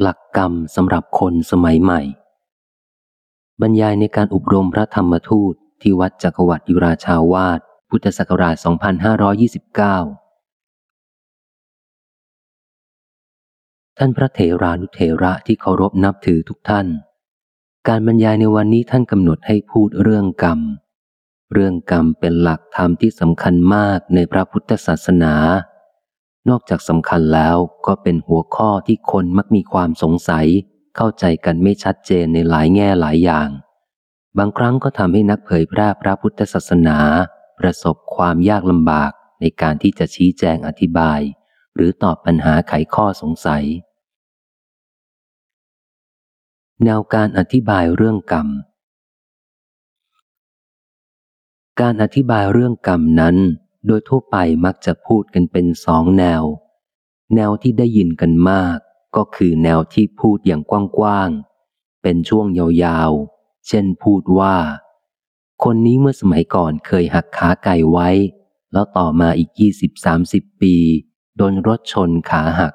หลักกรรมสำหรับคนสมัยใหม่ บรรยายในการอบรมพระธรรมทูตที่วัดจักรวรรดิยุราชาวาสพุทธศักราช 2529 ท่านพระเถรานุเถระที่เคารพนับถือทุกท่าน การบรรยายในวันนี้ท่านกำหนดให้พูดเรื่องกรรม เรื่องกรรมเป็นหลักธรรมที่สำคัญมากในพระพุทธศาสนา นอกจากสำคัญแล้วก็เป็นหัวข้อที่คนมักมีความสงสัย เข้าใจกันไม่ชัดเจนในหลายแง่หลายอย่าง บางครั้งก็ทำให้นักเผยแพร่พระพุทธศาสนา ประสบความยากลำบากในการที่จะชี้แจงอธิบาย หรือตอบปัญหาไขข้อสงสัย แนวการอธิบายเรื่องกรรม การอธิบายเรื่องกรรมนั้น โดยทั่วไปมักจะพูดกันเป็นสองแนว แนวที่ได้ยินกันมาก ก็คือแนวที่พูดอย่างกว้างๆ เป็นช่วงยาวๆ เช่นพูดว่า คนนี้เมื่อสมัยก่อนเคยหักขาไก่ไว้ แล้วต่อมาอีกยี่สิบสามสิบปี โดนรถชนขาหัก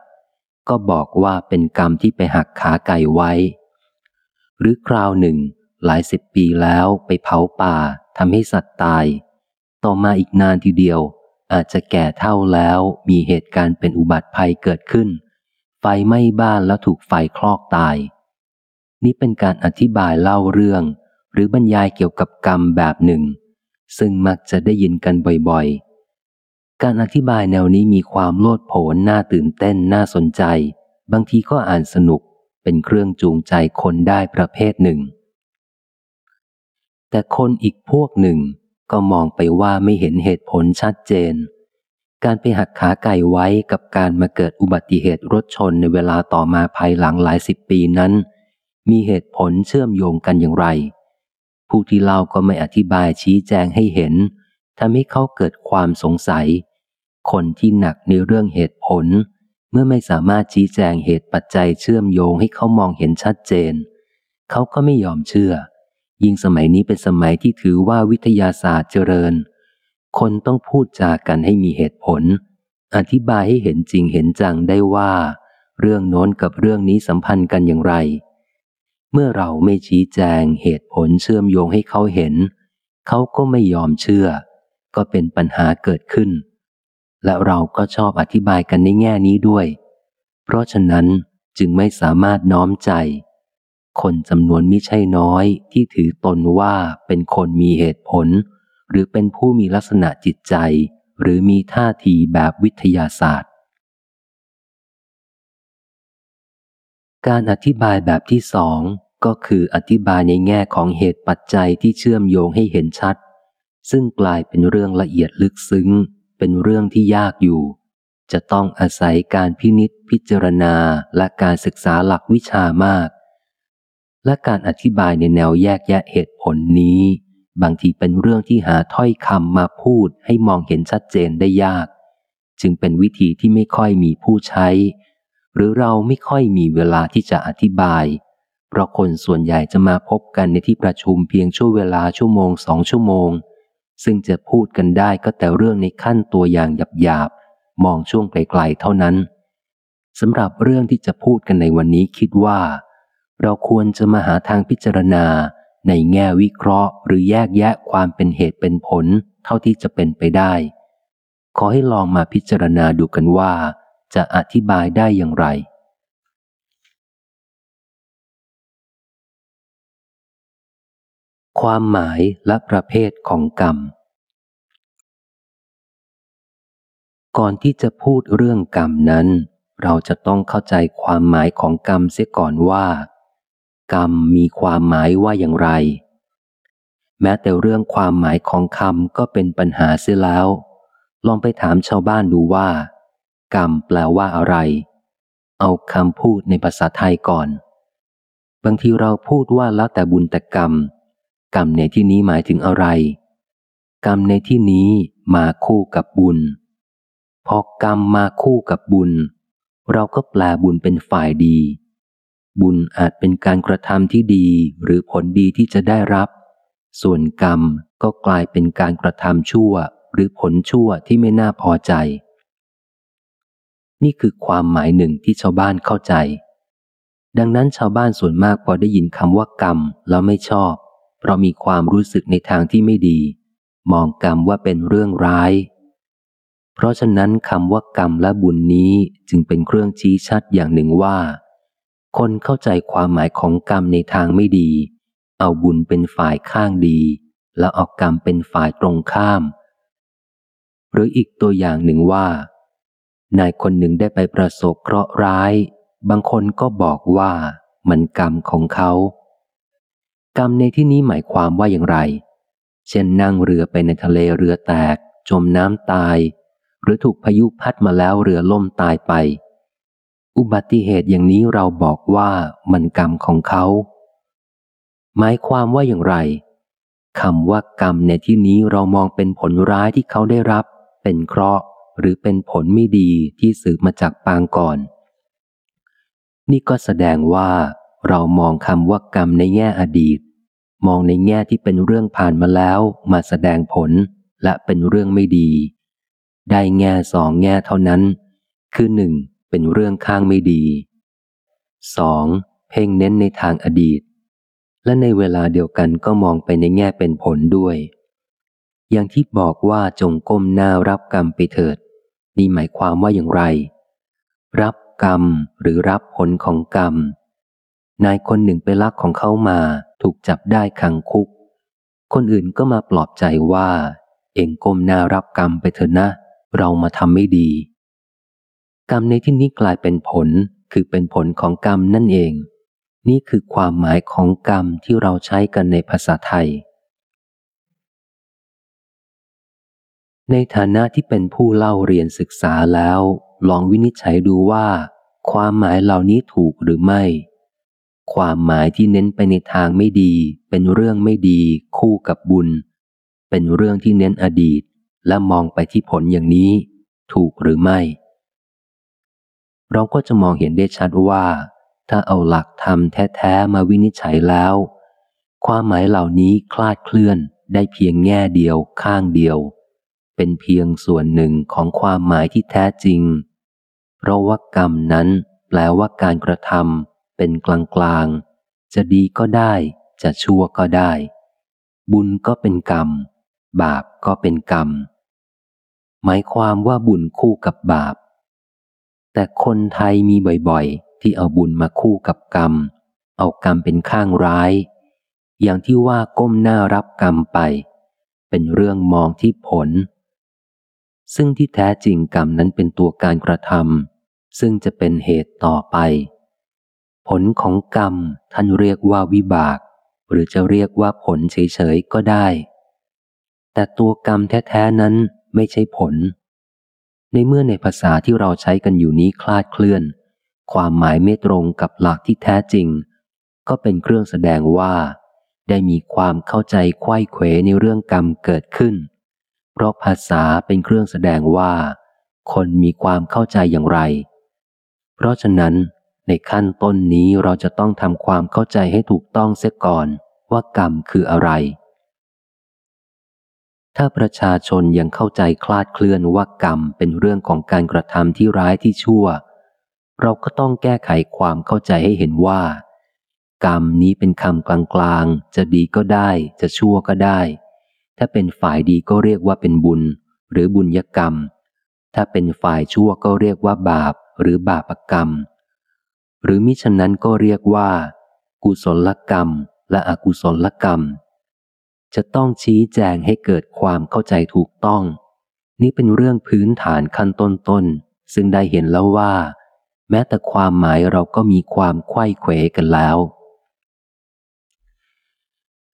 ก็บอกว่าเป็นกรรมที่ไปหักขาไก่ไว้ หรือคราวหนึ่ง หลายสิบปีแล้วไปเผาป่าทำให้สัตว์ตาย ต่อมาอีกนานทีเดียว อาจจะแก่เท่าแล้วมีเหตุการณ์เป็นอุบัติภัยเกิดขึ้น ไฟไหม้บ้านแล้วถูกไฟคลอกตาย นี่เป็นการอธิบายเล่าเรื่อง หรือบรรยายเกี่ยวกับกรรมแบบหนึ่ง ซึ่งมักจะได้ยินกันบ่อยๆ การอธิบายแนวนี้มีความโลดโผนน่าตื่นเต้นน่าสนใจ บางทีก็อ่านสนุกเป็นเครื่องจูงใจคนได้ประเภทหนึ่ง แต่คนอีกพวกหนึ่ง ก็มองไปว่าไม่เห็นเหตุผลชัดเจน การไปหักขาไก่ไว้กับการมาเกิดอุบัติเหตุรถชนในเวลาต่อมาภายหลังหลายสิบปีนั้น มีเหตุผลเชื่อมโยงกันอย่างไร ผู้ที่เล่าก็ไม่อธิบายชี้แจงให้เห็นทำให้เขาเกิดความสงสัย คนที่หนักในเรื่องเหตุผล เมื่อไม่สามารถชี้แจงเหตุปัจจัยเชื่อมโยงให้เขามองเห็นชัดเจน เขาก็ไม่ยอมเชื่อ ยิ่งสมัยนี้เป็นสมัยที่ถือว่าวิทยาศาสตร์เจริญ คนต้องพูดจากันให้มีเหตุผล อธิบายให้เห็นจริงเห็นจังได้ว่า เรื่องโน้นกับเรื่องนี้สัมพันธ์กันอย่างไร เมื่อเราไม่ชี้แจงเหตุผลเชื่อมโยงให้เขาเห็น เขาก็ไม่ยอมเชื่อ ก็เป็นปัญหาเกิดขึ้น และเราก็ชอบอธิบายกันในแง่นี้ด้วย เพราะฉะนั้นจึงไม่สามารถน้อมใจ คนจำนวนมิใช่น้อยที่ถือตนว่าเป็นคนมีเหตุผล หรือเป็นผู้มีลักษณะจิตใจ หรือมีท่าทีแบบวิทยาศาสตร์ การอธิบายแบบที่สองก็คืออธิบายในแง่ของเหตุปัจจัยที่เชื่อมโยงให้เห็นชัด ซึ่งกลายเป็นเรื่องละเอียดลึกซึ้ง เป็นเรื่องที่ยากอยู่ จะต้องอาศัยการพินิษพิจารณาและการศึกษาหลักวิชามาก และการอธิบายในแนวแยกแยะเหตุผลนี้ บางทีเป็นเรื่องที่หาถ้อยคำมาพูดให้มองเห็นชัดเจนได้ยาก จึงเป็นวิธีที่ไม่ค่อยมีผู้ใช้ หรือเราไม่ค่อยมีเวลาที่จะอธิบาย เพราะคนส่วนใหญ่จะมาพบกันในที่ประชุมเพียงช่วงเวลาชั่วโมงสองชั่วโมง ซึ่งจะพูดกันได้ก็แต่เรื่องในขั้นตัวอย่างหยาบๆมองช่วงไกลๆเท่านั้นสำหรับเรื่องที่จะพูดกันในวันนี้คิดว่า เราควรจะมาหาทางพิจารณาในแง่วิเคราะห์ หรือแยกแยะความเป็นเหตุเป็นผลเท่าที่จะเป็นไปได้ ขอให้ลองมาพิจารณาดูกันว่า จะอธิบายได้อย่างไร ความหมายและประเภทของกรรม ก่อนที่จะพูดเรื่องกรรมนั้น เราจะต้องเข้าใจความหมายของกรรมเสียก่อนว่า กรรมมีความหมายว่าอย่างไร แม้แต่เรื่องความหมายของคำก็เป็นปัญหาเสียแล้ว ลองไปถามชาวบ้านดูว่า กรรมแปลว่าอะไร เอาคำพูดในภาษาไทยก่อน บางทีเราพูดว่าแล้วแต่บุญแต่กรรม กรรมในที่นี้หมายถึงอะไร กรรมในที่นี้มาคู่กับบุญ พอกรรมมาคู่กับบุญ เราก็แปลบุญเป็นฝ่ายดี บุญอาจเป็นการกระทำที่ดีหรือผลดีที่จะได้รับ ส่วนกรรมก็กลายเป็นการกระทำชั่วหรือผลชั่วที่ไม่น่าพอใจ นี่คือความหมายหนึ่งที่ชาวบ้านเข้าใจ ดังนั้นชาวบ้านส่วนมากพอได้ยินคำว่ากรรมแล้วไม่ชอบ เพราะมีความรู้สึกในทางที่ไม่ดี มองกรรมว่าเป็นเรื่องร้าย เพราะฉะนั้นคำว่ากรรมและบุญนี้จึงเป็นเครื่องชี้ชัดอย่างหนึ่งว่า คนเข้าใจความหมายของกรรมในทางไม่ดี เอาบุญเป็นฝ่ายข้างดี แล้วเอากรรมเป็นฝ่ายตรงข้าม หรืออีกตัวอย่างหนึ่งว่า นายคนหนึ่งได้ไปประสบเคราะห์ร้าย บางคนก็บอกว่ามันกรรมของเขา กรรมในที่นี้หมายความว่าอย่างไร เช่นนั่งเรือไปในทะเลเรือแตก จมน้ำตาย หรือถูกพายุพัดมาแล้วเรือล่มตายไป อุบัติเหตุอย่างนี้เราบอกว่ามันกรรมของเขา หมายความว่าอย่างไรคำว่ากรรมในที่นี้เรามองเป็นผลร้ายที่เขาได้รับ เป็นเคราะห์หรือเป็นผลไม่ดีที่สืบมาจากปางก่อน นี่ก็แสดงว่า เรามองคำว่ากรรมในแง่อดีต มองในแง่ที่เป็นเรื่องผ่านมาแล้วมาแสดงผลและเป็นเรื่องไม่ดี ได้แง่สองแง่เท่านั้น คือหนึ่ง เป็นเรื่องข้างไม่ดีสองเพ่งเน้นในทางอดีต และในเวลาเดียวกันก็มองไปในแง่เป็นผลด้วย อย่างที่บอกว่าจงก้มหน้ารับกรรมไปเถิด นี่หมายความว่าอย่างไร รับกรรมหรือรับผลของกรรม นายคนหนึ่งไปลักของเขามาถูกจับได้ขังคุก คนอื่นก็มาปลอบใจว่า เองก้มหน้ารับกรรมไปเถอะนะ เรามาทำไม่ดี กรรมในที่นี้กลายเป็นผล คือเป็นผลของกรรมนั่นเอง นี่คือความหมายของกรรมที่เราใช้กันในภาษาไทย ในฐานะที่เป็นผู้เล่าเรียนศึกษาแล้ว ลองวินิจฉัยดูว่า ความหมายเหล่านี้ถูกหรือไม่ ความหมายที่เน้นไปในทางไม่ดี เป็นเรื่องไม่ดี คู่กับบุญ เป็นเรื่องที่เน้นอดีต และมองไปที่ผลอย่างนี้ ถูกหรือไม่ เราก็จะมองเห็นได้ชัดว่า ถ้าเอาหลักธรรมแท้ๆมาวินิจฉัยแล้ว ความหมายเหล่านี้คลาดเคลื่อนได้เพียงแง่เดียวข้างเดียว เป็นเพียงส่วนหนึ่งของความหมายที่แท้จริง เพราะว่ากรรมนั้นแปลว่าการกระทำเป็นกลางกลางจะดีก็ได้ จะชั่วก็ได้ บุญก็เป็นกรรม บาปก็เป็นกรรม หมายความว่าบุญคู่กับบาป แต่คนไทยมีบ่อยๆ ที่เอาบุญมาคู่กับกรรม เอากรรมเป็นข้างร้าย อย่างที่ว่าก้มหน้ารับกรรมไป เป็นเรื่องมองที่ผล ซึ่งที่แท้จริงกรรมนั้นเป็นตัวการกระทำซึ่งจะเป็นเหตุต่อไป ผลของกรรมท่านเรียกว่าวิบาก หรือจะเรียกว่าผลเฉยๆก็ได้ แต่ตัวกรรมแท้ๆนั้นไม่ใช่ผล ในเมื่อในภาษาที่เราใช้กันอยู่นี้คลาดเคลื่อน ความหมายไม่ตรงกับหลักที่แท้จริง ก็เป็นเครื่องแสดงว่า ได้มีความเข้าใจไข้เขวในเรื่องกรรมเกิดขึ้น เพราะภาษาเป็นเครื่องแสดงว่า คนมีความเข้าใจอย่างไร เพราะฉะนั้น ในขั้นต้นนี้เราจะต้องทำความเข้าใจให้ถูกต้องเสียก่อนว่ากรรมคืออะไร ถ้าประชาชนยังเข้าใจคลาดเคลื่อนว่ากรรมเป็นเรื่องของการกระทำที่ร้ายที่ชั่ว เราก็ต้องแก้ไขความเข้าใจให้เห็นว่า กรรมนี้เป็นคำกลางๆ จะดีก็ได้ จะชั่วก็ได้ ถ้าเป็นฝ่ายดีก็เรียกว่าเป็นบุญ หรือบุญยกรรม ถ้าเป็นฝ่ายชั่วก็เรียกว่าบาป หรือบาปกรรม หรือมิฉะนั้นก็เรียกว่า กุศลกรรม และอกุศลกรรม จะต้องชี้แจงให้เกิดความเข้าใจถูกต้อง นี่เป็นเรื่องพื้นฐานขั้นต้นๆ ซึ่งได้เห็นแล้วว่า แม้แต่ความหมายเราก็มีความไข้เขวกันแล้ว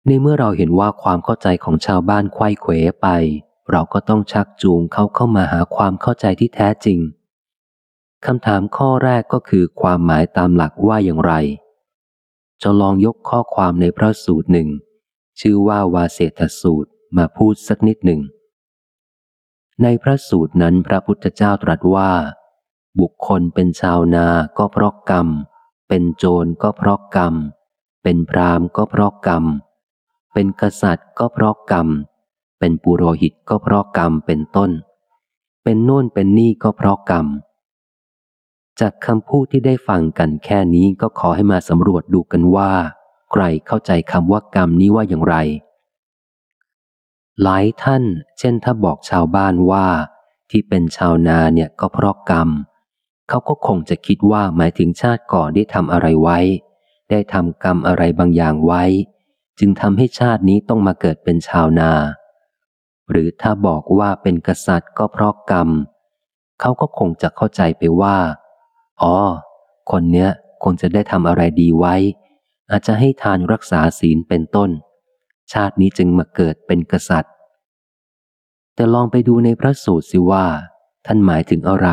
ในเมื่อเราเห็นว่าความเข้าใจของชาวบ้านไข้เขวไป เราก็ต้องชักจูงเขาเข้ามาหาความเข้าใจที่แท้จริงคำถามข้อแรกก็คือความหมายตามหลักว่าอย่างไร จะลองยกข้อความในพระสูตรหนึ่ง ชื่อว่าวาเสตสูตรมาพูดสักนิดหนึ่ง ในพระสูตรนั้นพระพุทธเจ้าตรัสว่า บุคคลเป็นชาวนาก็เพราะกรรม เป็นโจรก็เพราะกรรม เป็นพรามก็เพราะกรรม เป็นกษัตริย์ก็เพราะกรรม เป็นปุโรหิตก็เพราะกรรมเป็นต้น เป็นโน่นเป็นนี่ก็เพราะกรรมจากคำพูดที่ได้ฟังกันแค่นี้ก็ขอให้มาสำรวจดูกันว่า ใครเข้าใจคำว่ากรรมนี้ว่าอย่างไร หลายท่าน เช่นถ้าบอกชาวบ้านว่า ที่เป็นชาวนาเนี่ยก็เพราะกรรม เขาก็คงจะคิดว่าหมายถึงชาติก่อนได้ทำอะไรไว้ ได้ทำกรรมอะไรบางอย่างไว้ จึงทำให้ชาตินี้ต้องมาเกิดเป็นชาวนา หรือถ้าบอกว่าเป็นกษัตริย์ก็เพราะกรรม เขาก็คงจะเข้าใจไปว่า อ๋อ คนเนี้ยคงจะได้ทำอะไรดีไว้ อาจจะให้ทานรักษาศีลเป็นต้น ชาตินี้จึงมาเกิดเป็นกษัตริย์ แต่ลองไปดูในพระสูตรสิว่า ท่านหมายถึงอะไร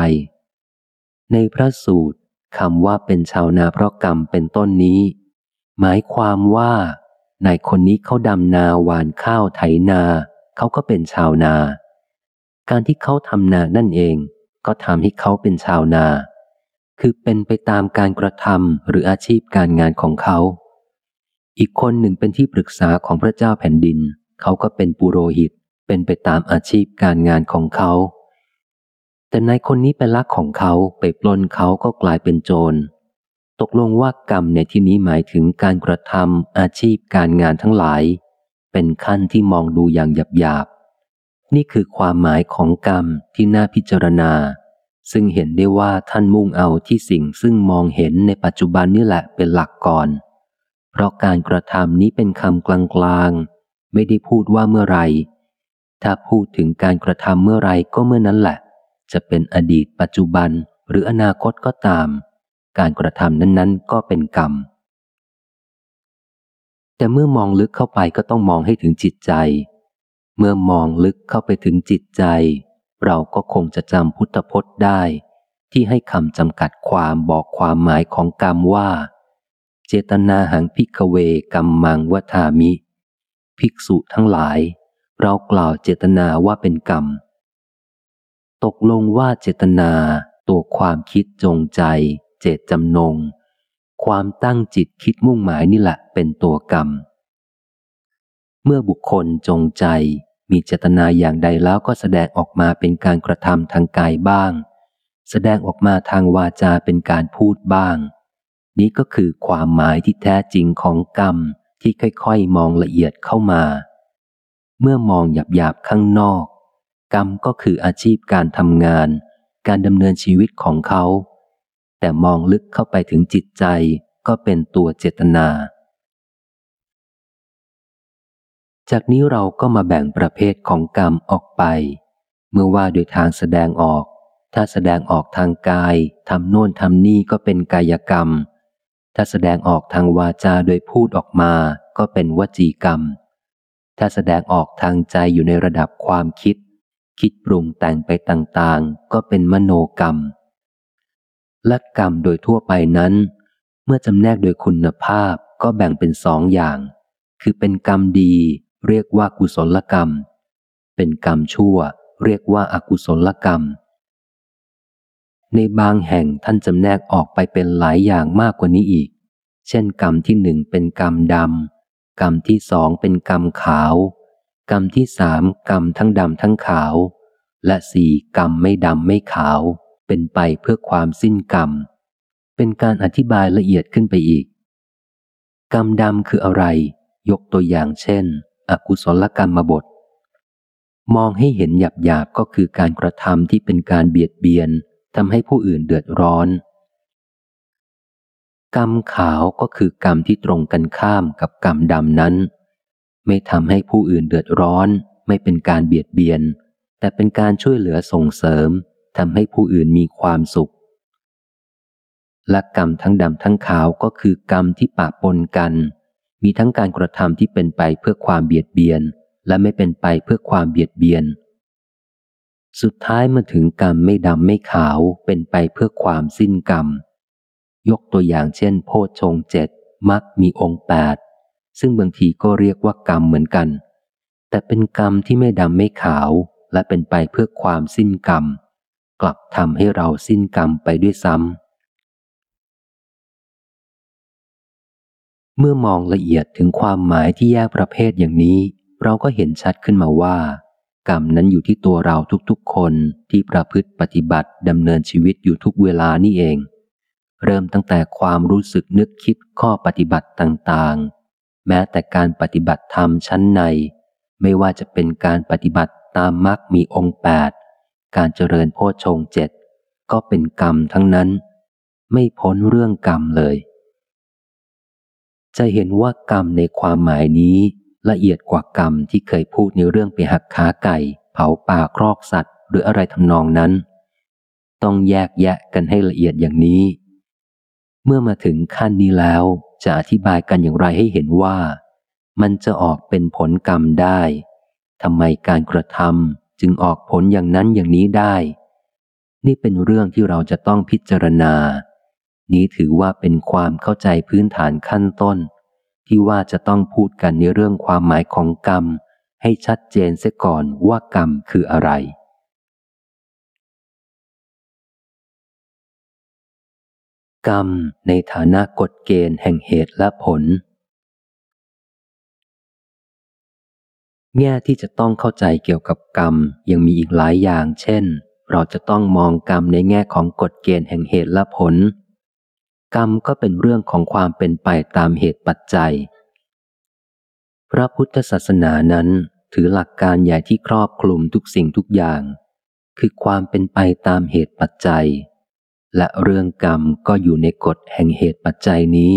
ในพระสูตรคำว่าเป็นชาวนาเพราะกรรมเป็นต้นนี้ หมายความว่านายคนนี้เขาดำนาหวานข้าวไถนา เขาก็เป็นชาวนา การที่เขาทำนานั่นเอง ก็ทำให้เขาเป็นชาวนา คือเป็นไปตามการกระทำหรืออาชีพการงานของเขา อีกคนหนึ่งเป็นที่ปรึกษาของพระเจ้าแผ่นดิน เขาก็เป็นปุโรหิต เป็นไปตามอาชีพการงานของเขา แต่นายคนนี้เป็นลักของเขาไปปล้นเขาก็กลายเป็นโจร ตกลงว่ากรรมในที่นี้หมายถึงการกระทำอาชีพการงานทั้งหลาย เป็นขั้นที่มองดูอย่างหยาบๆนี่คือความหมายของกรรมที่น่าพิจารณา ซึ่งเห็นได้ว่าท่านมุ่งเอาที่สิ่งซึ่งมองเห็นในปัจจุบันนี่แหละเป็นหลักก่อน เพราะการกระทำนี้เป็นคำกลางๆ ไม่ได้พูดว่าเมื่อไร ถ้าพูดถึงการกระทำเมื่อไรก็เมื่อนั้นแหละ จะเป็นอดีตปัจจุบันหรืออนาคตก็ตาม การกระทำนั้นๆ ก็เป็นกรรม แต่เมื่อมองลึกเข้าไปก็ต้องมองให้ถึงจิตใจ เมื่อมองลึกเข้าไปถึงจิตใจ เราก็คงจะจำพุทธพจน์ได้ ที่ให้คำจำกัดความบอกความหมายของกรรมว่า เจตนาหังพิกเวกรรมมังวทามิ ภิกษุทั้งหลาย เรากล่าวเจตนาว่าเป็นกรรม ตกลงว่าเจตนาตัวความคิดจงใจ เจตจำนง ความตั้งจิตคิดมุ่งหมายนี่แหละเป็นตัวกรรม เมื่อบุคคลจงใจ มีเจตนาอย่างใดแล้วก็แสดงออกมาเป็นการกระทำทางกายบ้าง แสดงออกมาทางวาจาเป็นการพูดบ้าง นี้ก็คือความหมายที่แท้จริงของกรรมที่ค่อยๆ มองละเอียดเข้ามา เมื่อมองหยาบๆข้างนอก กรรมก็คืออาชีพการทำงาน การดำเนินชีวิตของเขา แต่มองลึกเข้าไปถึงจิตใจก็เป็นตัวเจตนา จากนี้เราก็มาแบ่งประเภทของกรรมออกไป เมื่อว่าโดยทางแสดงออก ถ้าแสดงออกทางกายทำโน่นทำนี่ก็เป็นกายกรรม ถ้าแสดงออกทางวาจาโดยพูดออกมาก็เป็นวจีกรรม ถ้าแสดงออกทางใจอยู่ในระดับความคิด คิดปรุงแต่งไปต่างๆ ก็เป็นมโนกรรม และกรรมโดยทั่วไปนั้น เมื่อจำแนกโดยคุณภาพก็แบ่งเป็นสองอย่าง คือเป็นกรรมดี เรียกว่ากุศลกรรม เป็นกรรมชั่ว เรียกว่าอากุศลกรรม ในบางแห่งท่านจำแนกออกไปเป็นหลายอย่างมากกว่านี้อีก เช่นกรรมที่หนึ่งเป็นกรรมดำกรรมที่สองเป็นกรรมขาว กรรมที่สามกรรมทั้งดำทั้งขาว และสี่กรรมไม่ดำไม่ขาว เป็นไปเพื่อความสิ้นกรรม เป็นการอธิบายละเอียดขึ้นไปอีก กรรมดำคืออะไร ยกตัวอย่างเช่น อกุศลกรรมบท มองให้เห็นหยาบหยาบก็คือการกระทำที่เป็นการเบียดเบียนทำให้ผู้อื่นเดือดร้อน กรรมขาวก็คือกรรมที่ตรงกันข้ามกับกรรมดำนั้น ไม่ทำให้ผู้อื่นเดือดร้อน ไม่เป็นการเบียดเบียน แต่เป็นการช่วยเหลือส่งเสริมทำให้ผู้อื่นมีความสุข และกรรมทั้งดำทั้งขาวก็คือกรรมที่ปะปนกัน มีทั้งการกระทำที่เป็นไปเพื่อความเบียดเบียน และไม่เป็นไปเพื่อความเบียดเบียน สุดท้ายมาถึงกรรมไม่ดำไม่ขาวเป็นไปเพื่อความสิ้นกรรม ยกตัวอย่างเช่น โพชงเจ็ดมักมีองค์แปดซึ่งบางทีก็เรียกว่ากรรมเหมือนกัน แต่เป็นกรรมที่ไม่ดำไม่ขาวและเป็นไปเพื่อความสิ้นกรรม กลับทำให้เราสิ้นกรรมไปด้วยซ้ำ เมื่อมองละเอียดถึงความหมายที่แยกประเภทอย่างนี้ เราก็เห็นชัดขึ้นมาว่า กรรมนั้นอยู่ที่ตัวเราทุกๆคนที่ประพฤติปฏิบัติดำเนินชีวิตอยู่ทุกเวลานี่เอง เริ่มตั้งแต่ความรู้สึกนึกคิดข้อปฏิบัติต่างๆ แม้แต่การปฏิบัติธรรมชั้นใน ไม่ว่าจะเป็นการปฏิบัติตามมรรคมีองค์แปดการเจริญโพชงเจ็ดก็เป็นกรรมทั้งนั้น ไม่พ้นเรื่องกรรมเลย จะเห็นว่ากรรมในความหมายนี้ละเอียดกว่ากรรมที่เคยพูดในเรื่องไปหักขาไก่ เผาป่าครอกสัตว์ หรืออะไรทำนองนั้น ต้องแยกแยะกันให้ละเอียดอย่างนี้ เมื่อมาถึงขั้นนี้แล้ว จะอธิบายกันอย่างไรให้เห็นว่า มันจะออกเป็นผลกรรมได้ทำไมการกระทำจึงออกผลอย่างนั้นอย่างนี้ได้ นี่เป็นเรื่องที่เราจะต้องพิจารณา นี้ถือว่าเป็นความเข้าใจพื้นฐานขั้นต้น ที่ว่าจะต้องพูดกันในเรื่องความหมายของกรรม ให้ชัดเจนเสียก่อนว่ากรรมคืออะไร กรรมในฐานะกฎเกณฑ์แห่งเหตุและผล แง่ที่จะต้องเข้าใจเกี่ยวกับกรรมยังมีอีกหลายอย่าง เช่น เราจะต้องมองกรรมในแง่ของกฎเกณฑ์แห่งเหตุและผล กรรมก็เป็นเรื่องของความเป็นไปตามเหตุปัจจัย พระพุทธศาสนานั้นถือหลักการใหญ่ที่ครอบคลุมทุกสิ่งทุกอย่าง คือความเป็นไปตามเหตุปัจจัย และเรื่องกรรมก็อยู่ในกฎแห่งเหตุปัจจัยนี้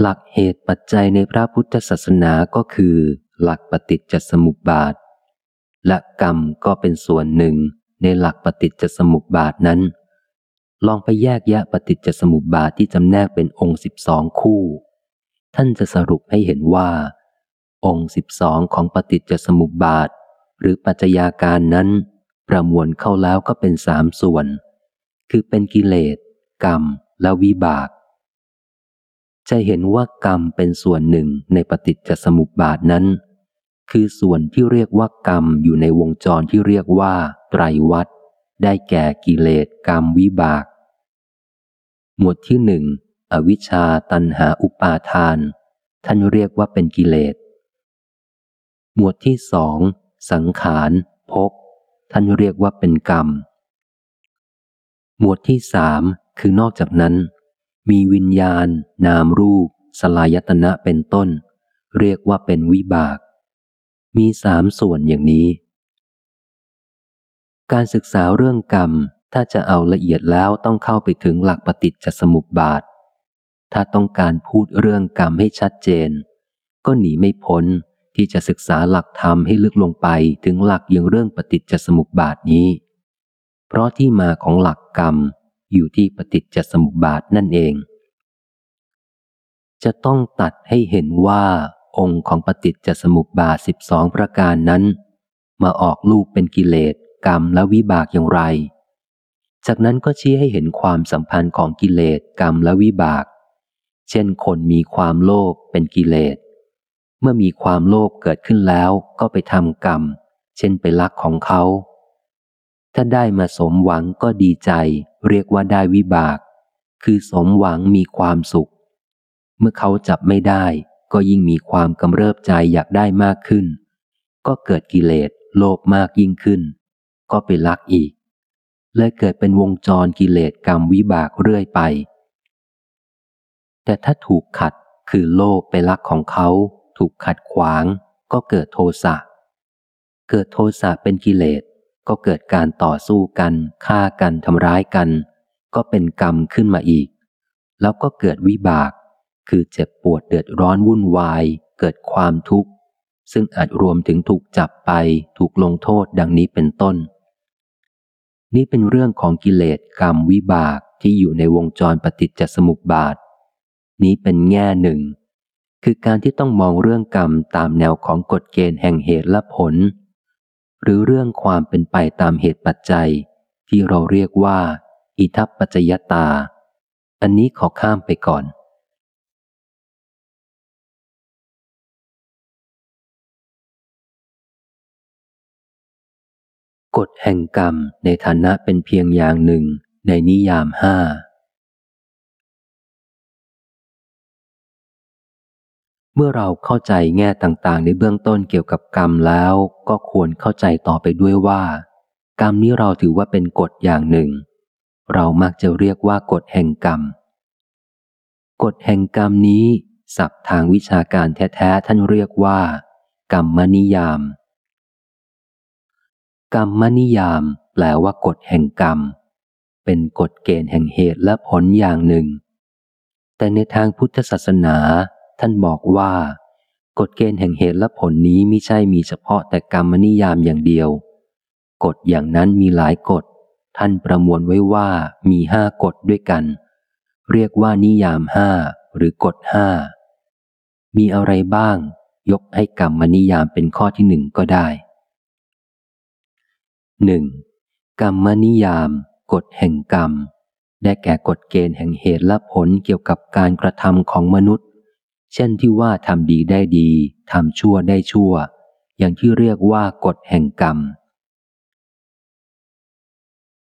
หลักเหตุปัจจัยในพระพุทธศาสนาก็คือ หลักปฏิจจสมุปบาท และกรรมก็เป็นส่วนหนึ่งในหลักปฏิจจสมุปบาทนั้น ลองไปแยกแยะปฏิจจสมุปบาทที่จำแนกเป็นองค์สิบสองคู่ ท่านจะสรุปให้เห็นว่า องค์สิบสองของปฏิจจสมุปบาท หรือปัจจัยาการนั้น ประมวลเข้าแล้วก็เป็นสามส่วน คือเป็นกิเลส กรรม และวิบาก จะเห็นว่ากรรมเป็นส่วนหนึ่งในปฏิจจสมุปบาทนั้น คือส่วนที่เรียกว่ากรรมอยู่ในวงจรที่เรียกว่าไตรวัตได้แก่กิเลสกรรมวิบาก หมวดที่หนึ่งอวิชชาตันหาอุปาทาน ท่านเรียกว่าเป็นกิเลส หมวดที่สองสังขารภพท่านเรียกว่าเป็นกรรม หมวดที่สามคือนอกจากนั้น มีวิญญาณ นามรูป สลายตนะเป็นต้น เรียกว่าเป็นวิบาก มีสามส่วนอย่างนี้ การศึกษาเรื่องกรรม ถ้าจะเอาละเอียดแล้วต้องเข้าไปถึงหลักปฏิจจสมุปบาท ถ้าต้องการพูดเรื่องกรรมให้ชัดเจน ก็หนีไม่พ้นที่จะศึกษาหลักธรรมให้ลึกลงไปถึงหลักย่างเรื่องปฏิจจสมุปบาทนี้ เพราะที่มาของหลักกรรมอยู่ที่ปฏิจจสมุปบาทนั่นเอง จะต้องตัดให้เห็นว่าองค์ของปฏิจจสมุปบาทสิบสองประการนั้น มาออกลูกเป็นกิเลสกรรมและวิบากอย่างไร จากนั้นก็ชี้ให้เห็นความสัมพันธ์ของกิเลสกรรมและวิบาก เช่นคนมีความโลภเป็นกิเลส เมื่อมีความโลภเกิดขึ้นแล้วก็ไปทำกรรม เช่นไปลักของเขา ถ้าได้มาสมหวังก็ดีใจ เรียกว่าได้วิบาก คือสมหวังมีความสุข เมื่อเขาจับไม่ได้ ก็ยิ่งมีความกำเริบใจอยากได้มากขึ้น ก็เกิดกิเลสโลภมากยิ่งขึ้น ก็ไปลักอีก เลยเกิดเป็นวงจรกิเลสกรรมวิบากเรื่อยไป แต่ถ้าถูกขัดคือโลภไปลักของเขา ถูกขัดขวาง ก็เกิดโทสะ เกิดโทสะเป็นกิเลสก็เกิดการต่อสู้กันฆ่ากันทำร้ายกัน ก็เป็นกรรมขึ้นมาอีก แล้วก็เกิดวิบาก คือเจ็บปวดเดือดร้อนวุ่นวาย เกิดความทุกข์ ซึ่งอาจรวมถึงถูกจับไปถูกลงโทษดังนี้เป็นต้น นี่เป็นเรื่องของกิเลสกรรมวิบากที่อยู่ในวงจรปฏิจจสมุปบาท นี้เป็นแง่หนึ่ง คือการที่ต้องมองเรื่องกรรมตามแนวของกฎเกณฑ์แห่งเหตุและผล หรือเรื่องความเป็นไปตามเหตุปัจจัย ที่เราเรียกว่า อิทัปปัจจยตา อันนี้ขอข้ามไปก่อน กฎแห่งกรรมในฐานะเป็นเพียงอย่างหนึ่งในนิยามห้า เมื่อเราเข้าใจแง่ต่างๆ ในเบื้องต้นเกี่ยวกับกรรมแล้ว ก็ควรเข้าใจต่อไปด้วยว่า กรรมนี้เราถือว่าเป็นกฎอย่างหนึ่ง เรามักจะเรียกว่ากฎแห่งกรรม กฎแห่งกรรมนี้ ศัพท์ทางวิชาการแท้ๆท่านเรียกว่า กรรมนิยาม กรรมมนิยามแปลว่ากฎแห่งกรรม เป็นกฎเกณฑ์แห่งเหตุและผลอย่างหนึ่ง แต่ในทางพุทธศาสนา ท่านบอกว่า กฎเกณฑ์แห่งเหตุและผลนี้ไม่ใช่มีเฉพาะแต่กรรมนิยามอย่างเดียว กฎอย่างนั้นมีหลายกฎ ท่านประมวลไว้ว่ามีห้ากฎด้วยกัน เรียกว่านิยามห้าหรือกฎห้ามีอะไรบ้าง ยกให้กรรมนิยามเป็นข้อที่หนึ่งก็ได้ หนึ่งกรรมนิยาม กฎแห่งกรรม ได้แก่กฎเกณฑ์แห่งเหตุและผลเกี่ยวกับการกระทำของมนุษย์ เช่นที่ว่าทำดีได้ดีทำชั่วได้ชั่ว อย่างที่เรียกว่ากฎแห่งกรรม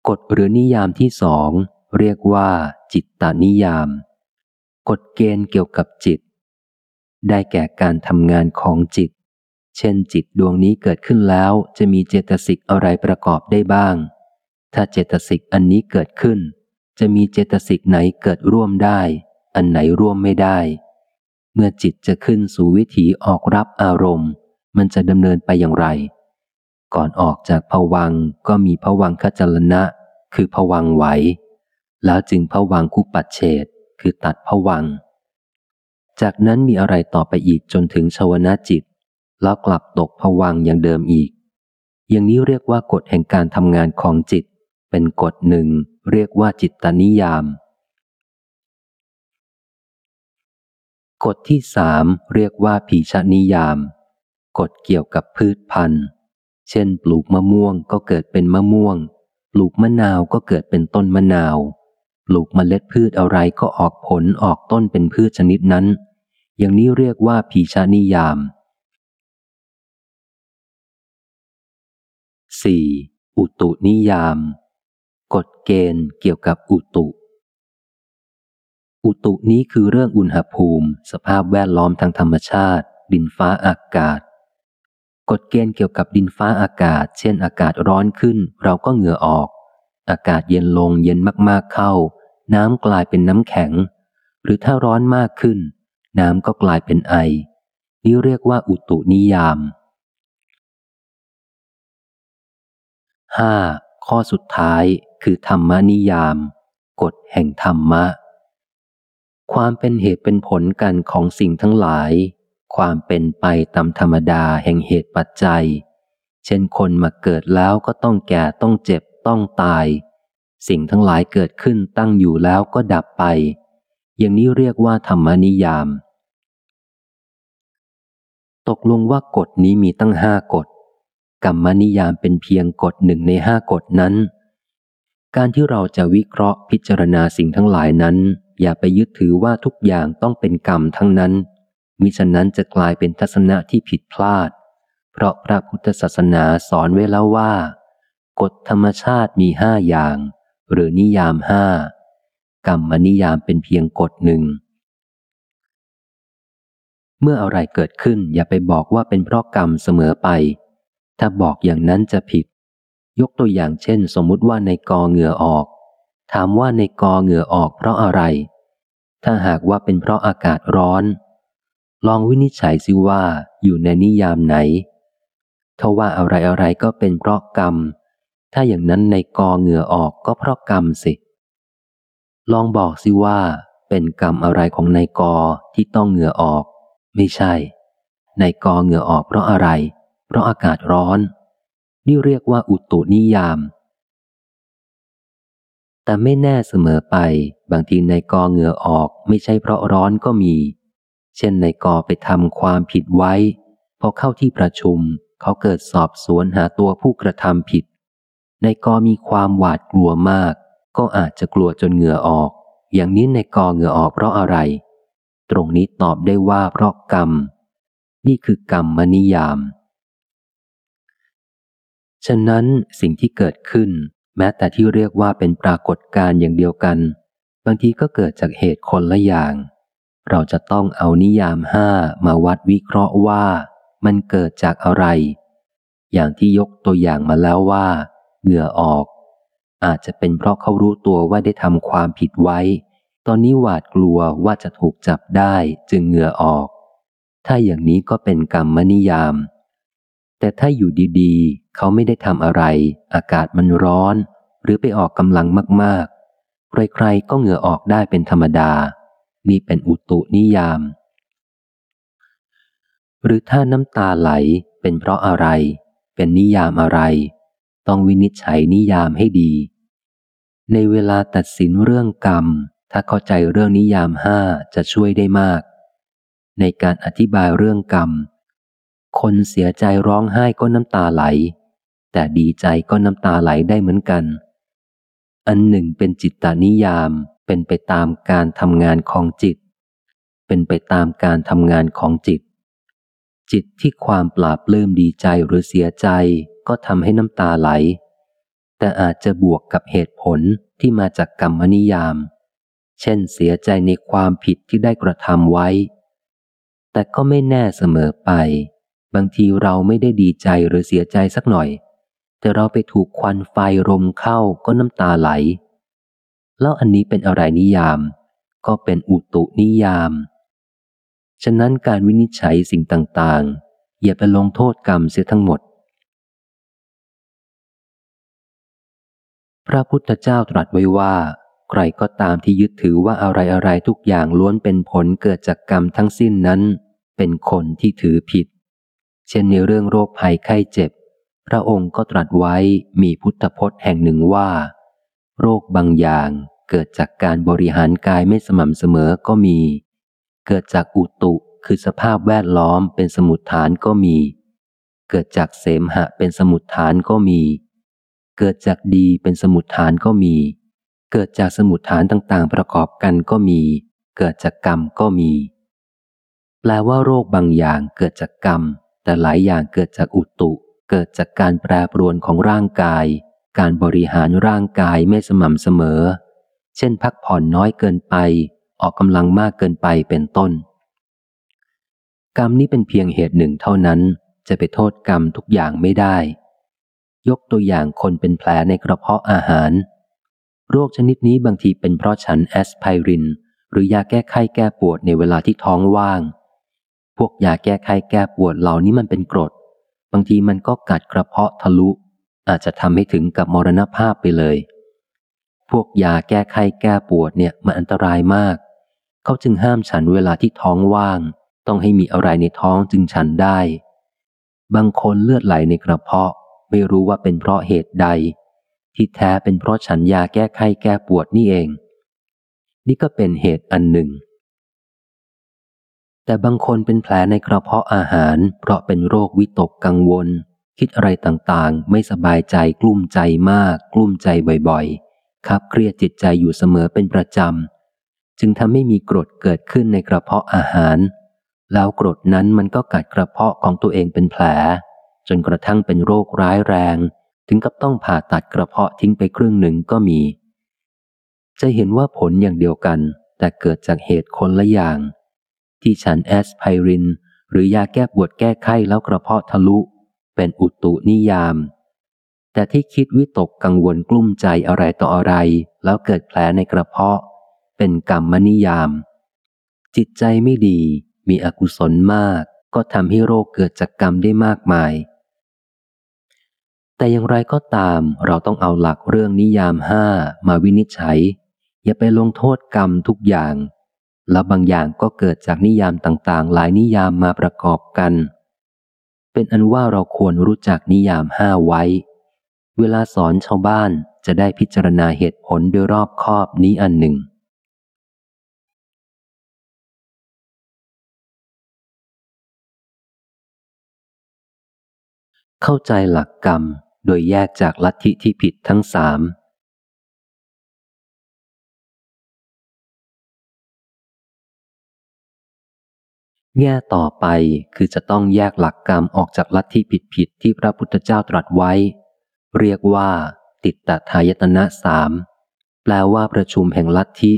กฎหรือนิยามที่สองเรียกว่า จิตตานิยาม กฎเกณฑ์เกี่ยวกับจิต ได้แก่การทำงานของจิต เช่นจิตดวงนี้เกิดขึ้นแล้วจะมีเจตสิกอะไรประกอบได้บ้าง ถ้าเจตสิกอันนี้เกิดขึ้น จะมีเจตสิกไหนเกิดร่วมได้ อันไหนร่วมไม่ได้ เมื่อจิตจะขึ้นสู่วิถีออกรับอารมณ์ มันจะดำเนินไปอย่างไร ก่อนออกจากผวังก็มีผวังขจรณะ คือผวังไหว แล้วจึงผวังคุปัดเฉดคือตัดผวัง จากนั้นมีอะไรต่อไปอีกจนถึงชวนาจิต แล้วกลับตกผวังอย่างเดิมอีก อย่างนี้เรียกว่ากฎแห่งการทำงานของจิต เป็นกฎหนึ่ง เรียกว่าจิตตนิยาม กฎที่สามเรียกว่าผีชนิยาม กฎเกี่ยวกับพืชพันธุ์ เช่น ปลูกมะม่วงก็เกิดเป็นมะม่วง ปลูกมะนาวก็เกิดเป็นต้นมะนาว ปลูกมเมล็ดพืชอะไรก็ออกผลออกต้นเป็นพืชชนิดนั้น อย่างนี้เรียกว่าผีชนิยาม 4. อุตุนิยาม กฎเกณฑ์เกี่ยวกับอุตุ อุตุนี้คือเรื่องอุณหภูมิ สภาพแวดล้อมทางธรรมชาติ ดินฟ้าอากาศ กฎเกณฑ์เกี่ยวกับดินฟ้าอากาศ เช่น อากาศร้อนขึ้น เราก็เหงื่อออก อากาศเย็นลงเย็นมากๆเข้า น้ำกลายเป็นน้ำแข็ง หรือถ้าร้อนมากขึ้น น้ำก็กลายเป็นไอ นี่เรียกว่าอุตุนิยาม 5. ข้อสุดท้ายคือธรรมนิยาม กฎแห่งธรรมะ ความเป็นเหตุเป็นผลกันของสิ่งทั้งหลาย ความเป็นไปตามธรรมดาแห่งเหตุปัจจัย เช่นคนมาเกิดแล้วก็ต้องแก่ต้องเจ็บต้องตาย สิ่งทั้งหลายเกิดขึ้นตั้งอยู่แล้วก็ดับไป อย่างนี้เรียกว่าธรรมนิยาม ตกลงว่ากฎนี้มีตั้งห้ากฎ กรรมนิยามเป็นเพียงกฎหนึ่งในห้ากฎนั้น การที่เราจะวิเคราะห์พิจารณาสิ่งทั้งหลายนั้น อย่าไปยึดถือว่าทุกอย่างต้องเป็นกรรมทั้งนั้น มิฉะนั้นจะกลายเป็นทัศนะที่ผิดพลาด เพราะพระพุทธศาสนาสอนไว้แล้วว่า กฎธรรมชาติมีห้าอย่าง หรือนิยามห้ากรรมนิยามเป็นเพียงกฎหนึ่ง เมื่ออะไรเกิดขึ้นอย่าไปบอกว่าเป็นเพราะกรรมเสมอไป ถ้าบอกอย่างนั้นจะผิด ยกตัวอย่างเช่น สมมุติว่าในกอเหงื่อออก ถามว่าในกอเหงื่อออกเพราะอะไร ถ้าหากว่าเป็นเพราะอากาศร้อน ลองวินิจฉัยซิว่าอยู่ในนิยามไหนเขาว่าอะไรอะไรก็เป็นเพราะกรรม ถ้าอย่างนั้นในกอเหงื่อออกก็เพราะกรรมสิ ลองบอกสิว่า เป็นกรรมอะไรของในกอที่ต้องเหงื่อออก ไม่ใช่ ในกอเหงื่อออกเพราะอะไร เพราะอากาศร้อน นี่เรียกว่าอุตุนิยาม แต่ไม่แน่เสมอไป บางทีในกอเหงื่อออกไม่ใช่เพราะร้อนก็มี เช่นในกอไปทำความผิดไว้ พอเข้าที่ประชุม เขาเกิดสอบสวนหาตัวผู้กระทำผิด ในกอมีความหวาดกลัวมาก ก็อาจจะกลัวจนเหงื่อออก อย่างนี้ในกอเหงื่อออกเพราะอะไร ตรงนี้ตอบได้ว่าเพราะกรรม นี่คือกรรมมนิยาม ฉะนั้นสิ่งที่เกิดขึ้น แม้แต่ที่เรียกว่าเป็นปรากฏการณ์อย่างเดียวกัน บางทีก็เกิดจากเหตุคนละอย่าง เราจะต้องเอานิยามห้ามาวัดวิเคราะห์ว่ามันเกิดจากอะไร อย่างที่ยกตัวอย่างมาแล้วว่า เหงื่อออก อาจจะเป็นเพราะเขารู้ตัวว่าได้ทำความผิดไว้ ตอนนี้หวาดกลัวว่าจะถูกจับได้จึงเหงื่อออก ถ้าอย่างนี้ก็เป็นกรรมนิยาม แต่ถ้าอยู่ดีๆ เขาไม่ได้ทำอะไร อากาศมันร้อน หรือไปออกกำลังมากๆ ใครๆ ก็เหงื่อออกได้เป็นธรรมดา นี่เป็นอุตุนิยาม หรือถ้าน้ำตาไหลเป็นเพราะอะไร เป็นนิยามอะไร ต้องวินิจฉัยนิยามให้ดี ในเวลาตัดสินเรื่องกรรม ถ้าเข้าใจเรื่องนิยามห้าจะช่วยได้มาก ในการอธิบายเรื่องกรรม คนเสียใจร้องไห้ก็น้ำตาไหล แต่ดีใจก็น้ำตาไหลได้เหมือนกัน อันหนึ่งเป็นจิตตานิยามเป็นไปตามการทำงานของจิต เป็นไปตามการทำงานของจิต จิตที่ความปราบเริ่มดีใจหรือเสียใจก็ทำให้น้ำตาไหล แต่อาจจะบวกกับเหตุผลที่มาจากกรรมนิยาม เช่นเสียใจในความผิดที่ได้กระทำไว้ แต่ก็ไม่แน่เสมอไป บางทีเราไม่ได้ดีใจหรือเสียใจสักหน่อย แต่เราไปถูกควันไฟรมเข้าก็น้ำตาไหล แล้วอันนี้เป็นอะไรนิยาม ก็เป็นอุตุนิยาม ฉะนั้นการวินิจฉัยสิ่งต่างๆ อย่าไปลงโทษกรรมเสียทั้งหมด พระพุทธเจ้าตรัสไว้ว่าใครก็ตามที่ยึดถือว่าอะไรอะไรทุกอย่างล้วนเป็นผลเกิดจากกรรมทั้งสิ้นนั้น เป็นคนที่ถือผิด ช่นในเรื่องโรคภัยไข้เจ็บ พระองค์ก็ตรัสไว้มีพุทธพจน์แห่งหนึ่งว่า โรคบางอย่างเกิดจากการบริหารกายไม่สม่ำเสมอก็มี เกิดจากอุตุคือสภาพแวดล้อมเป็นสมุดฐานก็มี เกิดจากเสมหะเป็นสมุดฐานก็มี เกิดจากดีเป็นสมุดฐานก็มี เกิดจากสมุดฐานต่างๆ ประกอบกันก็มี เกิดจากกรรมก็มี แปลว่าโรคบางอย่างเกิดจากกรรม แต่หลายอย่างเกิดจากอุตุ เกิดจากการแปรปรวนของร่างกาย การบริหารร่างกายไม่สม่ำเสมอ เช่นพักผ่อนน้อยเกินไป ออกกำลังมากเกินไปเป็นต้น กรรมนี้เป็นเพียงเหตุหนึ่งเท่านั้น จะไปโทษกรรมทุกอย่างไม่ได้ ยกตัวอย่างคนเป็นแผลในกระเพาะอาหาร โรคชนิดนี้บางทีเป็นเพราะฉันแอสไพริน หรือยาแก้ไข้แก้ปวดในเวลาที่ท้องว่าง พวกยาแก้ไข้แก้ปวดเหล่านี้มันเป็นกรด บางทีมันก็กัดกระเพาะทะลุ อาจจะทำให้ถึงกับมรณภาพไปเลย พวกยาแก้ไข้แก้ปวดเนี่ยมันอันตรายมาก เขาจึงห้ามฉันเวลาที่ท้องว่าง ต้องให้มีอะไรในท้องจึงฉันได้ บางคนเลือดไหลในกระเพาะ ไม่รู้ว่าเป็นเพราะเหตุใด ที่แท้เป็นเพราะฉันยาแก้ไข้แก้ปวดนี่เอง นี่ก็เป็นเหตุอันหนึ่ง แต่บางคนเป็นแผลในกระเพาะอาหาร เพราะเป็นโรควิตกกังวล คิดอะไรต่างๆ ไม่สบายใจกลุ้มใจมาก กลุ้มใจบ่อยๆคับเครียดจิตใจอยู่เสมอเป็นประจำ จึงทำให้มีกรดเกิดขึ้นในกระเพาะอาหาร แล้วกรดนั้นมันก็กัดกระเพาะของตัวเองเป็นแผล จนกระทั่งเป็นโรคร้ายแรง ถึงกับต้องผ่าตัดกระเพาะทิ้งไปครึ่งหนึ่งก็มี จะเห็นว่าผลอย่างเดียวกัน แต่เกิดจากเหตุคนละอย่าง ที่ฉันแอสไพริน หรือยาแก้ปวดแก้ไข้แล้วกระเพาะทะลุ เป็นอุตุนิยาม แต่ที่คิดวิตกกังวลกลุ้มใจอะไรต่ออะไร แล้วเกิดแผลในกระเพาะ เป็นกรรมนิยาม จิตใจไม่ดี มีอกุศลมาก ก็ทำให้โรคเกิดจากกรรมได้มากมาย แต่อย่างไรก็ตามเราต้องเอาหลักเรื่องนิยามห้ามาวินิจฉัย อย่าไปลงโทษกรรมทุกอย่าง แล้วบางอย่างก็เกิดจากนิยามต่างๆ หลายนิยามมาประกอบกัน เป็นอันว่าเราควรรู้จักนิยามห้าไว้ เวลาสอนชาวบ้านจะได้พิจารณาเหตุผลโดยรอบคอบนี้อันหนึ่ง เข้าใจหลักกรรมโดยแยกจากลัทธิที่ผิดทั้งสาม แง่ต่อไปคือจะต้องแยกหลักกรรมออกจากลัทธิผิดๆที่พระพุทธเจ้าตรัสไว้ เรียกว่า ติดตทายตนะสามแปลว่าประชุมแห่งลัทธิ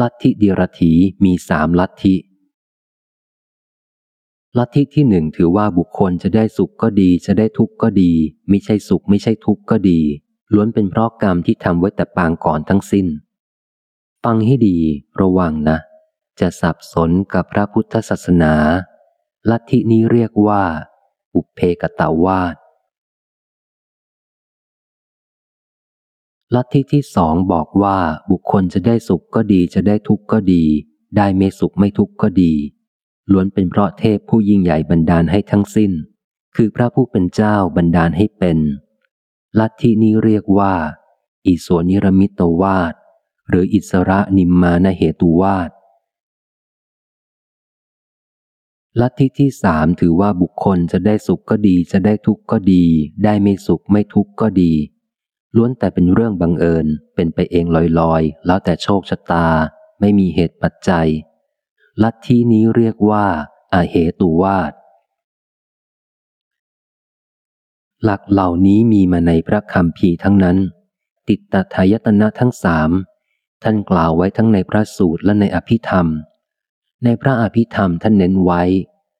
ลัทธิเดียรถีมีสามลัทธิ ลัทธิที่หนึ่งถือว่าบุคคลจะได้สุขก็ดี จะได้ทุกข์ก็ดีไม่ใช่สุขไม่ใช่ทุกข์ก็ดี ล้วนเป็นเพราะกรรมที่ทำไว้แต่ปางก่อนทั้งสิ้น ฟังให้ดีระวังนะ จะสับสนกับพระพุทธศาสนา ลัทธินี้เรียกว่า อุเพกตาวาสลัทธิที่สองบอกว่าบุคคลจะได้สุขก็ดีจะได้ทุกข์ก็ดี ได้ไม่สุขไม่ทุกข์ก็ดี ล้วนเป็นเพราะเทพผู้ยิ่งใหญ่บันดาลให้ทั้งสิ้น คือพระผู้เป็นเจ้าบันดาลให้เป็น ลัทธินี้เรียกว่า อิสวนิรมิตวาดหรืออิสระนิมมานเหตุวาด ลัทธิที่สามถือว่าบุคคลจะได้สุขก็ดี จะได้ทุกข์ก็ดี ได้ไม่สุขไม่ทุกข์ก็ดี ล้วนแต่เป็นเรื่องบังเอิญ เป็นไปเองลอยๆ แล้วแต่โชคชะตา ไม่มีเหตุปัจจัย ลัทธินี้เรียกว่าอาเหตุวาดหลักเหล่านี้มีมาในพระคำพีทั้งนั้น ติดตถายตนะทั้งสามท่านกล่าวไว้ทั้งในพระสูตรและในอภิธรรม ในพระอภิธรรมท่านเน้นไว้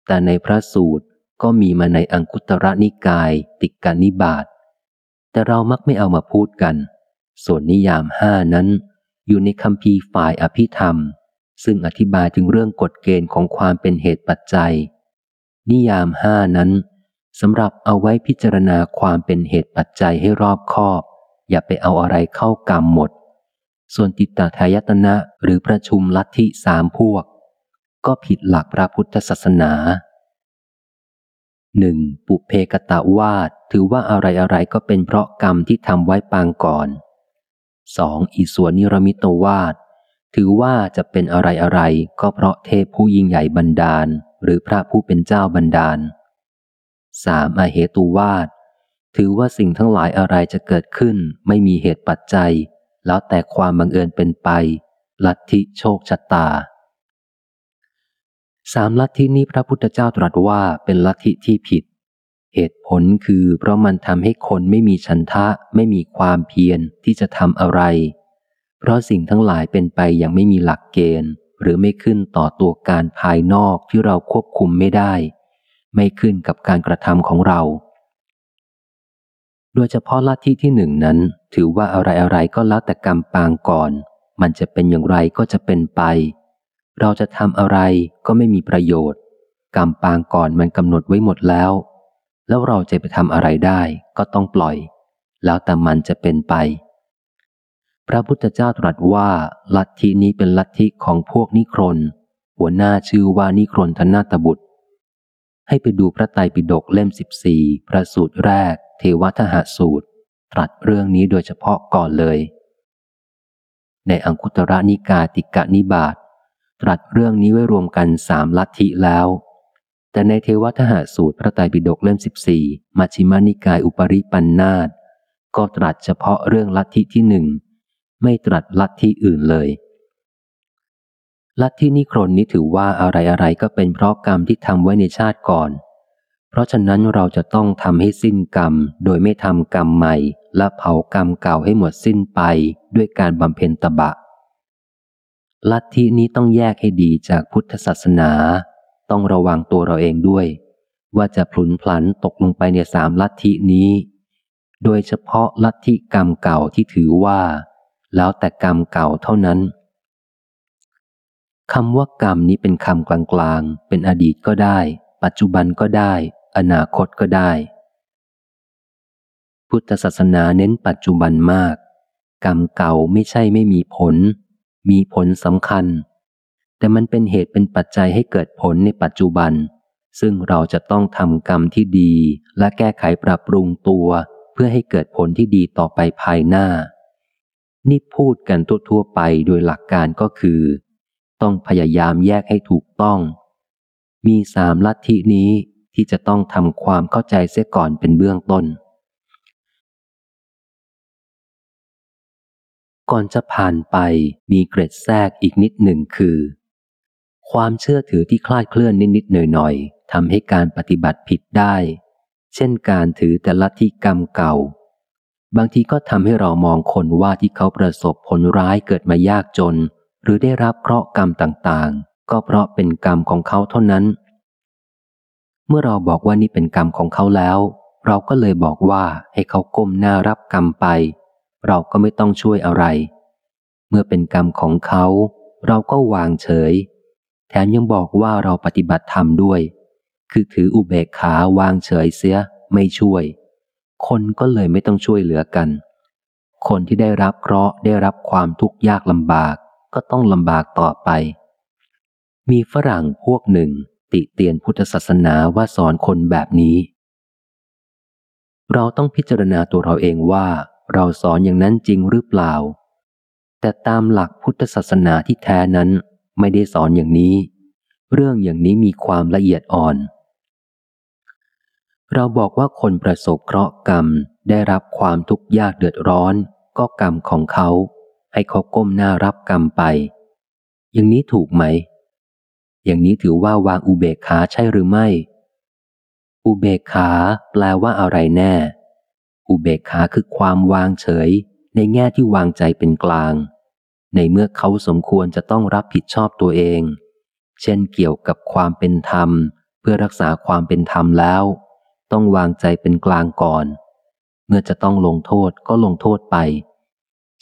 แต่ในพระสูตรก็มีมาในอังคุตระนิกายติกานิบาตแต่เรามักไม่เอามาพูดกัน ส่วนนิยามห้านั้น อยู่ในคำพีฝ่ายอภิธรรม ซึ่งอธิบายถึงเรื่องกฎเกณฑ์ของความเป็นเหตุปัจจัย นิยามห้านั้นสำหรับเอาไว้พิจารณาความเป็นเหตุปัจจัยให้รอบคอบ อย่าไปเอาอะไรเข้ากรรมหมด ส่วนติตาทายตนะหรือประชุมลัทธิสามพวก ก็ผิดหลักพระพุทธศาสนาหนึ่งปุเพกตะวาดถือว่าอะไรอะไรก็เป็นเพราะกรรมที่ทำไว้ปางก่อนสองอิสวนิรมิตวาดถือว่าจะเป็นอะไรอะไรก็เพราะเทพผู้ยิ่งใหญ่บันดาล หรือพระผู้เป็นเจ้าบันดาลสามอเหตุวาดถือว่าสิ่งทั้งหลายอะไรจะเกิดขึ้น ไม่มีเหตุปัจจัย แล้วแต่ความบังเอิญเป็นไป ลัทธิโชคชะตา สามลัทธินี้พระพุทธเจ้าตรัสว่าเป็นลัทธิที่ผิด เหตุผลคือเพราะมันทำให้คนไม่มีชันทะไม่มีความเพียรที่จะทำอะไร เพราะสิ่งทั้งหลายเป็นไปอย่างไม่มีหลักเกณฑ์ หรือไม่ขึ้นต่อตัวการภายนอกที่เราควบคุมไม่ได้ ไม่ขึ้นกับการกระทำของเรา โดยเฉพาะลัทธิที่หนึ่งนั้น ถือว่าอะไรอะไรก็แล้วแต่กรรมปางก่อน มันจะเป็นอย่างไรก็จะเป็นไป เราจะทำอะไรก็ไม่มีประโยชน์ กรรมปางก่อนมันกำหนดไว้หมดแล้ว แล้วเราจะไปทำอะไรได้ก็ต้องปล่อย แล้วแต่มันจะเป็นไป พระพุทธเจ้าตรัสว่า ลัทธินี้เป็นลัทธิของพวกนิครน หัวหน้าชื่อว่านิครนธนาตบุตร ให้ไปดูพระไตรปิฎกเล่มสิบสี่พระสูตรแรก เทวทหสูตร ตรัสเรื่องนี้โดยเฉพาะก่อนเลย ในอังคุตระนิกาติกะนิบาต ตรัสเรื่องนี้ไว้รวมกันสามลัทธิแล้ว แต่ในเทวทหสูตรพระไตรปิฎกเล่มสิบสี่มัชฌิมานิกายอุปริปันธาตก็ตรัสเฉพาะเรื่องลัทธิที่หนึ่ง ไม่ตรัสลัทธิอื่นเลย ลัทธินิครนนี้ถือว่าอะไรอะไรก็เป็นเพราะกรรมที่ทำไว้ในชาติก่อน เพราะฉะนั้นเราจะต้องทำให้สิ้นกรรม โดยไม่ทำกรรมใหม่ และเผากรรมเก่าให้หมดสิ้นไปด้วยการบำเพ็ญตบะ ลัทธินี้ต้องแยกให้ดีจากพุทธศาสนา ต้องระวังตัวเราเองด้วย ว่าจะพลุนพลันตกลงไปในสามลัทธินี้ โดยเฉพาะลัทธิกรรมเก่าที่ถือว่า แล้วแต่กรรมเก่าเท่านั้นคำว่ากรรมนี้เป็นคำกลางๆ เป็นอดีตก็ได้ ปัจจุบันก็ได้ อนาคตก็ได้ พุทธศาสนาเน้นปัจจุบันมาก กรรมเก่าไม่ใช่ไม่มีผล มีผลสำคัญ แต่มันเป็นเหตุเป็นปัจจัยให้เกิดผลในปัจจุบัน ซึ่งเราจะต้องทำกรรมที่ดีและแก้ไขปรับปรุงตัวเพื่อให้เกิดผลที่ดีต่อไปภายหน้า นี่พูดกันทั่วๆไปโดยหลักการก็คือ ต้องพยายามแยกให้ถูกต้อง มีสามลัทธินี้ที่จะต้องทำความเข้าใจเสียก่อนเป็นเบื้องต้น ก่อนจะผ่านไปมีเกร็ดแทรกอีกนิดหนึ่งคือ ความเชื่อถือที่คลาดเคลื่อนนิดๆหน่อยๆทำให้การปฏิบัติผิดได้ เช่นการถือแต่ละที่กรรมเก่า บางทีก็ทำให้เรามองคนว่าที่เขาประสบผลร้ายเกิดมายากจน หรือได้รับเคราะห์กรรมต่างๆ ก็เพราะเป็นกรรมของเขาเท่านั้น เมื่อเราบอกว่านี่เป็นกรรมของเขาแล้ว เราก็เลยบอกว่าให้เขาก้มหน้ารับกรรมไป เราก็ไม่ต้องช่วยอะไร เมื่อเป็นกรรมของเขา เราก็วางเฉย แถมยังบอกว่าเราปฏิบัติธรรมด้วย คือถืออุเบกขาวางเฉยเสียไม่ช่วย คนก็เลยไม่ต้องช่วยเหลือกัน คนที่ได้รับเคราะห์ได้รับความทุกข์ยากลำบาก ก็ต้องลำบากต่อไป มีฝรั่งพวกหนึ่งติเตียนพุทธศาสนาว่าสอนคนแบบนี้ เราต้องพิจารณาตัวเราเองว่า เราสอนอย่างนั้นจริงหรือเปล่า แต่ตามหลักพุทธศาสนาที่แท้นั้นไม่ได้สอนอย่างนี้ เรื่องอย่างนี้มีความละเอียดอ่อน เราบอกว่าคนประสบเคราะห์กรรมได้รับความทุกข์ยากเดือดร้อน ก็กรรมของเขา ให้เขาก้มหน้ารับกรรมไป อย่างนี้ถูกไหม อย่างนี้ถือว่าวางอุเบกขาใช่หรือไม่ อุเบกขาแปลว่าอะไรแน่ อุเบกขาคือความวางเฉย ในแง่ที่วางใจเป็นกลาง ในเมื่อเขาสมควรจะต้องรับผิดชอบตัวเอง เช่นเกี่ยวกับความเป็นธรรม เพื่อรักษาความเป็นธรรมแล้ว ต้องวางใจเป็นกลางก่อน เมื่อจะต้องลงโทษก็ลงโทษไป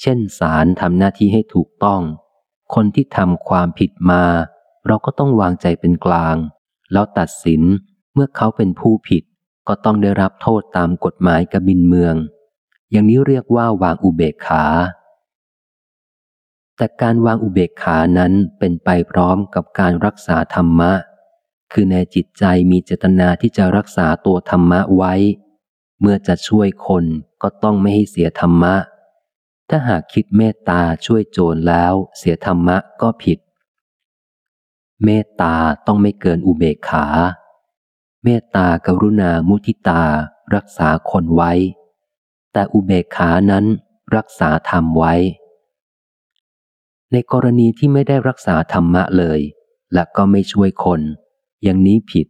เช่นศาลทำหน้าที่ให้ถูกต้อง คนที่ทำความผิดมา เราก็ต้องวางใจเป็นกลาง แล้วตัดสินเมื่อเขาเป็นผู้ผิด ก็ต้องได้รับโทษตามกฎหมายกบินเมือง อย่างนี้เรียกว่าวางอุเบกขา แต่การวางอุเบกขานั้นเป็นไปพร้อมกับการรักษาธรรมะ คือในจิตใจมีเจตนาที่จะรักษาตัวธรรมะไว้ เมื่อจะช่วยคนก็ต้องไม่ให้เสียธรรมะ ถ้าหากคิดเมตตาช่วยโจรแล้ว เสียธรรมะก็ผิด เมตตาต้องไม่เกินอุเบกขา เมตตากรุณามุทิตา รักษาคนไว้ แต่อุเบกขานั้นรักษาธรรมไว้ ในกรณีที่ไม่ได้รักษาธรรมะเลย และก็ไม่ช่วยคน อย่างนี้ผิด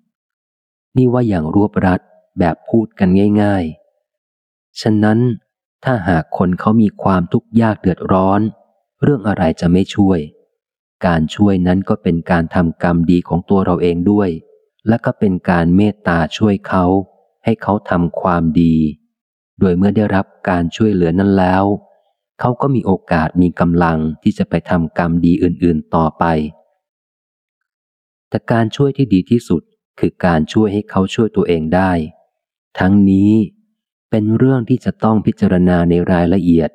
นี่ว่าอย่างรวบรัดแบบพูดกันง่าย ๆ ฉะนั้นถ้าหากคนเขามีความทุกข์ยากเดือดร้อน เรื่องอะไรจะไม่ช่วย การช่วยนั้นก็เป็นการทำกรรมดีของตัวเราเองด้วย และก็เป็นการเมตตาช่วยเขา ให้เขาทำความดี โดยเมื่อได้รับการช่วยเหลือนั้นแล้ว เขาก็มีโอกาสมีกำลังที่จะไปทำกรรมดีอื่น ๆ ต่อไป แต่การช่วยที่ดีที่สุดคือการช่วยให้เขาช่วยตัวเองได้ ทั้งนี้เป็นเรื่องที่จะต้องพิจารณาในรายละเอียด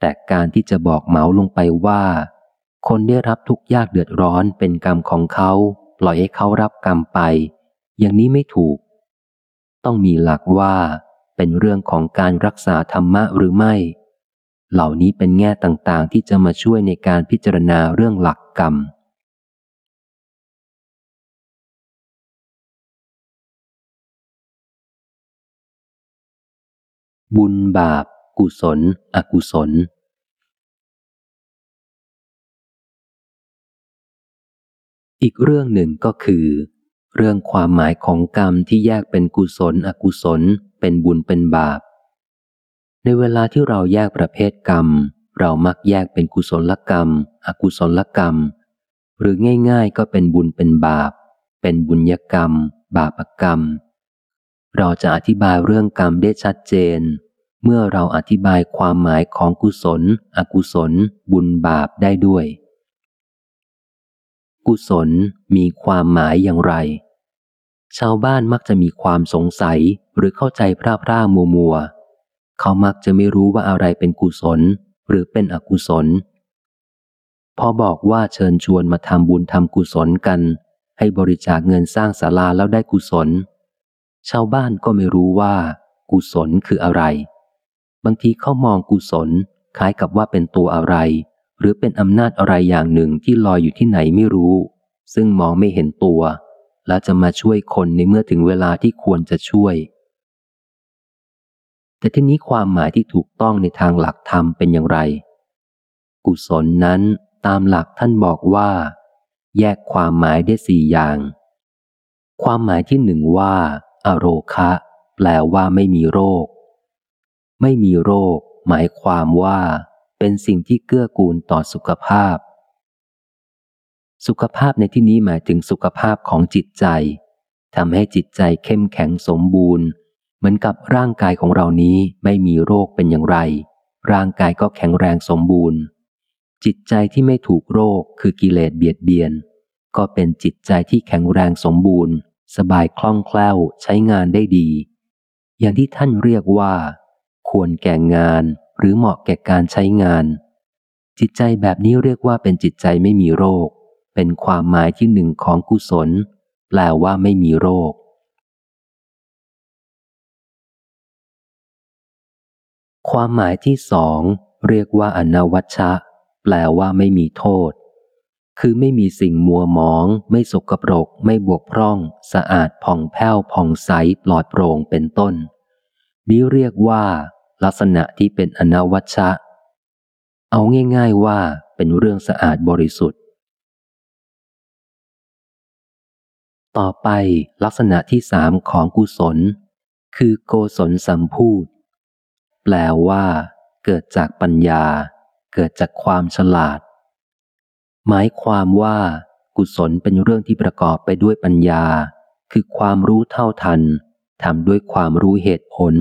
แต่การที่จะบอกเหมาลงไปว่า คนได้รับทุกยากเดือดร้อนเป็นกรรมของเขา ปล่อยให้เขารับกรรมไป อย่างนี้ไม่ถูก ต้องมีหลักว่าเป็นเรื่องของการรักษาธรรมะหรือไม่ เหล่านี้เป็นแง่ต่างๆ ที่จะมาช่วยในการพิจารณาเรื่องหลักกรรม บุญบาป กุศล อกุศล อีกเรื่องหนึ่งก็คือ เรื่องความหมายของกรรมที่แยกเป็นกุศล อกุศล เป็นบุญเป็นบาป ในเวลาที่เราแยกประเภทกรรม เรามักแยกเป็นกุศลกรรม อกุศลกรรม หรือง่ายๆ ก็เป็นบุญเป็นบาป เป็นบุญยกรรม บาปกรรม เราจะอธิบายเรื่องกรรมได้ชัดเจน เมื่อเราอธิบายความหมายของกุศล อกุศล บุญบาปได้ด้วย กุศลมีความหมายอย่างไร ชาวบ้านมักจะมีความสงสัยหรือเข้าใจพร่าพร่ามัวมัว เขามักจะไม่รู้ว่าอะไรเป็นกุศลหรือเป็นอกุศล พอบอกว่าเชิญชวนมาทำบุญทำกุศลกัน ให้บริจาคเงินสร้างศาลาแล้วได้กุศล ชาวบ้านก็ไม่รู้ว่า กุศลคืออะไร บางทีเขามองกุศลคล้ายกับว่าเป็นตัวอะไร หรือเป็นอำนาจอะไรอย่างหนึ่งที่ลอยอยู่ที่ไหนไม่รู้ ซึ่งมองไม่เห็นตัว แล้วจะมาช่วยคนในเมื่อถึงเวลาที่ควรจะช่วย แต่ที่นี้ความหมายที่ถูกต้องในทางหลักธรรมเป็นอย่างไร กุศลนั้นตามหลักท่านบอกว่า แยกความหมายได้สี่อย่าง ความหมายที่หนึ่งว่า อโรคะ แปลว่าไม่มีโรค ไม่มีโรค หมายความว่า เป็นสิ่งที่เกื้อกูลต่อสุขภาพ สุขภาพในที่นี้หมายถึงสุขภาพของจิตใจทำให้จิตใจเข้มแข็งสมบูรณ์ เหมือนกับร่างกายของเรานี้ไม่มีโรคเป็นอย่างไร ร่างกายก็แข็งแรงสมบูรณ์ จิตใจที่ไม่ถูกโรคคือกิเลสเบียดเบียน ก็เป็นจิตใจที่แข็งแรงสมบูรณ์ สบายคล่องแคล่วใช้งานได้ดี อย่างที่ท่านเรียกว่า ควรแก่งาน หรือเหมาะแก่การใช้งาน จิตใจแบบนี้เรียกว่าเป็นจิตใจไม่มีโรค เป็นความหมายที่หนึ่งของกุศล แปลว่าไม่มีโรค ความหมายที่สองเรียกว่าอนวัชชะ แปลว่าไม่มีโทษ คือไม่มีสิ่งมัวหมอง ไม่สกปรก ไม่บวกพร่อง สะอาดผ่องแผ้วผ่องใสปลอดโปร่งเป็นต้น นี้เรียกว่า ลักษณะที่เป็นอนวัชชะ เอาง่าย ๆว่าเป็นเรื่องสะอาดบริสุทธิ์ ต่อไปลักษณะที่สามของกุศล คือโกศลสัมพูดแปลว่า เกิดจากปัญญา เกิดจากความฉลาด หมายความว่า กุศลเป็นเรื่องที่ประกอบไปด้วยปัญญา คือความรู้เท่าทันทำด้วยความรู้เหตุผล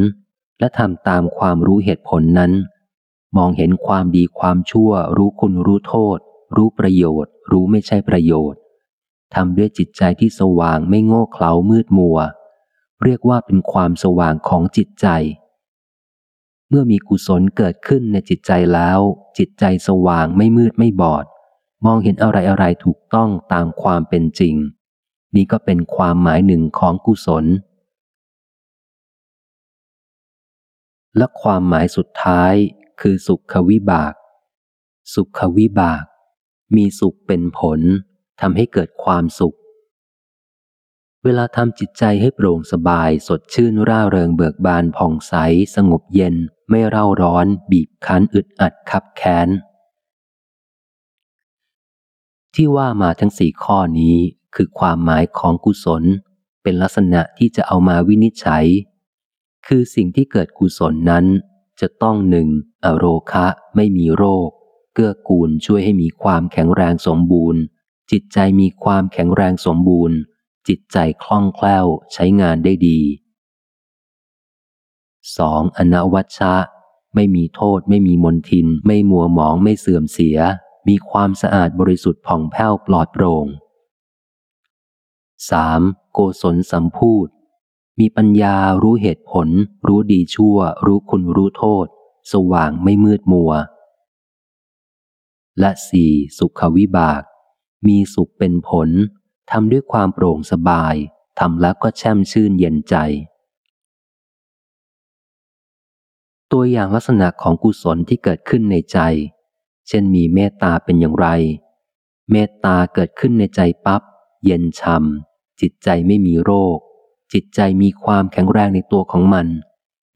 และทำตามความรู้เหตุผลนั้น มองเห็นความดีความชั่ว รู้คุณรู้โทษ รู้ประโยชน์ รู้ไม่ใช่ประโยชน์ทำด้วยจิตใจที่สว่างไม่โง่เขลามืดมัว เรียกว่าเป็นความสว่างของจิตใจ เมื่อมีกุศลเกิดขึ้นในจิตใจแล้ว จิตใจสว่างไม่มืดไม่บอด มองเห็นอะไรอะไรถูกต้องตามความเป็นจริง นี่ก็เป็นความหมายหนึ่งของกุศล และความหมายสุดท้ายคือสุขวิบาก สุขวิบาก มีสุขเป็นผลทำให้เกิดความสุข เวลาทำจิตใจให้โปร่งสบายสดชื่นร่าเริงเบิกบานผ่องใส สงบเย็น ไม่เร่าร้อน บีบคั้นอึดอัดคับแค้น ที่ว่ามาทั้งสี่ข้อนี้คือความหมายของกุศล เป็นลักษณะที่จะเอามาวินิจฉัย คือสิ่งที่เกิดกุศลนั้น จะต้องหนึ่งอโรคะไม่มีโรค เกื้อกูลช่วยให้มีความแข็งแรงสมบูรณ์ จิตใจมีความแข็งแรงสมบูรณ์ จิตใจคล่องแคล่วใช้งานได้ดี 2. อนวัชชะ ไม่มีโทษไม่มีมนทิน ไม่มัวหมองไม่เสื่อมเสีย มีความสะอาดบริสุทธิ์ผ่องแผ้วปลอดโปร่ง 3. โกศลสัมพูด มีปัญญารู้เหตุผล รู้ดีชั่ว รู้คุณรู้โทษ สว่างไม่มืดมัว และสี่สุขวิบาก มีสุขเป็นผลทำด้วยความโปร่งสบายทำแล้วก็แช่มชื่นเย็นใจ ตัวอย่างลักษณะของกุศลที่เกิดขึ้นในใจ เช่นมีเมตตาเป็นอย่างไร เมตตาเกิดขึ้นในใจปับ๊บเย็นช่ำจิตใจไม่มีโรค จิตใจมีความแข็งแรงในตัวของมัน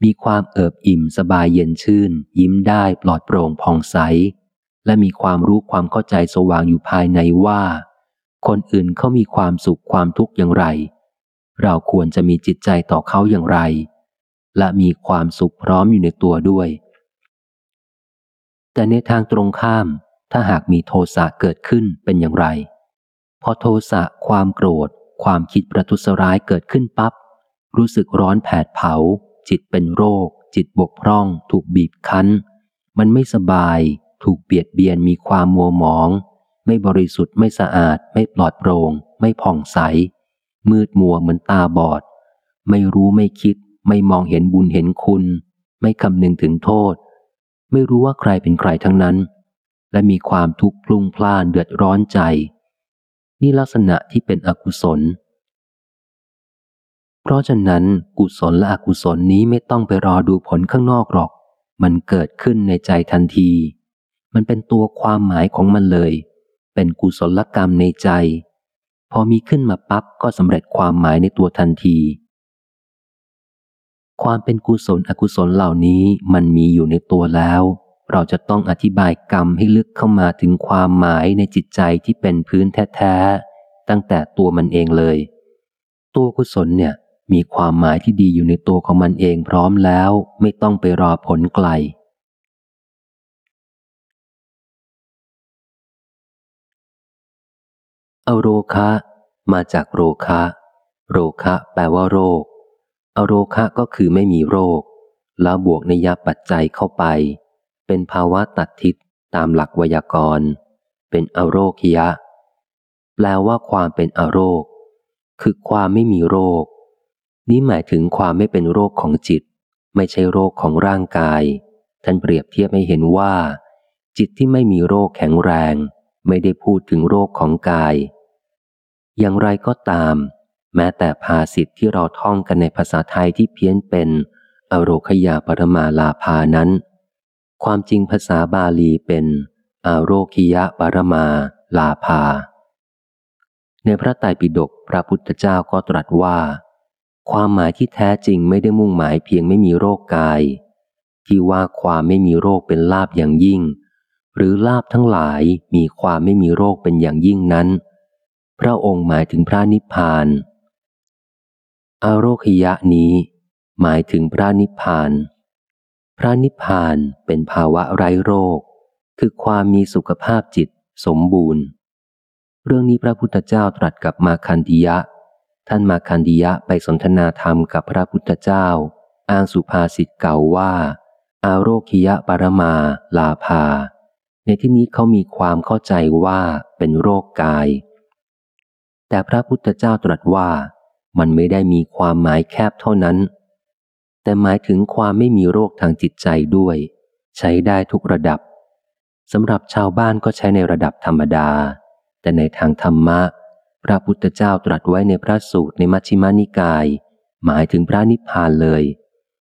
มีความเอิบอิ่มสบายเย็นชื่น ยิ้มได้ปลอดโปร่งผ่องใส และมีความรู้ความเข้าใจสว่างอยู่ภายในว่า คนอื่นเขามีความสุขความทุกข์อย่างไร เราควรจะมีจิตใจต่อเขาอย่างไร และมีความสุขพร้อมอยู่ในตัวด้วย แต่ในทางตรงข้าม ถ้าหากมีโทสะเกิดขึ้นเป็นอย่างไร พอโทสะความโกรธ ความคิดประทุษร้ายเกิดขึ้นปับ๊บรู้สึกร้อนแผดเผา จิตเป็นโรค จิตบกพร่อง ถูกบีบคั้น มันไม่สบาย ถูกเบียดเบียนมีความมัวหมอง ไม่บริสุทธิ์ไม่สะอาด ไม่ปลอดโปร่ง ไม่ผ่องใส มืดมัวเหมือนตาบอด ไม่รู้ไม่คิด ไม่มองเห็นบุญเห็นคุณ ไม่คำนึงถึงโทษ ไม่รู้ว่าใครเป็นใครทั้งนั้น และมีความทุกข์พลุ่งพล่านเดือดร้อนใจ นี่ลักษณะที่เป็นอกุศล เพราะฉะนั้นกุศลและอกุศลนี้ไม่ต้องไปรอดูผลข้างนอกหรอก มันเกิดขึ้นในใจทันที มันเป็นตัวความหมายของมันเลย เป็นกุศลกรรมในใจ พอมีขึ้นมาปั๊บก็สำเร็จความหมายในตัวทันที ความเป็นกุศลอกุศลเหล่านี้มันมีอยู่ในตัวแล้ว เราจะต้องอธิบายกรรมให้ลึกเข้ามาถึงความหมายในจิตใจที่เป็นพื้นแท้ๆ ตั้งแต่ตัวมันเองเลย ตัวกุศลเนี่ยมีความหมายที่ดีอยู่ในตัวของมันเองพร้อมแล้วไม่ต้องไปรอผลไกล อโรคะ มาจากโรคะ โรคะแปลว่าโรค อโรคะก็คือไม่มีโรค แล้วบวกในยาปัจจัยเข้าไป เป็นภาวะตัดทิศตามหลักไวยากรณ์ เป็นอโรคยะ แปลว่าความเป็นอโรค คือความไม่มีโรค นี้หมายถึงความไม่เป็นโรคของจิต ไม่ใช่โรคของร่างกาย ท่านเปรียบเทียบให้เห็นว่า จิตที่ไม่มีโรคแข็งแรง ไม่ได้พูดถึงโรคของกาย อย่างไรก็ตาม แม้แต่ภาษิตที่เราท่องกันในภาษาไทยที่เพี้ยนเป็น อโรคยาปรมาลาภานั้น ความจริงภาษาบาลีเป็นอโรคิยะปรมา ลาภา ในพระไตรปิฎกพระพุทธเจ้าก็ตรัสว่า ความหมายที่แท้จริงไม่ได้มุ่งหมายเพียงไม่มีโรคกาย ที่ว่าความไม่มีโรคเป็นลาบอย่างยิ่ง หรือลาบทั้งหลายมีความไม่มีโรคเป็นอย่างยิ่งนั้น พระองค์หมายถึงพระนิพพานอโรคยะนี้ หมายถึงพระนิพพาน พระนิพพานเป็นภาวะไร้โรค คือความมีสุขภาพจิตสมบูรณ์ เรื่องนี้พระพุทธเจ้าตรัสกับมาคันธิยะ ท่านมาคันธิยะไปสนทนาธรรมกับพระพุทธเจ้า อ้างสุภาษิตเก่าว่า อาโรคิยะปรมาลาภา ในที่นี้เขามีความเข้าใจว่าเป็นโรคกาย แต่พระพุทธเจ้าตรัสว่ามันไม่ได้มีความหมายแคบเท่านั้น แต่หมายถึงความไม่มีโรคทางจิตใจด้วย ใช้ได้ทุกระดับสำหรับชาวบ้านก็ใช้ในระดับธรรมดา แต่ในทางธรรมะ พระพุทธเจ้าตรัสไว้ในพระสูตรในมัชฌิมานิกาย หมายถึงพระนิพพานเลย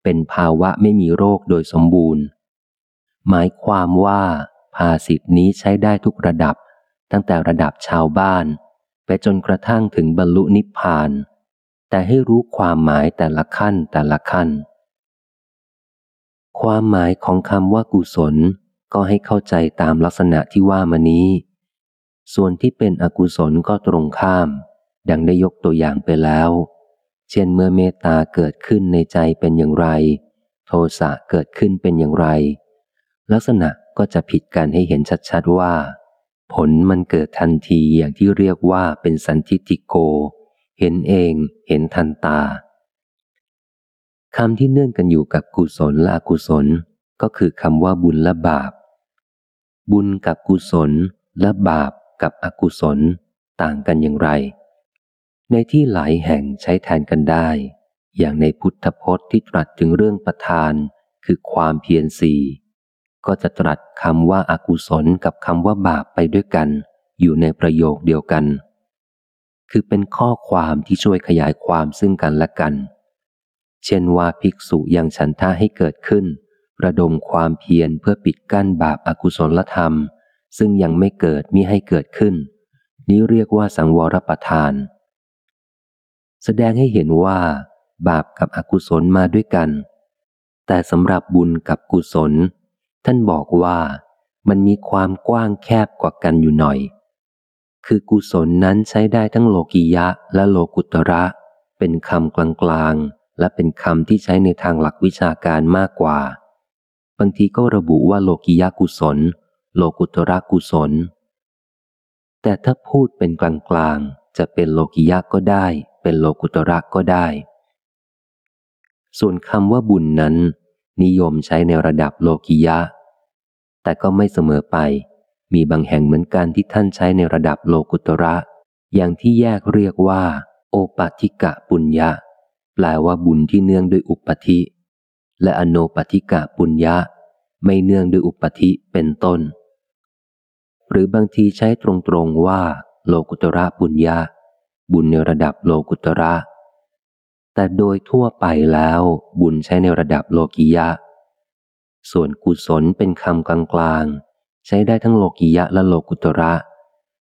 เป็นภาวะไม่มีโรคโดยสมบูรณ์ หมายความว่าภาสิทธินี้ใช้ได้ทุกระดับ ตั้งแต่ระดับชาวบ้าน ไปจนกระทั่งถึงบรรลุนิพพาน แต่ให้รู้ความหมายแต่ละขั้นแต่ละขั้น ความหมายของคำว่ากุศล ก็ให้เข้าใจตามลักษณะที่ว่ามานี้ ส่วนที่เป็นอกุศลก็ตรงข้าม ดังได้ยกตัวอย่างไปแล้ว เช่นเมื่อเมตตาเกิดขึ้นในใจเป็นอย่างไร โทสะเกิดขึ้นเป็นอย่างไร ลักษณะก็จะผิดกันให้เห็นชัดๆว่า ผลมันเกิดทันทีอย่างที่เรียกว่าเป็นสันทิติโก เห็นเอง เห็นทันตา คำที่เนื่องกันอยู่กับกุศลและอกุศล ก็คือคำว่าบุญและบาป บุญกับกุศลและบาปกับอกุศล ต่างกันอย่างไร ในที่หลายแห่งใช้แทนกันได้ อย่างในพุทธพจน์ที่ตรัสถึงเรื่องประทาน คือความเพียรสีก็จะตรัสคำว่าอากุศลกับคำว่าบาปไปด้วยกัน อยู่ในประโยคเดียวกัน คือเป็นข้อความที่ช่วยขยายความซึ่งกันและกัน เช่นว่าภิกษุยังฉันทะให้เกิดขึ้น ระดมความเพียรเพื่อปิดกั้นบาปอากุศลธรรม ซึ่งยังไม่เกิดมิให้เกิดขึ้น นี้เรียกว่าสังวรประทาน แสดงให้เห็นว่า บาปกับอกุศลมาด้วยกัน แต่สำหรับบุญกับกุศล ท่านบอกว่ามันมีความกว้างแคบกว่ากันอยู่หน่อย คือกุศลนั้นใช้ได้ทั้งโลกิยะและโลกุตระ เป็นคำกลางๆ และเป็นคำที่ใช้ในทางหลักวิชาการมากกว่า บางทีก็ระบุว่าโลกิยะกุศล โลกุตระกุศล แต่ถ้าพูดเป็นกลางๆ จะเป็นโลกิยะก็ได้ เป็นโลกุตระก็ได้ ส่วนคำว่าบุญนั้น นิยมใช้ในระดับโลกิยะ แต่ก็ไม่เสมอไป มีบางแห่งเหมือนกันที่ท่านใช้ในระดับโลกุตระ อย่างที่แยกเรียกว่า โอปัติกะปุญญา ลว่าบุญที่เนื่องด้วยอุปธิ และอโนปติกะปุญญาไม่เนื่องด้วยอุปธิเป็นต้น หรือบางทีใช้ตรงๆว่า โลกุตระปุญญาบุญในระดับโลกุตระ แต่โดยทั่วไปแล้วบุญใช้ในระดับโลกิยะ ส่วนกุศลเป็นคำกลางๆ ใช้ได้ทั้งโลกิยะและโลกุตระ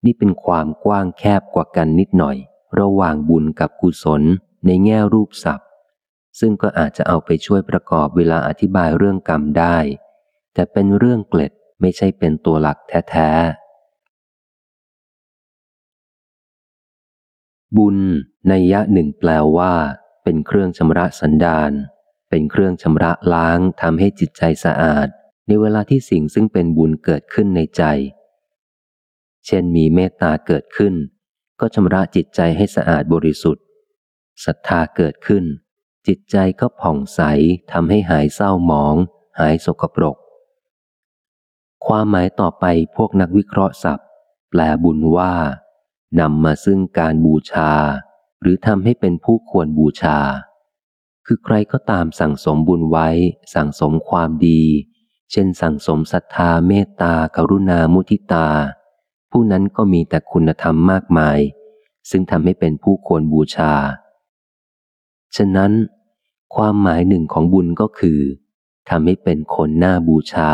นี่เป็นความกว้างแคบกว่ากันนิดหน่อย ระหว่างบุญกับกุศล ในแง่รูปศัพท์ ซึ่งก็อาจจะเอาไปช่วยประกอบเวลาอธิบายเรื่องกรรมได้ แต่เป็นเรื่องเกล็ดไม่ใช่เป็นตัวหลักแท้ๆ บุญในยะหนึ่งแปลว่า เป็นเครื่องชำระสันดาน เป็นเครื่องชำระล้างทำให้จิตใจสะอาด ในเวลาที่สิ่งซึ่งเป็นบุญเกิดขึ้นในใจ เช่นมีเมตตาเกิดขึ้น ก็ชำระจิตใจให้สะอาดบริสุทธิ์ ศรัทธาเกิดขึ้น จิตใจก็ผ่องใสทำให้หายเศร้าหมอง หายสกปรก ความหมายต่อไปพวกนักวิเคราะห์ศัพท์ แปลบุญว่านำมาซึ่งการบูชา หรือทำให้เป็นผู้ควรบูชา คือใครก็ตามสั่งสมบุญไว้ สั่งสมความดี เช่นสั่งสมศรัทธาเมตตากรุณามุทิตา ผู้นั้นก็มีแต่คุณธรรมมากมาย ซึ่งทำให้เป็นผู้ควรบูชา ฉะนั้น ความหมายหนึ่งของบุญก็คือทำให้เป็นคนหน้าบูชา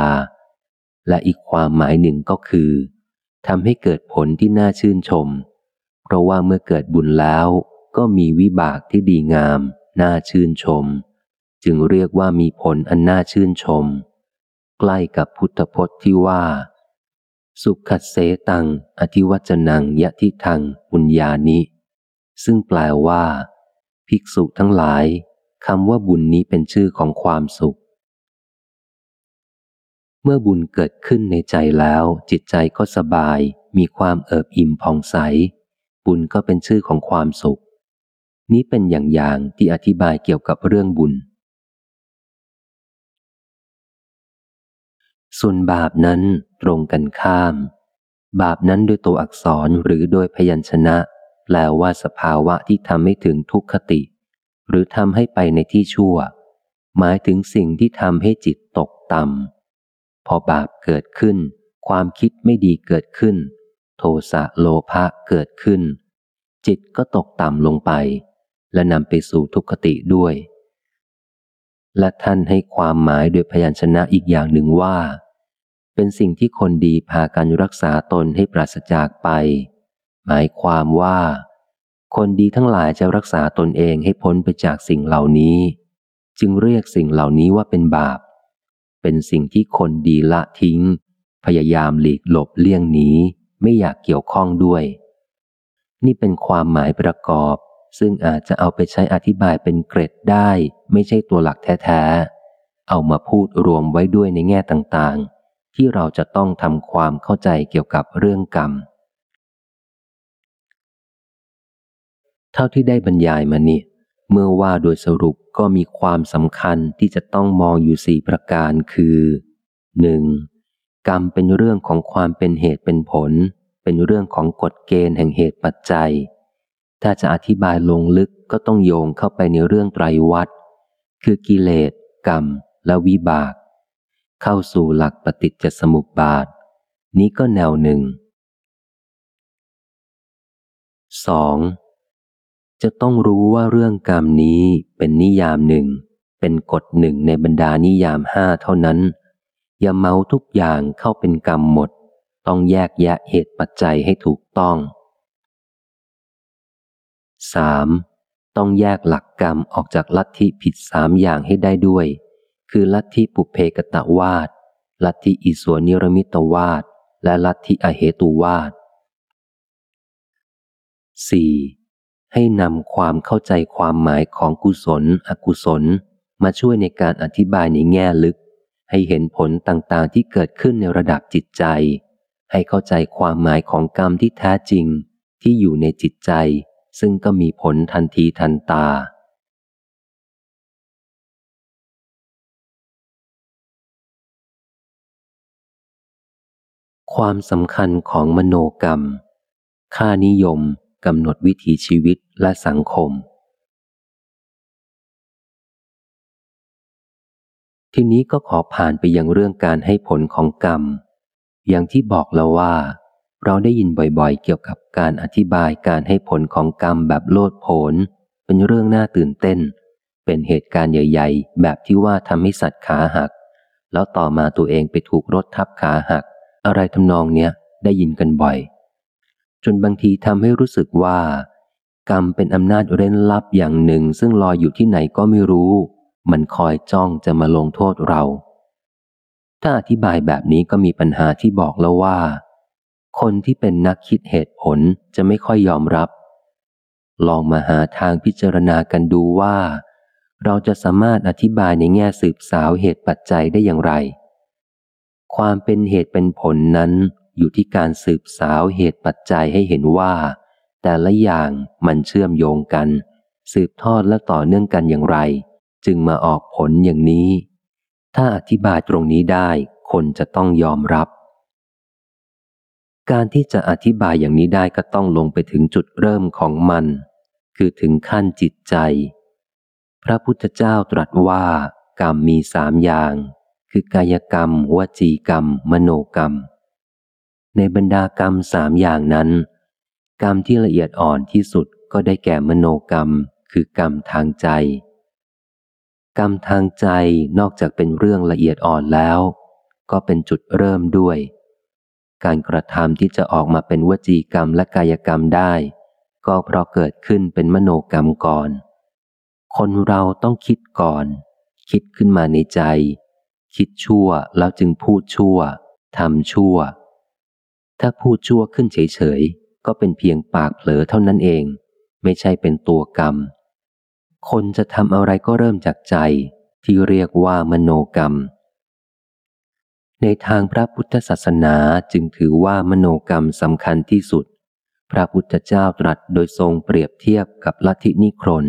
และอีกความหมายหนึ่งก็คือทำให้เกิดผลที่น่าชื่นชม เพราะว่าเมื่อเกิดบุญแล้วก็มีวิบากที่ดีงาม น่าชื่นชม จึงเรียกว่ามีผลอันน่าชื่นชม ใกล้กับพุทธพจน์ที่ว่า สุขเสตัง อธิวัจนังยะทิทังบุญญานิ ซึ่งแปลว่า ภิกษุทั้งหลายคำว่าบุญนี้เป็นชื่อของความสุข เมื่อบุญเกิดขึ้นในใจแล้ว จิตใจก็สบาย มีความเอิบอิ่มผ่องใส บุญก็เป็นชื่อของความสุข นี้เป็นอย่างอย่างที่อธิบายเกี่ยวกับเรื่องบุญ ส่วนบาปนั้นตรงกันข้าม บาปนั้นโดยตัวอักษรหรือโดยพยัญชนะ แปลว่าสภาวะที่ทำให้ถึงทุกขติ หรือทำให้ไปในที่ชั่ว หมายถึงสิ่งที่ทำให้จิตตกต่ำพอบาปเกิดขึ้น ความคิดไม่ดีเกิดขึ้น โทสะโลภะเกิดขึ้น จิตก็ตกต่ำลงไป และนำไปสู่ทุกขติด้วย และท่านให้ความหมายโดยพยัญชนะอีกอย่างหนึ่งว่า เป็นสิ่งที่คนดีพากันรักษาตนให้ปราศจากไป หมายความว่า คนดีทั้งหลายจะรักษาตนเองให้พ้นไปจากสิ่งเหล่านี้ จึงเรียกสิ่งเหล่านี้ว่าเป็นบาป เป็นสิ่งที่คนดีละทิ้ง พยายามหลีกหลบเลี่ยงหนีไม่อยากเกี่ยวข้องด้วย นี่เป็นความหมายประกอบ ซึ่งอาจจะเอาไปใช้อธิบายเป็นเกร็ดได้ ไม่ใช่ตัวหลักแท้ๆ เอามาพูดรวมไว้ด้วยในแง่ต่างๆ ที่เราจะต้องทำความเข้าใจเกี่ยวกับเรื่องกรรม เท่าที่ได้บรรยายมานี่เมื่อว่าโดยสรุปก็มีความสำคัญที่จะต้องมองอยู่สี่ประการคือ 1. กรรมเป็นเรื่องของความเป็นเหตุเป็นผล เป็นเรื่องของกฎเกณฑ์แห่งเหตุปัจจัย ถ้าจะอธิบายลงลึกก็ต้องโยงเข้าไปในเรื่องไตรวัตคือกิเลส กรรม และวิบาก เข้าสู่หลักปฏิจจสมุปบาท นี้ก็แนวหนึ่ง 2. จะต้องรู้ว่าเรื่องกรรมนี้เป็นนิยามหนึ่ง เป็นกฎหนึ่งในบรรดานิยามห้าเท่านั้น อย่าเมาทุกอย่างเข้าเป็นกรรมหมด ต้องแยกแยะเหตุปัจจัยให้ถูกต้อง 3. ต้องแยกหลักกรรมออกจากลัทธิผิดสามอย่างให้ได้ด้วย คือลัทธิปุเพกตะวาดลัทธิอิสวนิรมิตวาดและลัทธิอเหตุวาด 4. ให้นำความเข้าใจความหมายของกุศล อกุศล มาช่วยในการอธิบายในแง่ลึก ให้เห็นผลต่างๆที่เกิดขึ้นในระดับจิตใจ ให้เข้าใจความหมายของกรรมที่แท้จริง ที่อยู่ในจิตใจ ซึ่งก็มีผลทันทีทันตา ความสำคัญของมโนกรรม ค่านิยม กำหนดวิถีชีวิตและสังคม ทีนี้ก็ขอผ่านไปยังเรื่องการให้ผลของกรรม อย่างที่บอกแล้วว่า เราได้ยินบ่อยๆ เกี่ยวกับการอธิบายการให้ผลของกรรมแบบโลดโผนเป็นเรื่องน่าตื่นเต้น เป็นเหตุการณ์ใหญ่ ๆ แบบที่ว่าทำให้สัตว์ขาหัก แล้วต่อมาตัวเองไปถูกรถทับขาหัก อะไรทำนองเนี้ยได้ยินกันบ่อย นบางทีทำให้รู้สึกว่า กรรมเป็นอำนาจเร้นลับอย่างหนึ่ง ซึ่งลอยอยู่ที่ไหนก็ไม่รู้ มันคอยจ้องจะมาลงโทษเรา ถ้าอธิบายแบบนี้ก็มีปัญหาที่บอกแล้วว่า คนที่เป็นนักคิดเหตุผลจะไม่ค่อยยอมรับ ลองมาหาทางพิจารณากันดูว่า เราจะสามารถอธิบายในแง่สืบสาวเหตุปัจจัยได้อย่างไร ความเป็นเหตุเป็นผลนั้น อยู่ที่การสืบสาวเหตุปัจจัยให้เห็นว่า แต่ละอย่างมันเชื่อมโยงกัน สืบทอดและต่อเนื่องกันอย่างไร จึงมาออกผลอย่างนี้ ถ้าอธิบายตรงนี้ได้คนจะต้องยอมรับ การที่จะอธิบายอย่างนี้ได้ก็ต้องลงไปถึงจุดเริ่มของมัน คือถึงขั้นจิตใจ พระพุทธเจ้าตรัสว่ากรรมมีสามอย่าง คือกายกรรมวจีกรรม มโนกรรม ในบรรดากรรมสามอย่างนั้น กรรมที่ละเอียดอ่อนที่สุดก็ได้แก่มโนกรรม คือกรรมทางใจ กรรมทางใจนอกจากเป็นเรื่องละเอียดอ่อนแล้ว ก็เป็นจุดเริ่มด้วย การกระทำที่จะออกมาเป็นวจีกรรมและกายกรรมได้ ก็เพราะเกิดขึ้นเป็นมโนกรรมก่อน คนเราต้องคิดก่อน คิดขึ้นมาในใจ คิดชั่วแล้วจึงพูดชั่วทำชั่ว ถ้าพูดชั่วขึ้นเฉยๆ ก็เป็นเพียงปากเผลอเท่านั้นเอง ไม่ใช่เป็นตัวกรรม คนจะทำอะไรก็เริ่มจากใจที่เรียกว่ามโนกรรม ในทางพระพุทธศาสนาจึงถือว่ามโนกรรมสำคัญที่สุด พระพุทธเจ้าตรัสโดยทรงเปรียบเทียบกับลัทธินิครน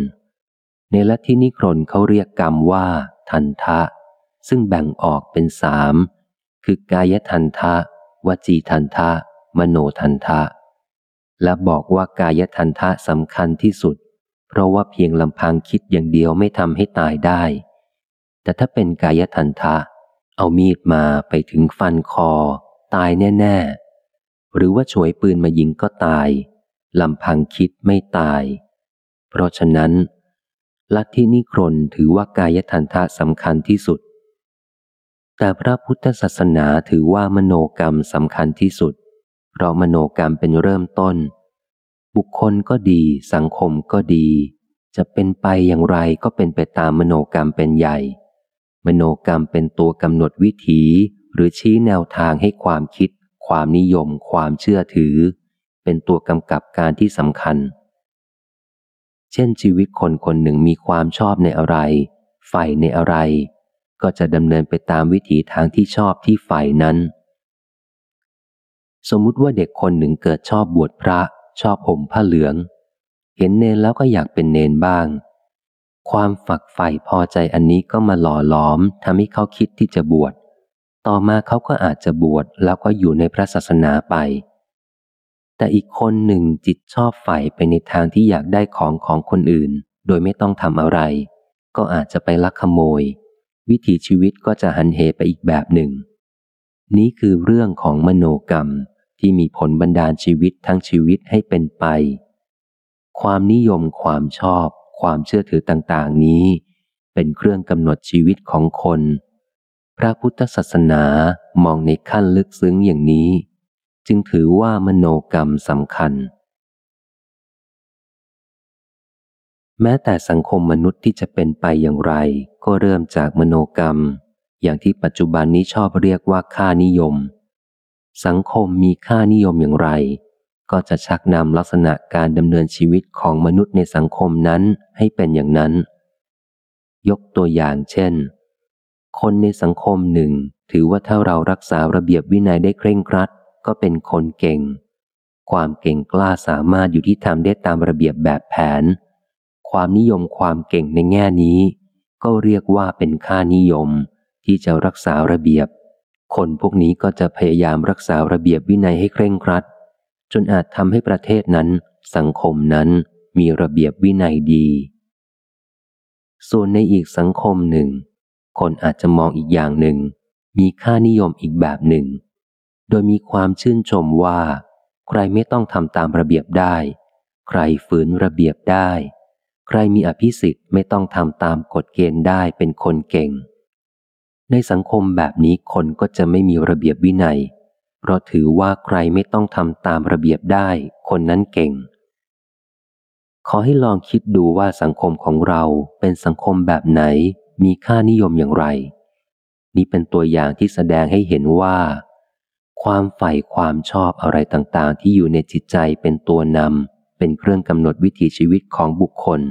ในลัทธินิครนเขาเรียกกรรมว่า ทันทะ ซึ่งแบ่งออกเป็นสามคือกายทันทะ วจีทันทะ มโนทันทะ และบอกว่ากายทันทะสำคัญที่สุด เพราะว่าเพียงลำพังคิดอย่างเดียวไม่ทำให้ตายได้ แต่ถ้าเป็นกายทันทะ เอามีดมาไปถึงฟันคอ ตายแน่ ๆ หรือว่าช่วยปืนมายิงก็ตายลำพังคิดไม่ตาย เพราะฉะนั้น ลัทธินิครนถือว่ากายทันทะสำคัญที่สุด แต่พระพุทธศาสนาถือว่ามโนกรรมสำคัญที่สุด เพราะมโนกรรมเป็นเริ่มต้น บุคคลก็ดี สังคมก็ดี จะเป็นไปอย่างไรก็เป็นไปตามมโนกรรมเป็นใหญ่ มโนกรรมเป็นตัวกำหนดวิถีหรือชี้แนวทางให้ความคิด ความนิยม ความเชื่อถือ เป็นตัวกำกับการที่สำคัญ เช่นชีวิตคนคนหนึ่งมีความชอบในอะไรใฝ่ในอะไร ก็จะดำเนินไปตามวิถีทางที่ชอบที่ใฝ่นั้น สมมุติว่าเด็กคนหนึ่งเกิดชอบบวชพระ ชอบห่มผ้าเหลือง เห็นเนนแล้วก็อยากเป็นเนนบ้าง ความฝักใฝ่พอใจอันนี้ก็มาหล่อหลอมทำให้เขาคิดที่จะบวช ต่อมาเขาก็อาจจะบวชแล้วก็อยู่ในพระศาสนาไป แต่อีกคนหนึ่งจิตชอบใฝ่ไปในทางที่อยากได้ของของคนอื่น โดยไม่ต้องทำอะไร ก็อาจจะไปลักขโมย วิถีชีวิตก็จะหันเหไปอีกแบบหนึ่ง นี้คือเรื่องของมโนกรรมที่มีผลบันดาลชีวิตทั้งชีวิตให้เป็นไป ความนิยมความชอบ ความเชื่อถือต่างๆ นี้ เป็นเครื่องกำหนดชีวิตของคน พระพุทธศาสนามองในขั้นลึกซึ้งอย่างนี้ จึงถือว่ามโนกรรมสำคัญ แม้แต่สังคมมนุษย์ที่จะเป็นไปอย่างไร ก็เริ่มจากมโนกรรม อย่างที่ปัจจุบันนี้ชอบเรียกว่าค่านิยม สังคมมีค่านิยมอย่างไร ก็จะชักนำลักษณะการดำเนินชีวิตของมนุษย์ในสังคมนั้นให้เป็นอย่างนั้น ยกตัวอย่างเช่น คนในสังคมหนึ่ง ถือว่าถ้าเรารักษาระเบียบวินัยได้เคร่งครัด ก็เป็นคนเก่ง ความเก่งกล้าสามารถอยู่ที่ทำได้ตามระเบียบแบบแผน ความนิยมความเก่งในแง่นี้ ก็เรียกว่าเป็นค่านิยมที่จะรักษาระเบียบ คนพวกนี้ก็จะพยายามรักษาระเบียบวินัยให้เคร่งครัด จนอาจทำให้ประเทศนั้น สังคมนั้นมีระเบียบวินัยดี ส่วนในอีกสังคมหนึ่ง คนอาจจะมองอีกอย่างหนึ่ง มีค่านิยมอีกแบบหนึ่ง โดยมีความชื่นชมว่า ใครไม่ต้องทำตามระเบียบได้ ใครฝืนระเบียบได้ ใครมีอภิสิทธิ์ไม่ต้องทำตามกฎเกณฑ์ได้เป็นคนเก่ง ในสังคมแบบนี้คนก็จะไม่มีระเบียบวินัย เพราะถือว่าใครไม่ต้องทำตามระเบียบได้ คนนั้นเก่ง ขอให้ลองคิดดูว่าสังคมของเราเป็นสังคมแบบไหน มีค่านิยมอย่างไร นี่เป็นตัวอย่างที่แสดงให้เห็นว่า ความใฝ่ความชอบอะไรต่างๆ ที่อยู่ในจิตใจเป็นตัวนำ เป็นเครื่องกำหนดวิถีชีวิตของบุคคล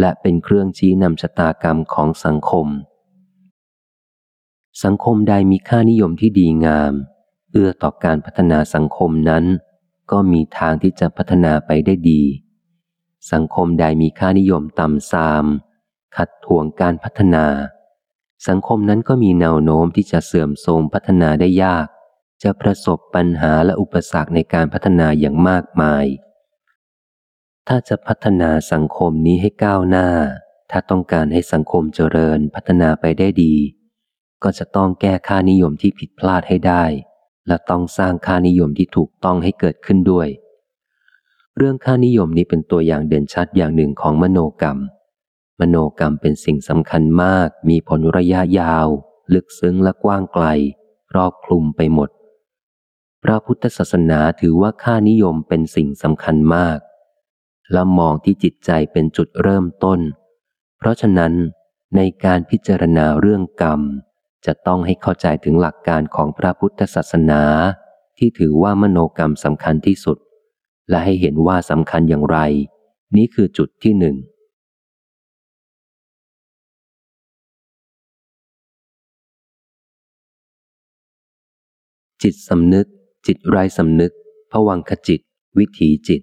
และเป็นเครื่องชี้นำชะตากรรมของสังคม สังคมใดมีค่านิยมที่ดีงาม เอื้อต่อการพัฒนาสังคมนั้น ก็มีทางที่จะพัฒนาไปได้ดี สังคมใดมีค่านิยมต่ำทราม ขัดทวงการพัฒนา สังคมนั้นก็มีแนวโน้มที่จะเสื่อมโทรมพัฒนาได้ยากจะประสบปัญหาและอุปสรรคในการพัฒนาอย่างมากมาย ถ้าจะพัฒนาสังคมนี้ให้ก้าวหน้า ถ้าต้องการให้สังคมเจริญพัฒนาไปได้ดี ก็จะต้องแก้ค่านิยมที่ผิดพลาดให้ได้ และต้องสร้างค่านิยมที่ถูกต้องให้เกิดขึ้นด้วย เรื่องค่านิยมนี้เป็นตัวอย่างเด่นชัดอย่างหนึ่งของมโนกรรม มโนกรรมเป็นสิ่งสำคัญมาก มีผลระยะยาว ลึกซึ้งและกว้างไกลครอบคลุมไปหมด พระพุทธศาสนาถือว่าค่านิยมเป็นสิ่งสำคัญมาก และมองที่จิตใจเป็นจุดเริ่มต้น เพราะฉะนั้นในการพิจารณาเรื่องกรรม จะต้องให้เข้าใจถึงหลักการของพระพุทธศาสนา ที่ถือว่ามโนกรรมสำคัญที่สุด และให้เห็นว่าสำคัญอย่างไร นี้คือจุดที่หนึ่งจิตสำนึก จิตไร้สำนึกผวังขจิต วิถีจิต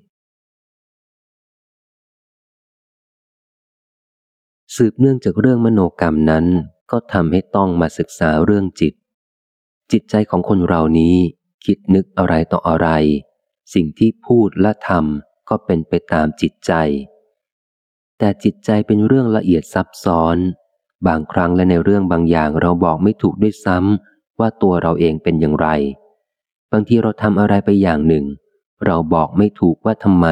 สืบเนื่องจากเรื่องมโนกรรมนั้น ก็ทำให้ต้องมาศึกษาเรื่องจิต จิตใจของคนเรานี้ คิดนึกอะไรต่ออะไร สิ่งที่พูดและทำก็เป็นไปตามจิตใจ แต่จิตใจเป็นเรื่องละเอียดซับซ้อน บางครั้งและในเรื่องบางอย่างเราบอกไม่ถูกด้วยซ้ำว่าตัวเราเองเป็นอย่างไร บางทีเราทำอะไรไปอย่างหนึ่ง เราบอกไม่ถูกว่าทำไม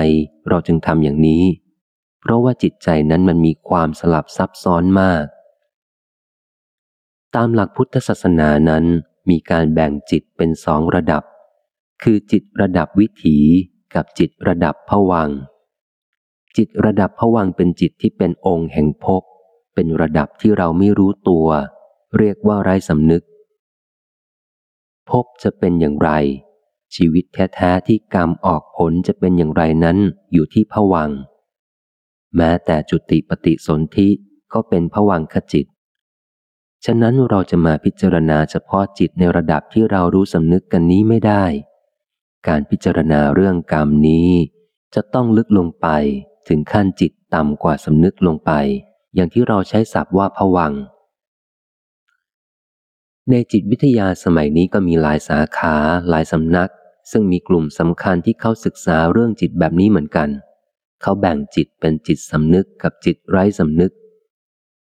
เราจึงทำอย่างนี้ เพราะว่าจิตใจนั้นมันมีความสลับซับซ้อนมาก ตามหลักพุทธศาสนานั้นมีการแบ่งจิตเป็นสองระดับ คือจิตระดับวิถีกับจิตระดับผวัง จิตระดับผวังเป็นจิตที่เป็นองค์แห่งภพ เป็นระดับที่เราไม่รู้ตัว เรียกว่าไร้สำนึกภพจะเป็นอย่างไร ชีวิตแท้ๆที่กรรมออกผลจะเป็นอย่างไรนั้นอยู่ที่ผวัง แม้แต่จุติปฏิสนธิก็เป็นผวังขจิต ฉะนั้นเราจะมาพิจารณาเฉพาะจิตในระดับที่เรารู้สำนึกกันนี้ไม่ได้ การพิจารณาเรื่องกรรมนี้ จะต้องลึกลงไปถึงขั้นจิตต่ำกว่าสำนึกลงไป อย่างที่เราใช้ศัพท์ว่าผวัง ในจิตวิทยาสมัยนี้ก็มีหลายสาขาหลายสำนัก ซึ่งมีกลุ่มสำคัญที่เขาศึกษาเรื่องจิตแบบนี้เหมือนกัน เขาแบ่งจิตเป็นจิตสำนึกกับจิตไร้สำนึก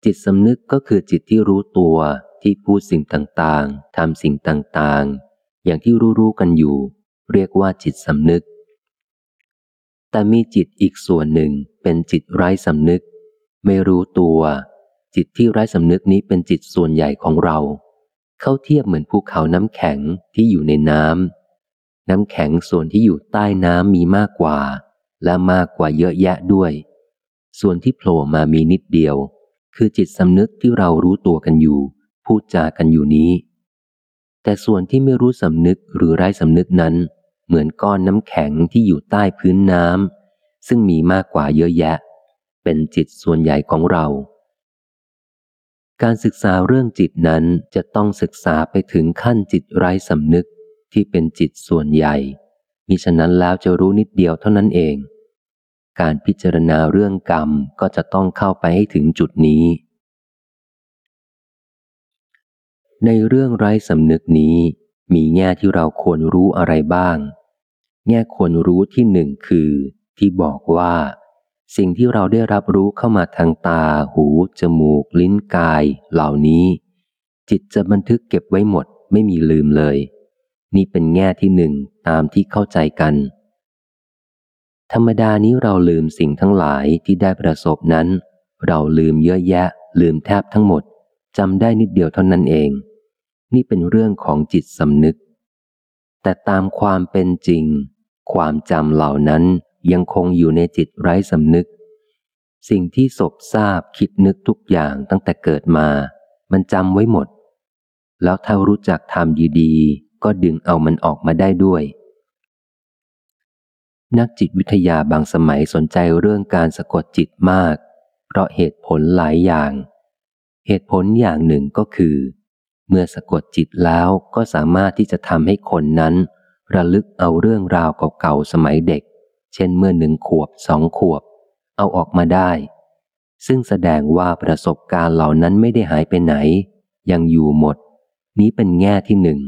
จิตสำนึกก็คือจิตที่รู้ตัวที่พูดสิ่งต่างๆทำสิ่งต่างๆ อย่างที่รู้ๆกันอยู่ เรียกว่าจิตสำนึก แต่มีจิตอีกส่วนหนึ่งเป็นจิตไร้สำนึก ไม่รู้ตัว จิตที่ไร้สำนึกนี้เป็นจิตส่วนใหญ่ของเรา เขาเทียบเหมือนภูเขาน้ำแข็งที่อยู่ในน้ำน้ำแข็งส่วนที่อยู่ใต้น้ำมีมากกว่า และมากกว่าเยอะแยะด้วย ส่วนที่โผล่มามีนิดเดียว คือจิตสำนึกที่เรารู้ตัวกันอยู่ พูดจากันอยู่นี้ แต่ส่วนที่ไม่รู้สำนึกหรือไร้สำนึกนั้น เหมือนก้อนน้ำแข็งที่อยู่ใต้พื้นน้ำซึ่งมีมากกว่าเยอะแยะ เป็นจิตส่วนใหญ่ของเราการศึกษาเรื่องจิตนั้นจะต้องศึกษาไปถึงขั้นจิตไร้สำนึกที่เป็นจิตส่วนใหญ่มิฉะนั้นแล้วจะรู้นิดเดียวเท่านั้นเอง การพิจารณาเรื่องกรรมก็จะต้องเข้าไปให้ถึงจุดนี้ ในเรื่องไร้สำนึกนี้ มีแง่ที่เราควรรู้อะไรบ้าง แง่ควรรู้ที่หนึ่งคือ ที่บอกว่า สิ่งที่เราได้รับรู้เข้ามาทางตา หู จมูก ลิ้นกาย เหล่านี้ จิตจะบันทึกเก็บไว้หมด ไม่มีลืมเลย นี่เป็นแง่ที่หนึ่งตามที่เข้าใจกัน ธรรมดานี้เราลืมสิ่งทั้งหลายที่ได้ประสบนั้น เราลืมเยอะแยะ ลืมแทบทั้งหมดจำได้นิดเดียวเท่านั้นเอง นี่เป็นเรื่องของจิตสำนึก แต่ตามความเป็นจริง ความจำเหล่านั้นยังคงอยู่ในจิตไร้สำนึก สิ่งที่ศพทราบคิดนึกทุกอย่างตั้งแต่เกิดมา มันจำไว้หมด แล้วถ้ารู้จักทำดีๆ ก็ดึงเอามันออกมาได้ด้วย นักจิตวิทยาบางสมัยสนใจเรื่องการสะกดจิตมาก เพราะเหตุผลหลายอย่าง เหตุผลอย่างหนึ่งก็คือ เมื่อสะกดจิตแล้วก็สามารถที่จะทำให้คนนั้น ระลึกเอาเรื่องราวเก่าๆสมัยเด็ก เช่นเมื่อหนึ่งขวบสองขวบ เอาออกมาได้ ซึ่งแสดงว่าประสบการณ์เหล่านั้นไม่ได้หายไปไหน ยังอยู่หมด นี้เป็นแง่ที่หนึ่ง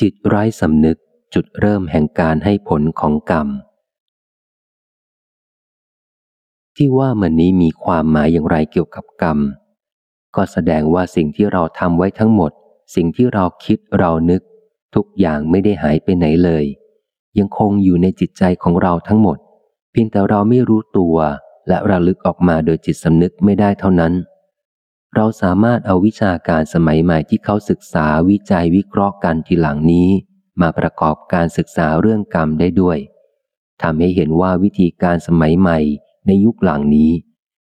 จิตไร้สำนึกจุดเริ่มแห่งการให้ผลของกรรม ที่ว่ามันนี้มีความหมายอย่างไรเกี่ยวกับกรรม ก็แสดงว่าสิ่งที่เราทำไว้ทั้งหมด สิ่งที่เราคิดเรานึก ทุกอย่างไม่ได้หายไปไหนเลย ยังคงอยู่ในจิตใจของเราทั้งหมด เพียงแต่เราไม่รู้ตัวและระลึกออกมาโดยจิตสำนึกไม่ได้เท่านั้น เราสามารถเอาวิชาการสมัยใหม่ที่เขาศึกษาวิจัยวิเคราะห์กันทีหลังนี้ มาประกอบการศึกษาเรื่องกรรมได้ด้วยทำให้เห็นว่าวิธีการสมัยใหม่ในยุคหลังนี้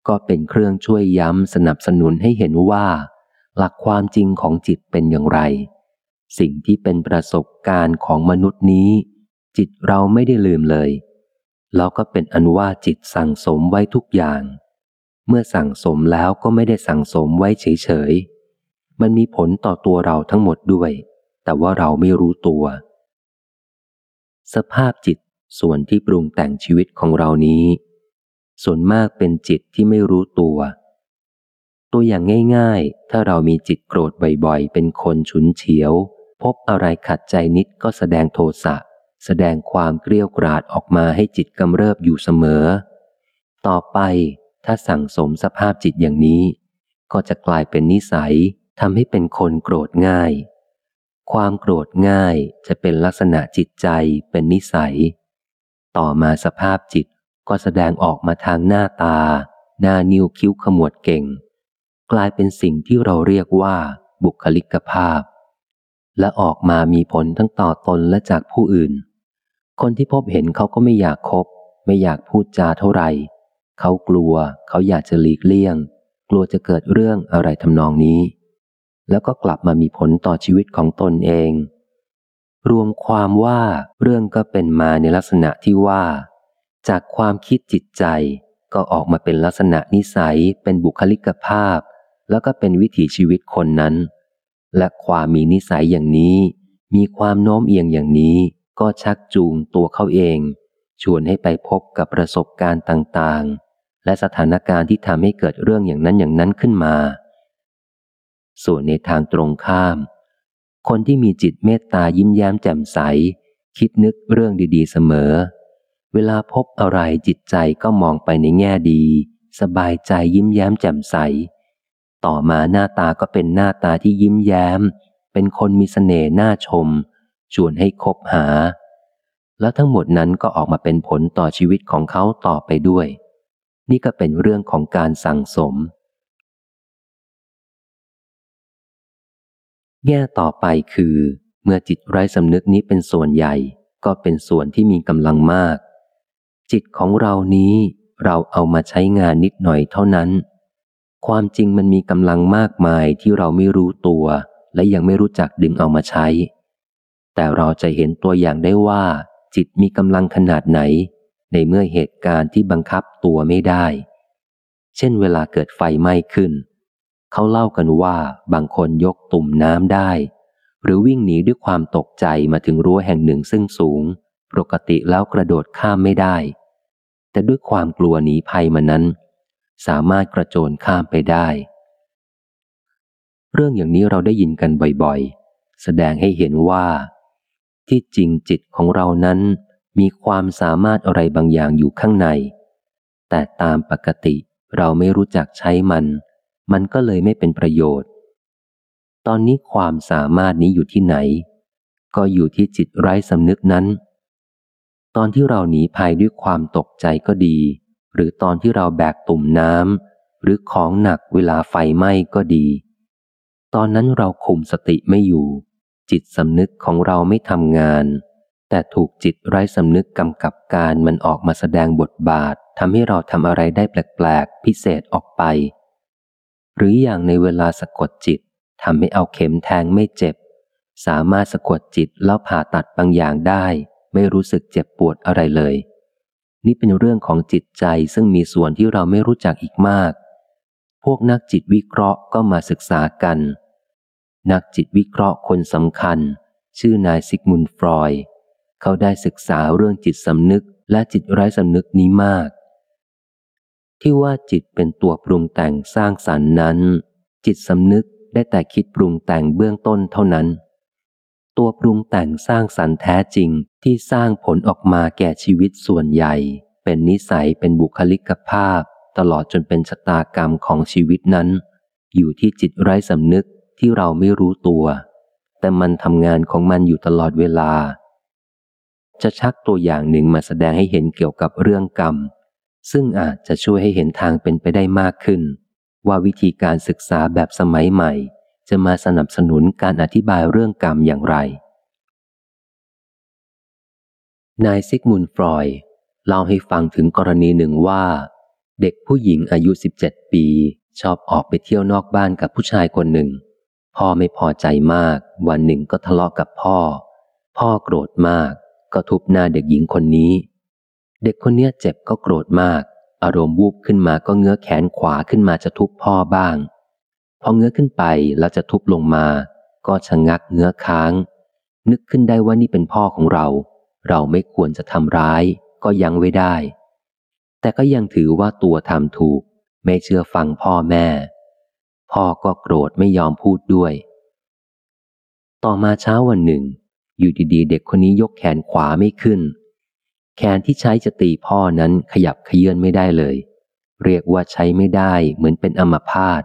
ก็เป็นเครื่องช่วยย้ำสนับสนุนให้เห็นว่า หลักความจริงของจิตเป็นอย่างไร สิ่งที่เป็นประสบการณ์ของมนุษย์นี้ จิตเราไม่ได้ลืมเลย แล้วก็เป็นอันว่าจิตสั่งสมไว้ทุกอย่าง เมื่อสั่งสมแล้วก็ไม่ได้สั่งสมไว้เฉยๆ มันมีผลต่อตัวเราทั้งหมดด้วย แต่ว่าเราไม่รู้ตัว สภาพจิตส่วนที่ปรุงแต่งชีวิตของเรานี้ ส่วนมากเป็นจิตที่ไม่รู้ตัว ตัวอย่างง่ายๆ ถ้าเรามีจิตโกรธบ่อยๆ เป็นคนฉุนเฉียว พบอะไรขัดใจนิดก็แสดงโทสะ แสดงความเกลียวกราดออกมาให้จิตกำเริบอยู่เสมอ ต่อไป ถ้าสั่งสมสภาพจิตอย่างนี้ ก็จะกลายเป็นนิสัยทำให้เป็นคนโกรธง่าย ความโกรธง่ายจะเป็นลักษณะจิตใจเป็นนิสัย ต่อมาสภาพจิตก็แสดงออกมาทางหน้าตา หน้านิ้วคิ้วขมวดเก่ง กลายเป็นสิ่งที่เราเรียกว่า บุคลิกภาพ และออกมามีผลทั้งต่อตนและจากผู้อื่น คนที่พบเห็นเขาก็ไม่อยากคบ ไม่อยากพูดจาเท่าไหร่ เขากลัว เขาอยากจะหลีกเลี่ยง กลัวจะเกิดเรื่องอะไรทำนองนี้ แล้วก็กลับมามีผลต่อชีวิตของตนเอง รวมความว่าเรื่องก็เป็นมาในลักษณะที่ว่า จากความคิดจิตใจก็ออกมาเป็นลักษณะนิสัย เป็นบุคลิกภาพ แล้วก็เป็นวิถีชีวิตคนนั้น และความมีนิสัยอย่างนี้ มีความโน้มเอียงอย่างนี้ ก็ชักจูงตัวเขาเอง ชวนให้ไปพบกับประสบการณ์ต่างๆ และสถานการณ์ที่ทำให้เกิดเรื่องอย่างนั้นอย่างนั้นขึ้นมา ส่วนในทางตรงข้าม คนที่มีจิตเมตตายิ้มแย้มแจ่มใส คิดนึกเรื่องดีๆเสมอ เวลาพบอะไรจิตใจก็มองไปในแง่ดี สบายใจยิ้มแย้มแจ่มใส ต่อมาหน้าตาก็เป็นหน้าตาที่ยิ้มแย้ม เป็นคนมีสเสน่ห์น่าชม ชวนให้คบหา แล้วทั้งหมดนั้นก็ออกมาเป็นผลต่อชีวิตของเขาต่อไปด้วย นี่ก็เป็นเรื่องของการสั่งสม แง่ต่อไปคือ เมื่อจิตไร้สำนึกนี้เป็นส่วนใหญ่ ก็เป็นส่วนที่มีกำลังมาก จิตของเรานี้เราเอามาใช้งานนิดหน่อยเท่านั้น ความจริงมันมีกำลังมากมายที่เราไม่รู้ตัว และยังไม่รู้จักดึงเอามาใช้ แต่เราจะเห็นตัวอย่างได้ว่า จิตมีกำลังขนาดไหน ในเมื่อเหตุการณ์ที่บังคับตัวไม่ได้ เช่นเวลาเกิดไฟไหม้ขึ้น เขาเล่ากันว่าบางคนยกตุ่มน้ำได้ หรือวิ่งหนีด้วยความตกใจมาถึงรั้วแห่งหนึ่งซึ่งสูง ปกติแล้วกระโดดข้ามไม่ได้ แต่ด้วยความกลัวหนีภัยมานั้น สามารถกระโจนข้ามไปได้ เรื่องอย่างนี้เราได้ยินกันบ่อยๆ แสดงให้เห็นว่า ที่จริงจิตของเรานั้น มีความสามารถอะไรบางอย่างอยู่ข้างใน แต่ตามปกติเราไม่รู้จักใช้มัน มันก็เลยไม่เป็นประโยชน์ ตอนนี้ความสามารถนี้อยู่ที่ไหน ก็อยู่ที่จิตไร้สำนึกนั้น ตอนที่เราหนีภัยด้วยความตกใจก็ดี หรือตอนที่เราแบกตุ่มน้ำหรือของหนักเวลาไฟไหม้ก็ดี ตอนนั้นเราคุมสติไม่อยู่ จิตสำนึกของเราไม่ทำงาน แต่ถูกจิตไร้สำนึกกำกับการมันออกมาแสดงบทบาททำให้เราทำอะไรได้แปลกๆ พิเศษออกไป หรืออย่างในเวลาสะกดจิตทำให้เอาเข็มแทงไม่เจ็บ สามารถสะกดจิตแล้วผ่าตัดบางอย่างได้ ไม่รู้สึกเจ็บปวดอะไรเลย นี่เป็นเรื่องของจิตใจซึ่งมีส่วนที่เราไม่รู้จักอีกมาก พวกนักจิตวิเคราะห์ก็มาศึกษากัน นักจิตวิเคราะห์คนสำคัญ ชื่อนายซิกมุนฟรอย เขาได้ศึกษาเรื่องจิตสำนึกและจิตไร้สำนึกนี้มาก ที่ว่าจิตเป็นตัวปรุงแต่งสร้างสรรค์นั้น จิตสำนึกได้แต่คิดปรุงแต่งเบื้องต้นเท่านั้น ตัวปรุงแต่งสร้างสรรค์แท้จริงที่สร้างผลออกมาแก่ชีวิตส่วนใหญ่ เป็นนิสัยเป็นบุคลิกภาพ ตลอดจนเป็นชะตากรรมของชีวิตนั้น อยู่ที่จิตไร้สำนึกที่เราไม่รู้ตัว แต่มันทำงานของมันอยู่ตลอดเวลา จะชักตัวอย่างหนึ่งมาแสดงให้เห็นเกี่ยวกับเรื่องกรรม ซึ่งอาจจะช่วยให้เห็นทางเป็นไปได้มากขึ้น ว่าวิธีการศึกษาแบบสมัยใหม่ จะมาสนับสนุนการอธิบายเรื่องกรรมอย่างไร นายซิกมุนฟรอยเล่าให้ฟังถึงกรณีหนึ่งว่า เด็กผู้หญิงอายุ 17 ปี ชอบออกไปเที่ยวนอกบ้านกับผู้ชายคนหนึ่ง พ่อไม่พอใจมาก วันหนึ่งก็ทะเลาะกกับพ่อ พ่อโกรธมาก ก็ทุบหน้าเด็กหญิงคนนี้ เด็กคนเนี้ยเจ็บก็โกรธมาก อารมณ์วูบขึ้นมาก็เงื้อแขนขวาขึ้นมาจะทุบพ่อบ้าง พอเงื้อขึ้นไปแล้วจะทุบลงมา ก็ชะงักเงื้อค้าง นึกขึ้นได้ว่านี่เป็นพ่อของเรา เราไม่ควรจะทำร้าย ก็ยังไว้ได้ แต่ก็ยังถือว่าตัวทำถูก ไม่เชื่อฟังพ่อแม่ พ่อก็โกรธไม่ยอมพูดด้วย ต่อมาเช้าวันหนึ่ง อยู่ดีๆ เด็กคนนี้ยกแขนขวาไม่ขึ้น แขนที่ใช้จะตีพ่อนั้นขยับขยื่นไม่ได้เลย เรียกว่าใช้ไม่ได้เหมือนเป็นอัมพาต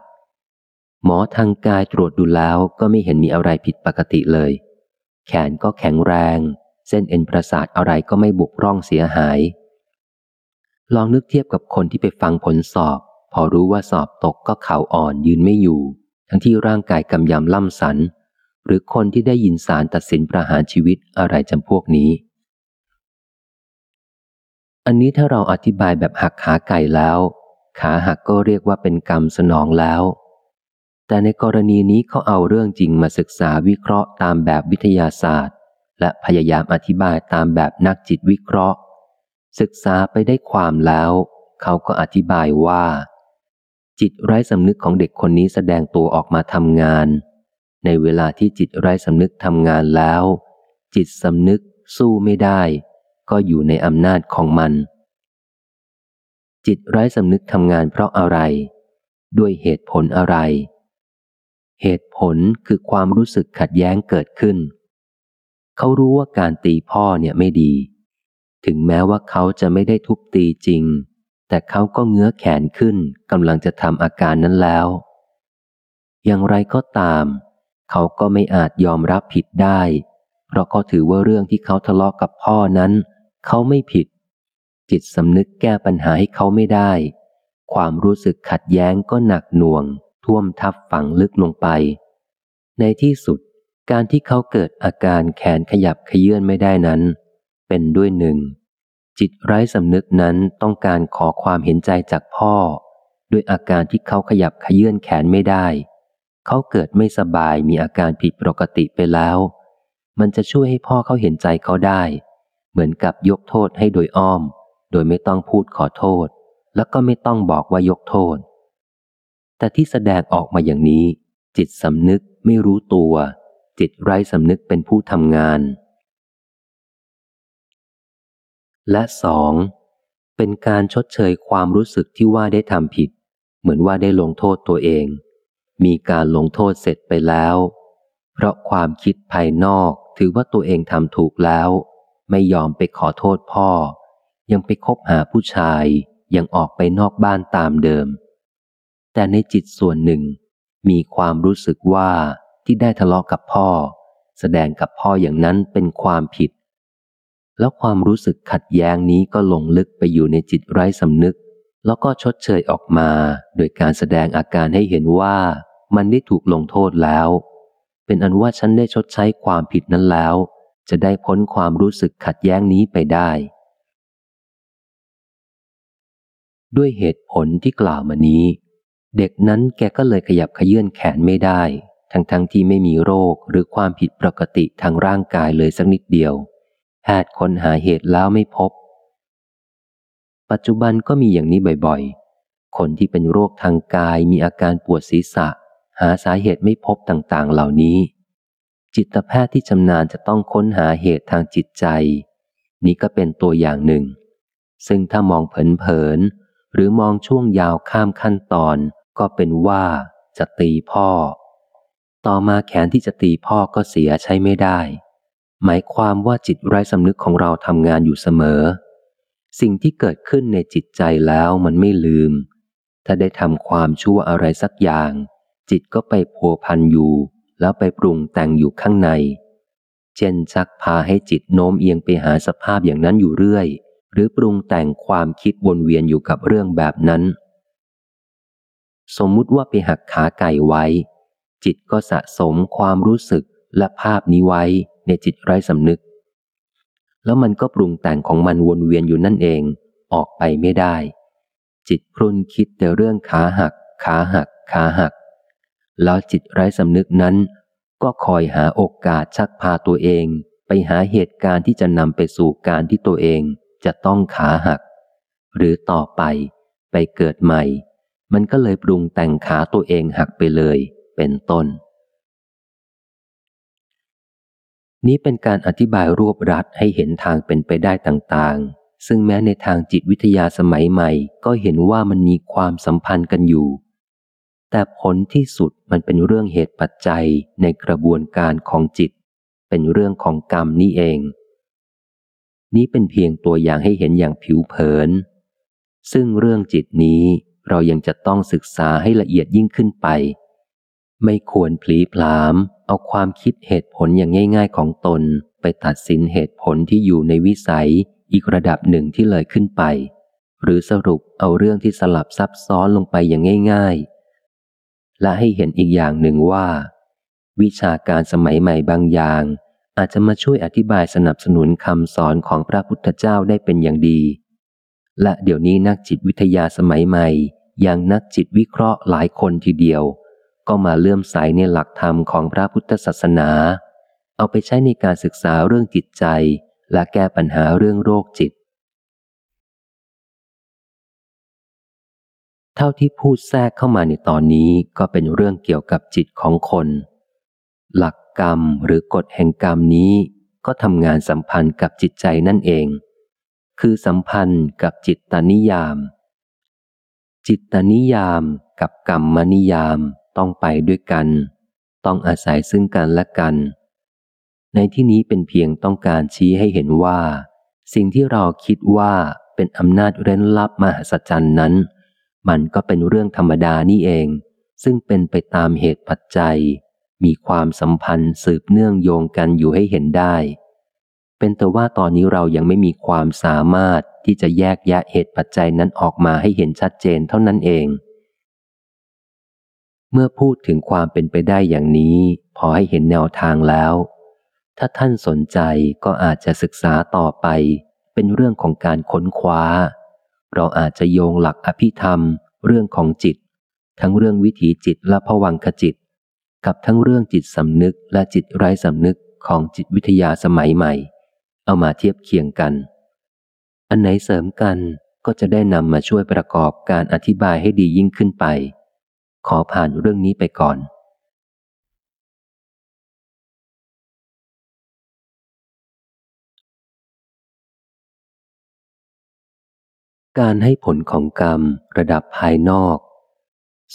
หมอทางกายตรวจดูแล้วก็ไม่เห็นมีอะไรผิดปกติเลย แขนก็แข็งแรง เส้นเอ็นประสาทอะไรก็ไม่บุกร่องเสียหาย ลองนึกเทียบกับคนที่ไปฟังผลสอบ พอรู้ว่าสอบตกก็เข่าอ่อนยืนไม่อยู่ ทั้งที่ร่างกายกำยำล่ำสัน หรือคนที่ได้ยินสารตัดสินประหารชีวิตอะไรจำพวกนี้ อันนี้ถ้าเราอธิบายแบบหักขาไก่แล้ว ขาหักก็เรียกว่าเป็นกรรมสนองแล้ว แต่ในกรณีนี้เขาเอาเรื่องจริงมาศึกษาวิเคราะห์ตามแบบวิทยาศาสตร์ และพยายามอธิบายตามแบบนักจิตวิเคราะห์ ศึกษาไปได้ความแล้ว เขาก็อธิบายว่า จิตไร้สำนึกของเด็กคนนี้แสดงตัวออกมาทำงาน ในเวลาที่จิตไร้สำนึกทำงานแล้ว จิตสำนึกสู้ไม่ได้ ก็อยู่ในอำนาจของมัน จิตไร้สำนึกทำงานเพราะอะไร ด้วยเหตุผลอะไร เหตุผลคือความรู้สึกขัดแย้งเกิดขึ้น เขารู้ว่าการตีพ่อเนี่ยไม่ดี ถึงแม้ว่าเขาจะไม่ได้ทุบตีจริง แต่เขาก็เงื้อแขนขึ้นกำลังจะทำอาการนั้นแล้ว อย่างไรก็ตาม เขาก็ไม่อาจยอมรับผิดได้ เพราะเขาถือว่าเรื่องที่เขาทะเลาะกกับพ่อนั้น เขาไม่ผิด จิตสำนึกแก้ปัญหาให้เขาไม่ได้ ความรู้สึกขัดแย้งก็หนักหน่วง ท่วมทับฝังลึกลงไป ในที่สุด การที่เขาเกิดอาการแขนขยับขยื่นไม่ได้นั้น เป็นด้วยหนึ่ง จิตไร้สำนึกนั้นต้องการขอความเห็นใจจากพ่อ ด้วยอาการที่เขาขยับขยื่นแขนไม่ได้ เขาเกิดไม่สบายมีอาการผิดปกติไปแล้ว มันจะช่วยให้พ่อเขาเห็นใจเขาได้ เหมือนกับยกโทษให้โดยอ้อม โดยไม่ต้องพูดขอโทษ แล้วก็ไม่ต้องบอกว่ายกโทษ แต่ที่แสดงออกมาอย่างนี้ จิตสำนึกไม่รู้ตัว จิตไร้สำนึกเป็นผู้ทำงาน และสองเป็นการชดเชยความรู้สึกที่ว่าได้ทำผิด เหมือนว่าได้ลงโทษตัวเอง มีการลงโทษเสร็จไปแล้ว เพราะความคิดภายนอกถือว่าตัวเองทำถูกแล้ว ไม่ยอมไปขอโทษพ่อ ยังไปคบหาผู้ชายยังออกไปนอกบ้านตามเดิม แต่ในจิตส่วนหนึ่ง มีความรู้สึกว่าที่ได้ทะเลาะกับพ่อ แสดงกับพ่ออย่างนั้นเป็นความผิด แล้วความรู้สึกขัดแย้งนี้ก็ลงลึกไปอยู่ในจิตไร้สำนึก แล้วก็ชดเชยออกมา โดยการแสดงอาการให้เห็นว่า มันได้ถูกลงโทษแล้ว เป็นอันว่าฉันได้ชดใช้ความผิดนั้นแล้ว จะได้พ้นความรู้สึกขัดแย้งนี้ไปได้ ด้วยเหตุผลที่กล่าวมานี้ เด็กนั้นแกก็เลยขยับขยื่นแขนไม่ได้ ทั้งๆทที่ไม่มีโรคหรือความผิดปกติทางร่างกายเลยสักนิดเดียวแพทย์ค้นหาเหตุแล้วไม่พบ ปัจจุบันก็มีอย่างนี้บ่อยๆ คนที่เป็นโรคทางกายมีอาการปวดศีรษะ หาสาเหตุไม่พบต่างๆ เหล่านี้ จิตแพทย์ที่ชำนาญจะต้องค้นหาเหตุทางจิตใจ นี่ก็เป็นตัวอย่างหนึ่ง ซึ่งถ้ามองเผินๆหรือมองช่วงยาวข้ามขั้นตอน ก็เป็นว่าจะตีพ่อ ต่อมาแขนที่จะตีพ่อก็เสียใช้ไม่ได้ หมายความว่าจิตไร้สำนึกของเราทำงานอยู่เสมอ สิ่งที่เกิดขึ้นในจิตใจแล้วมันไม่ลืม ถ้าได้ทำความชั่วอะไรสักอย่าง จิตก็ไปพัวพันอยู่ แล้วไปปรุงแต่งอยู่ข้างใน เช่นชักพาให้จิตโน้มเอียงไปหาสภาพอย่างนั้นอยู่เรื่อย หรือปรุงแต่งความคิดวนเวียนอยู่กับเรื่องแบบนั้น สมมุติว่าไปหักขาไก่ไว้ จิตก็สะสมความรู้สึกและภาพนี้ไว้ในจิตไร้สำนึก แล้วมันก็ปรุงแต่งของมันวนเวียนอยู่นั่นเอง ออกไปไม่ได้ จิตพรุนคิดแต่เรื่องขาหัก ขาหัก ขาหัก แล้วจิตไร้สำนึกนั้น ก็คอยหาโอกาสชักพาตัวเอง ไปหาเหตุการณ์ที่จะนำไปสู่การที่ตัวเองจะต้องขาหัก หรือต่อไปไปเกิดใหม่ มันก็เลยปรุงแต่งขาตัวเองหักไปเลย เป็นต้น นี้เป็นการอธิบายรวบรัดให้เห็นทางเป็นไปได้ต่างๆ ซึ่งแม้ในทางจิตวิทยาสมัยใหม่ ก็เห็นว่ามันมีความสัมพันธ์กันอยู่ แต่ผลที่สุดมันเป็นเรื่องเหตุปัจจัยในกระบวนการของจิต เป็นเรื่องของกรรมนี่เอง นี้เป็นเพียงตัวอย่างให้เห็นอย่างผิวเผิน ซึ่งเรื่องจิตนี้เรายังจะต้องศึกษาให้ละเอียดยิ่งขึ้นไป ไม่ควรพลีพลาม เอาความคิดเหตุผลอย่างง่าย ๆ ของตนไปตัดสินเหตุผลที่อยู่ในวิสัยอีกระดับหนึ่งที่เลยขึ้นไป หรือสรุปเอาเรื่องที่สลับซับซ้อนลงไปอย่างง่าย ๆ และให้เห็นอีกอย่างหนึ่งว่า วิชาการสมัยใหม่บางอย่าง อาจจะมาช่วยอธิบายสนับสนุนคำสอนของพระพุทธเจ้าได้เป็นอย่างดี และเดี๋ยวนี้นักจิตวิทยาสมัยใหม่อย่างนักจิตวิเคราะห์หลายคนทีเดียว ก็มาเลื่อมใสในหลักธรรมของพระพุทธศาสนา เอาไปใช้ในการศึกษาเรื่องจิตใจ และแก้ปัญหาเรื่องโรคจิต เท่าที่พูดแทรกเข้ามาในตอนนี้ก็เป็นเรื่องเกี่ยวกับจิตของคน หลักกรรมหรือกฎแห่งกรรมนี้ก็ทำงานสัมพันธ์กับจิตใจนั่นเอง คือสัมพันธ์กับจิตตนิยาม จิตตนิยามกับกรรมมนิยามต้องไปด้วยกัน ต้องอาศัยซึ่งกันและกัน ในที่นี้เป็นเพียงต้องการชี้ให้เห็นว่า สิ่งที่เราคิดว่าเป็นอำนาจเร้นลับมหัศจรรย์นั้น มันก็เป็นเรื่องธรรมดานี่เอง ซึ่งเป็นไปตามเหตุปัจจัย มีความสัมพันธ์สืบเนื่องโยงกันอยู่ให้เห็นได้ เป็นแต่ว่าตอนนี้เรายังไม่มีความสามารถที่จะแยกแยะเหตุปัจจัยนั้นออกมาให้เห็นชัดเจนเท่านั้นเอง เมื่อพูดถึงความเป็นไปได้อย่างนี้ พอให้เห็นแนวทางแล้ว ถ้าท่านสนใจก็อาจจะศึกษาต่อไป เป็นเรื่องของการค้นคว้า เราอาจจะโยงหลักอภิธรรม เรื่องของจิต ทั้งเรื่องวิถีจิตและผวังขจิต กับทั้งเรื่องจิตสำนึกและจิตไร้สำนึกของจิตวิทยาสมัยใหม่ เอามาเทียบเคียงกัน อันไหนเสริมกันก็จะได้นำมาช่วยประกอบการอธิบายให้ดียิ่งขึ้นไป ขอผ่านเรื่องนี้ไปก่อน การให้ผลของกรรมระดับภายนอก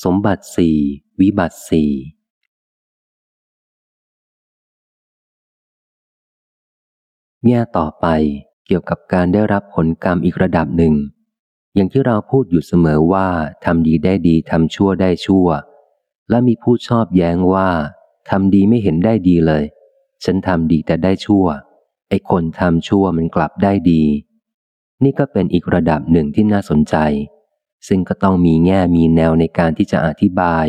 สมบัติสี่วิบัติสี่แง่ต่อไปเกี่ยวกับการได้รับผลกรรมอีกระดับหนึ่ง อย่างที่เราพูดอยู่เสมอว่าทำดีได้ดีทำชั่วได้ชั่ว และมีผู้ชอบแย้งว่าทำดีไม่เห็นได้ดีเลย ฉันทำดีแต่ได้ชั่ว ไอ้คนทำชั่วมันกลับได้ดี นี่ก็เป็นอีกระดับหนึ่งที่น่าสนใจ ซึ่งก็ต้องมีแง่มีแนวในการที่จะอธิบาย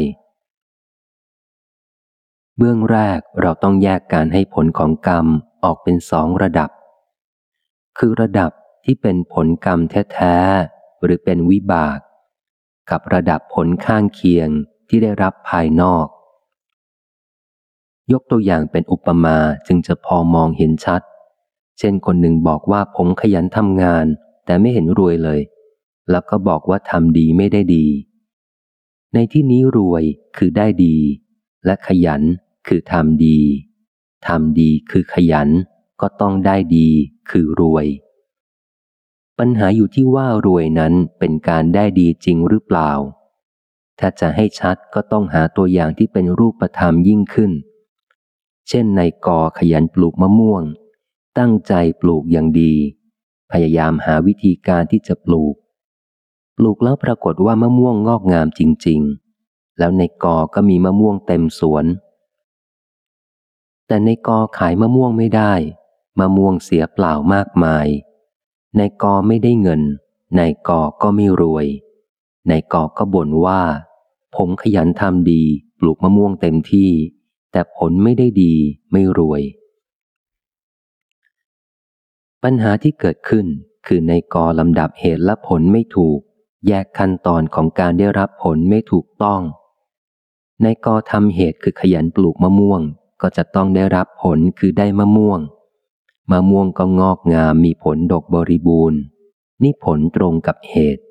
เบื้องแรกเราต้องแยกการให้ผลของกรรมออกเป็นสองระดับ คือระดับที่เป็นผลกรรมแท้ๆ หรือเป็นวิบาก กับระดับผลข้างเคียงที่ได้รับภายนอก ยกตัวอย่างเป็นอุปมาจึงจะพอมองเห็นชัด เช่นคนหนึ่งบอกว่าผมขยันทำงาน แต่ไม่เห็นรวยเลย แล้วก็บอกว่าทำดีไม่ได้ดี ในที่นี้รวยคือได้ดี และขยันคือทำดีทำดีคือขยัน ก็ต้องได้ดีคือรวย ปัญหาอยู่ที่ว่ารวยนั้นเป็นการได้ดีจริงหรือเปล่า ถ้าจะให้ชัดก็ต้องหาตัวอย่างที่เป็นรูปธรรมยิ่งขึ้น เช่นในกอขยันปลูกมะม่วง ตั้งใจปลูกอย่างดี พยายามหาวิธีการที่จะปลูก ปลูกแล้วปรากฏว่ามะม่วงงอกงามจริง ๆ แล้วในกอก็มีมะม่วงเต็มสวน แต่ในกอขายมะม่วงไม่ได้ มะม่วงเสียเปล่ามากมาย ในกอไม่ได้เงิน ในกอก็ไม่รวย ในกอก็บ่นว่า ผมขยันทำดี ปลูกมะม่วงเต็มที่ แต่ผลไม่ได้ดีไม่รวย ปัญหาที่เกิดขึ้นคือในกอลำดับเหตุและผลไม่ถูก แยกขั้นตอนของการได้รับผลไม่ถูกต้อง ในกอทำเหตุคือขยันปลูกมะม่วง ก็จะต้องได้รับผลคือได้มะม่วง มะม่วงก็งอกงามมีผลดกบริบูรณ์ นี่ผลตรงกับเหตุ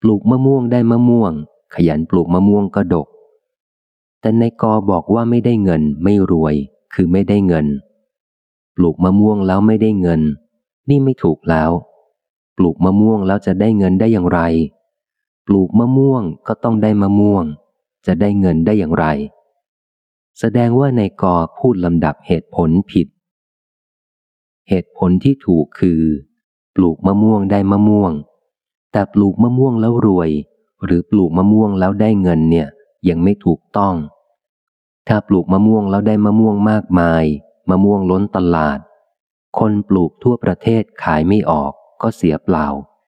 ปลูกมะม่วงได้มะม่วง ขยันปลูกมะม่วงก็ดก แต่ในกอบอกว่าไม่ได้เงินไม่รวย คือไม่ได้เงิน ปลูกมะม่วงแล้วไม่ได้เงิน นี่ไม่ถูกแล้ว ปลูกมะม่วงแล้วจะได้เงินได้อย่างไร ปลูกมะม่วงก็ต้องได้มะม่วง จะได้เงินได้อย่างไร แสดงว่าในกอพูดลำดับเหตุผลผิด เหตุผลที่ถูกคือ ปลูกมะม่วงได้มะม่วง แต่ปลูกมะม่วงแล้วรวย หรือปลูกมะม่วงแล้วได้เงินเนี่ยยังไม่ถูกต้อง ถ้าปลูกมะม่วงแล้วได้มะม่วงมากมาย มะม่วงล้นตลาด คนปลูกทั่วประเทศขายไม่ออก ก็เสียเปล่า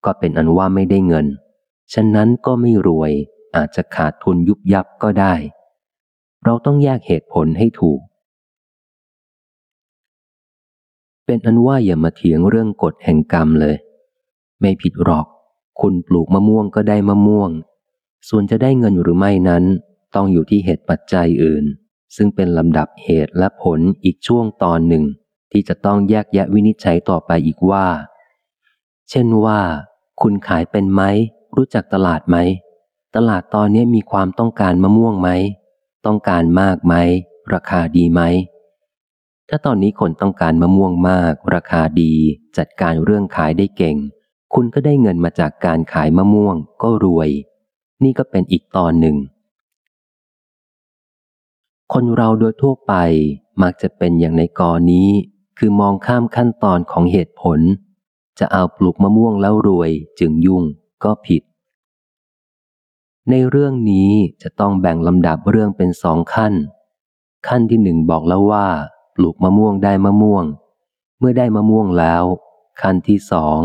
ก็เป็นอันว่าไม่ได้เงิน ฉะนั้นก็ไม่รวยอาจจะขาดทุนยุบยับก็ได้ เราต้องแยกเหตุผลให้ถูก เป็นอันว่าอย่ามาเถียงเรื่องกฎแห่งกรรมเลย ไม่ผิดหรอก คุณปลูกมะม่วงก็ได้มะม่วง ส่วนจะได้เงินหรือไม่นั้น ต้องอยู่ที่เหตุปัจจัยอื่น ซึ่งเป็นลำดับเหตุและผลอีกช่วงตอนหนึ่ง ที่จะต้องแยกแยะวินิจฉัยต่อไปอีกว่า เช่นว่า คุณขายเป็นไหม รู้จักตลาดไหม ตลาดตอนนี้มีความต้องการมะม่วงไหม ต้องการมากไหม ราคาดีไหม ถ้าตอนนี้คนต้องการมะม่วงมาก ราคาดี จัดการเรื่องขายได้เก่ง คุณก็ได้เงินมาจากการขายมะม่วง ก็รวย นี่ก็เป็นอีกตอนหนึ่ง คนเราโดยทั่วไปมักจะเป็นอย่างในกอนี้ คือมองข้ามขั้นตอนของเหตุผล จะเอาปลูกมะม่วงแล้วรวยจึงยุ่งก็ผิด ในเรื่องนี้จะต้องแบ่งลำดับเรื่องเป็นสองขั้น ขั้นที่หนึ่งบอกแล้วว่าปลูกมะม่วงได้มะม่วง เมื่อได้มะม่วงแล้ว ขั้นที่สอง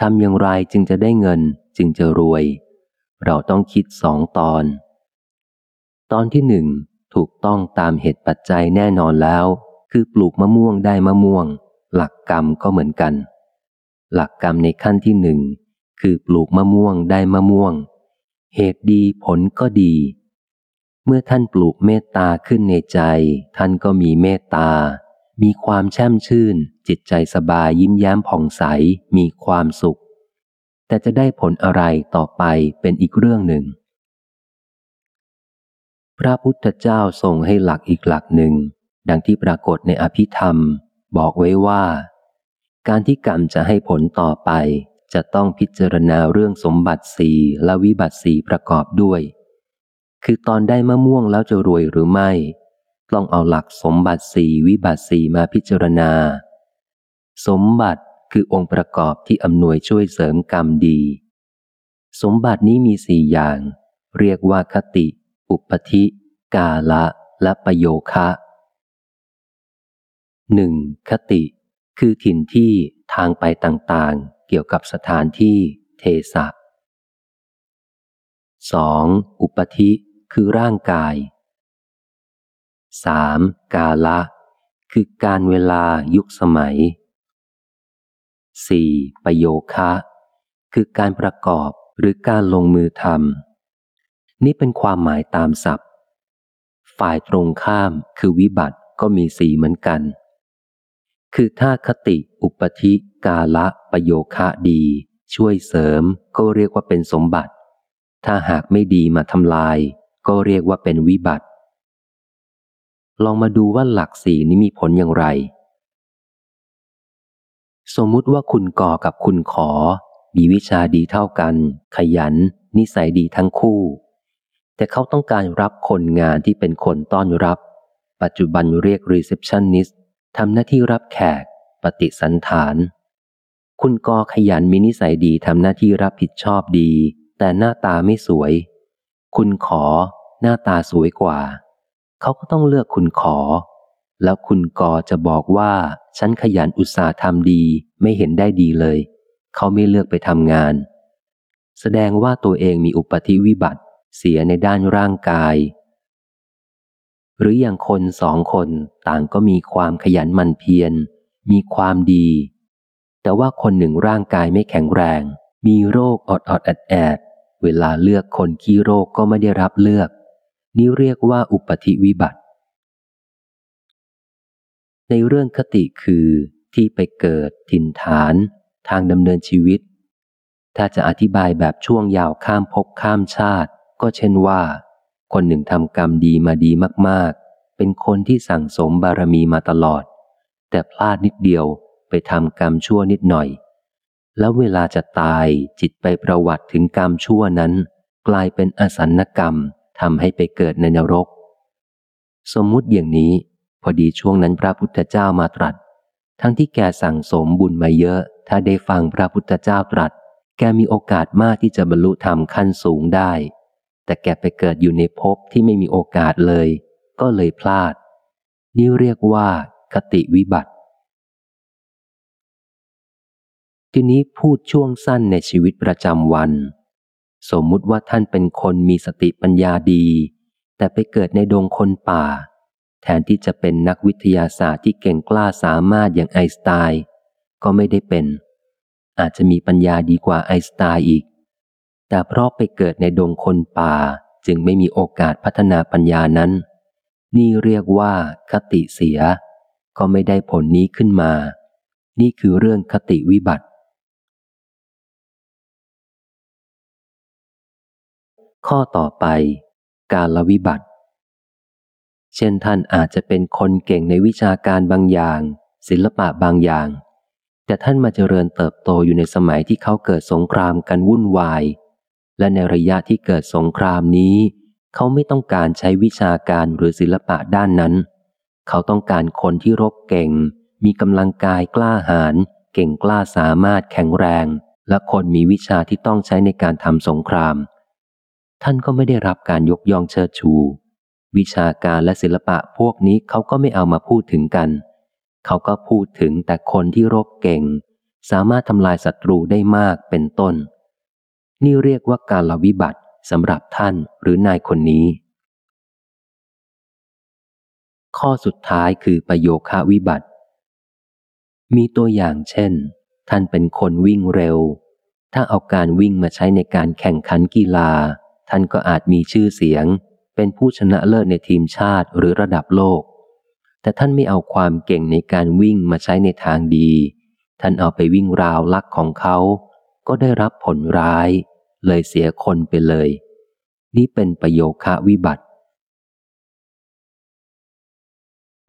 ทำอย่างไรจึงจะได้เงินจึงจะรวย เราต้องคิดสองตอน ตอนที่หนึ่ง ถูกต้องตามเหตุปัจจัยแน่นอนแล้ว คือปลูกมะม่วงได้มะม่วง หลักกรรมก็เหมือนกัน หลักกรรมในขั้นที่หนึ่งคือปลูกมะม่วงได้มะม่วง เหตุดีผลก็ดี เมื่อท่านปลูกเมตตาขึ้นในใจ ท่านก็มีเมตตา มีความแช่มชื่น จิตใจสบายยิ้มแย้มผ่องใส มีความสุข แต่จะได้ผลอะไรต่อไปเป็นอีกเรื่องหนึ่ง พระพุทธเจ้าทรงให้หลักอีกหลักหนึ่ง ดังที่ปรากฏในอภิธรรม บอกไว้ว่า การที่กรรมจะให้ผลต่อไป จะต้องพิจารณาเรื่องสมบัติสีและวิบัติสีประกอบด้วย คือตอนได้มะม่วงแล้วจะรวยหรือไม่ ต้องเอาหลักสมบัติสี่วิบัติสี่มาพิจารณา สมบัติคือองค์ประกอบที่อำนวยช่วยเสริมกรรมดี สมบัตินี้มีสี่อย่าง เรียกว่าคติ อุปธิ กาละและประโยคะหนึ่งคติ คือถิ่นที่ทางไปต่างๆ เกี่ยวกับสถานที่เทสะสองอุปธิคือร่างกาย 3. กาละ คือการเวลายุคสมัย 4. ประโยคะ คือการประกอบหรือการลงมือทำ นี่เป็นความหมายตามศัพท์ ฝ่ายตรงข้ามคือวิบัติก็มีสีเหมือนกัน คือถ้าคติอุปธิกาละประโยคะดี ช่วยเสริมก็เรียกว่าเป็นสมบัติ ถ้าหากไม่ดีมาทำลาย ก็เรียกว่าเป็นวิบัติ ลองมาดูว่าหลักสี่นี้มีผลอย่างไร สมมุติว่าคุณก่อกับคุณขอ มีวิชาดีเท่ากัน ขยัน นิสัยดีทั้งคู่ แต่เขาต้องการรับคนงานที่เป็นคนต้อนรับ ปัจจุบันเรียก receptionist ทำหน้าที่รับแขก ปฏิสันฐาน คุณกอขยันมีนิสัยดีทำหน้าที่รับผิดชอบดี แต่หน้าตาไม่สวย คุณขอ หน้าตาสวยกว่า เขาก็ต้องเลือกคุณขอ แล้วคุณกอจะบอกว่า ฉันขยันอุตสาห์ทำดี ไม่เห็นได้ดีเลย เขาไม่เลือกไปทำงาน แสดงว่าตัวเองมีอุปธิวิบัติ เสียในด้านร่างกาย หรืออย่างคนสองคนต่างก็มีความขยันหมั่นเพียร มีความดี แต่ว่าคนหนึ่งร่างกายไม่แข็งแรง มีโรคอดอดแอดแอด เวลาเลือกคนขี้โรคก็ไม่ได้รับเลือก นี่เรียกว่าอุปธิวิบัติ ในเรื่องคติคือที่ไปเกิดถิ่นฐาน ทางดำเนินชีวิต ถ้าจะอธิบายแบบช่วงยาวข้ามภพข้ามชาติ ก็เช่นว่า คนหนึ่งทำกรรมดีมาดีมากๆ เป็นคนที่สั่งสมบารมีมาตลอด แต่พลาดนิดเดียวไปทำกรรมชั่วนิดหน่อย แล้วเวลาจะตายจิตไปประวัติถึงกรรมชั่วนั้น กลายเป็นอสันกรรมทำให้ไปเกิดในนรก สมมุติอย่างนี้ พอดีช่วงนั้นพระพุทธเจ้ามาตรัส ทั้งที่แกสั่งสมบุญมาเยอะ ถ้าได้ฟังพระพุทธเจ้าตรัส แกมีโอกาสมากที่จะบรรลุธรรมขั้นสูงได้ แต่แกไปเกิดอยู่ในภพที่ไม่มีโอกาสเลย ก็เลยพลาด นี่เรียกว่าคติวิบัติ ทีนี้พูดช่วงสั้นในชีวิตประจำวัน สมมุติว่าท่านเป็นคนมีสติปัญญาดี แต่ไปเกิดในดงคนป่า แทนที่จะเป็นนักวิทยาศาสตร์ที่เก่งกล้าสามารถอย่างไอน์สไตน์ก็ไม่ได้เป็น อาจจะมีปัญญาดีกว่าไอน์สไตน์อีก แต่เพราะไปเกิดในดงคนป่าจึงไม่มีโอกาสพัฒนาปัญญานั้น นี่เรียกว่าคติเสีย ก็ไม่ได้ผลนี้ขึ้นมา นี่คือเรื่องคติวิบัติ ข้อต่อไป การละวิบัติ เช่นท่านอาจจะเป็นคนเก่งในวิชาการบางอย่าง ศิลปะบางอย่าง แต่ท่านมาเจริญเติบโตอยู่ในสมัยที่เขาเกิดสงครามกันวุ่นวาย และในระยะที่เกิดสงครามนี้ เขาไม่ต้องการใช้วิชาการหรือศิลปะด้านนั้น เขาต้องการคนที่รบเก่ง มีกำลังกายกล้าหาญเก่งกล้าสามารถแข็งแรง และคนมีวิชาที่ต้องใช้ในการทำสงคราม ท่านก็ไม่ได้รับการยกย่องเชิดชู วิชาการและศิลปะพวกนี้เขาก็ไม่เอามาพูดถึงกัน เขาก็พูดถึงแต่คนที่รบเก่ง สามารถทำลายศัตรูได้มากเป็นต้น นี่เรียกว่าการละวิบัติสำหรับท่านหรือนายคนนี้ ข้อสุดท้ายคือประโยคาวิบัติ มีตัวอย่างเช่น ท่านเป็นคนวิ่งเร็ว ถ้าเอาการวิ่งมาใช้ในการแข่งขันกีฬา ท่านก็อาจมีชื่อเสียง เป็นผู้ชนะเลิศในทีมชาติหรือระดับโลก แต่ท่านไม่เอาความเก่งในการวิ่งมาใช้ในทางดี ท่านเอาไปวิ่งราวลักของเขา ก็ได้รับผลร้าย เลยเสียคนไปเลย นี่เป็นประโยคะวิบัติ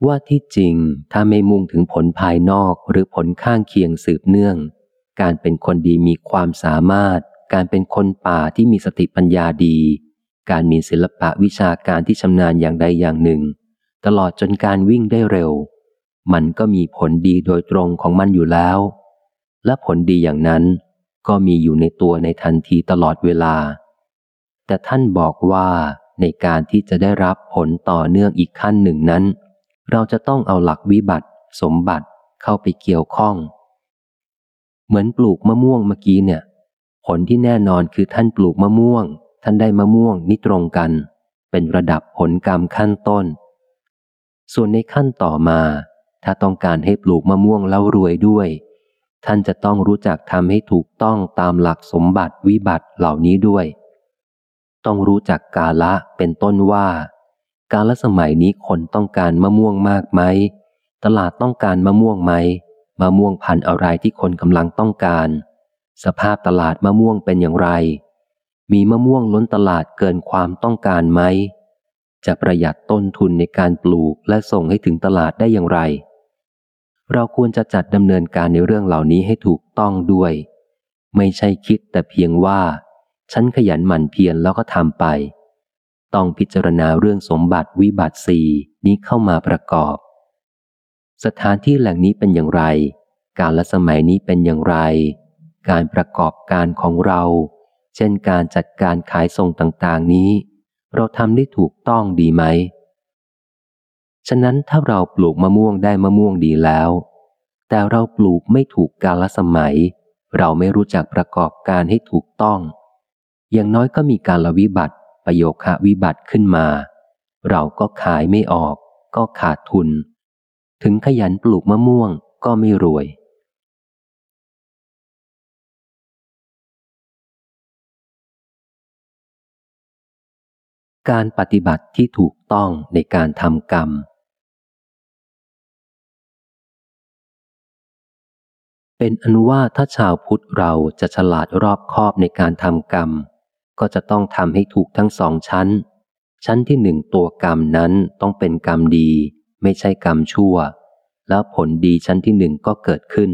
ว่าที่จริงถ้าไม่มุ่งถึงผลภายนอกหรือผลข้างเคียงสืบเนื่อง การเป็นคนดีมีความสามารถ การเป็นคนป่าที่มีสติปัญญาดี การมีศิลปะวิชาการที่ชำนาญอย่างใดอย่างหนึ่ง ตลอดจนการวิ่งได้เร็ว มันก็มีผลดีโดยตรงของมันอยู่แล้วและผลดีอย่างนั้น ก็มีอยู่ในตัวในทันทีตลอดเวลา แต่ท่านบอกว่าในการที่จะได้รับผลต่อเนื่องอีกขั้นหนึ่งนั้น เราจะต้องเอาหลักวิบัติ สมบัติเข้าไปเกี่ยวข้อง เหมือนปลูกมะม่วงเมื่อกี้เนี่ย ผลที่แน่นอนคือท่านปลูกมะม่วง ท่านได้มะม่วงนี่ตรงกัน เป็นระดับผลกรรมขั้นต้น ส่วนในขั้นต่อมา ถ้าต้องการให้ปลูกมะม่วงแล้วรวยด้วย ท่านจะต้องรู้จักทำให้ถูกต้องตามหลักสมบัติวิบัติเหล่านี้ด้วย ต้องรู้จักกาละเป็นต้นว่า กาลสมัยนี้คนต้องการมะม่วงมากไหม ตลาดต้องการมะม่วงไหม มะม่วงพันธุ์อะไรที่คนกำลังต้องการ สภาพตลาดมะม่วงเป็นอย่างไร มีมะม่วงล้นตลาดเกินความต้องการไหม จะประหยัดต้นทุนในการปลูกและส่งให้ถึงตลาดได้อย่างไร เราควรจะจัดดำเนินการในเรื่องเหล่านี้ให้ถูกต้องด้วย ไม่ใช่คิดแต่เพียงว่า ฉันขยันหมั่นเพียรแล้วก็ทำไป ต้องพิจารณาเรื่องสมบัติวิบัติสีนี้เข้ามาประกอบ สถานที่แหล่งนี้เป็นอย่างไร การละสมัยนี้เป็นอย่างไร การประกอบการของเรา เช่นการจัดการขายส่งต่างๆนี้ เราทำได้ถูกต้องดีไหม ฉะนั้นถ้าเราปลูกมะม่วงได้มะม่วงดีแล้ว แต่เราปลูกไม่ถูกกาลสมัย เราไม่รู้จักประกอบการให้ถูกต้อง อย่างน้อยก็มีการละวิบัติประโยคะวิบัติขึ้นมา เราก็ขายไม่ออก ก็ขาดทุน ถึงขยันปลูกมะม่วงก็ไม่รวย การปฏิบัติที่ถูกต้องในการทำกรรม เป็นอนุว่าถ้าชาวพุทธเราจะฉลาดรอบคอบในการทำกรรม ก็จะต้องทำให้ถูกทั้งสองชั้น ชั้นที่หนึ่งตัวกรรมนั้นต้องเป็นกรรมดี ไม่ใช่กรรมชั่ว แล้วผลดีชั้นที่หนึ่งก็เกิดขึ้น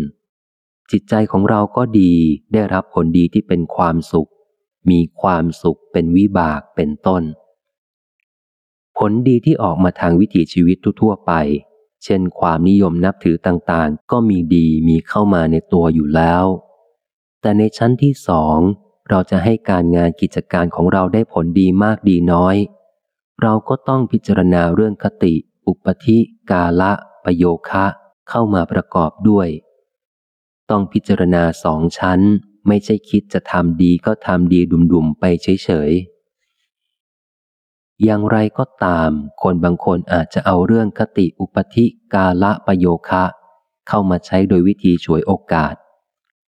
จิตใจของเราก็ดีได้รับผลดีที่เป็นความสุข มีความสุขเป็นวิบากเป็นต้น ผลดีที่ออกมาทางวิถีชีวิตทั่วไป เช่นความนิยมนับถือต่างๆ ก็มีดีมีเข้ามาในตัวอยู่แล้ว แต่ในชั้นที่สองเราจะให้การงานกิจการของเราได้ผลดีมากดีน้อย เราก็ต้องพิจารณาเรื่องคติ อุปธิ กาละ ประโยคะ เข้ามาประกอบด้วย ต้องพิจารณาสองชั้น ไม่ใช่คิดจะทำดีก็ทำดีดุมๆไปเฉยๆ อย่างไรก็ตาม คนบางคนอาจจะเอาเรื่องคติอุปธิกาละประโยคะ เข้ามาใช้โดยวิธีช่วยโอกาส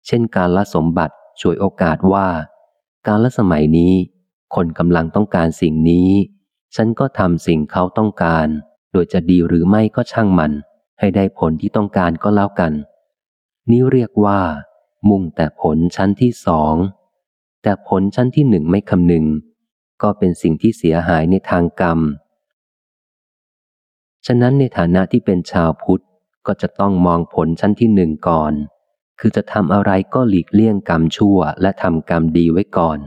เช่นการละสมบัติช่วยโอกาสว่า การละสมัยนี้ คนกำลังต้องการสิ่งนี้ ฉันก็ทำสิ่งเขาต้องการ โดยจะดีหรือไม่ก็ช่างมัน ให้ได้ผลที่ต้องการก็แล้วกัน นี้เรียกว่า มุ่งแต่ผลชั้นที่สอง แต่ผลชั้นที่หนึ่งไม่คำนึง ก็เป็นสิ่งที่เสียหายในทางกรรม ฉะนั้นในฐานะที่เป็นชาวพุทธก็จะต้องมองผลชั้นที่หนึ่งก่อน คือจะทำอะไรก็หลีกเลี่ยงกรรมชั่ว และทำกรรมดีไว้ก่อน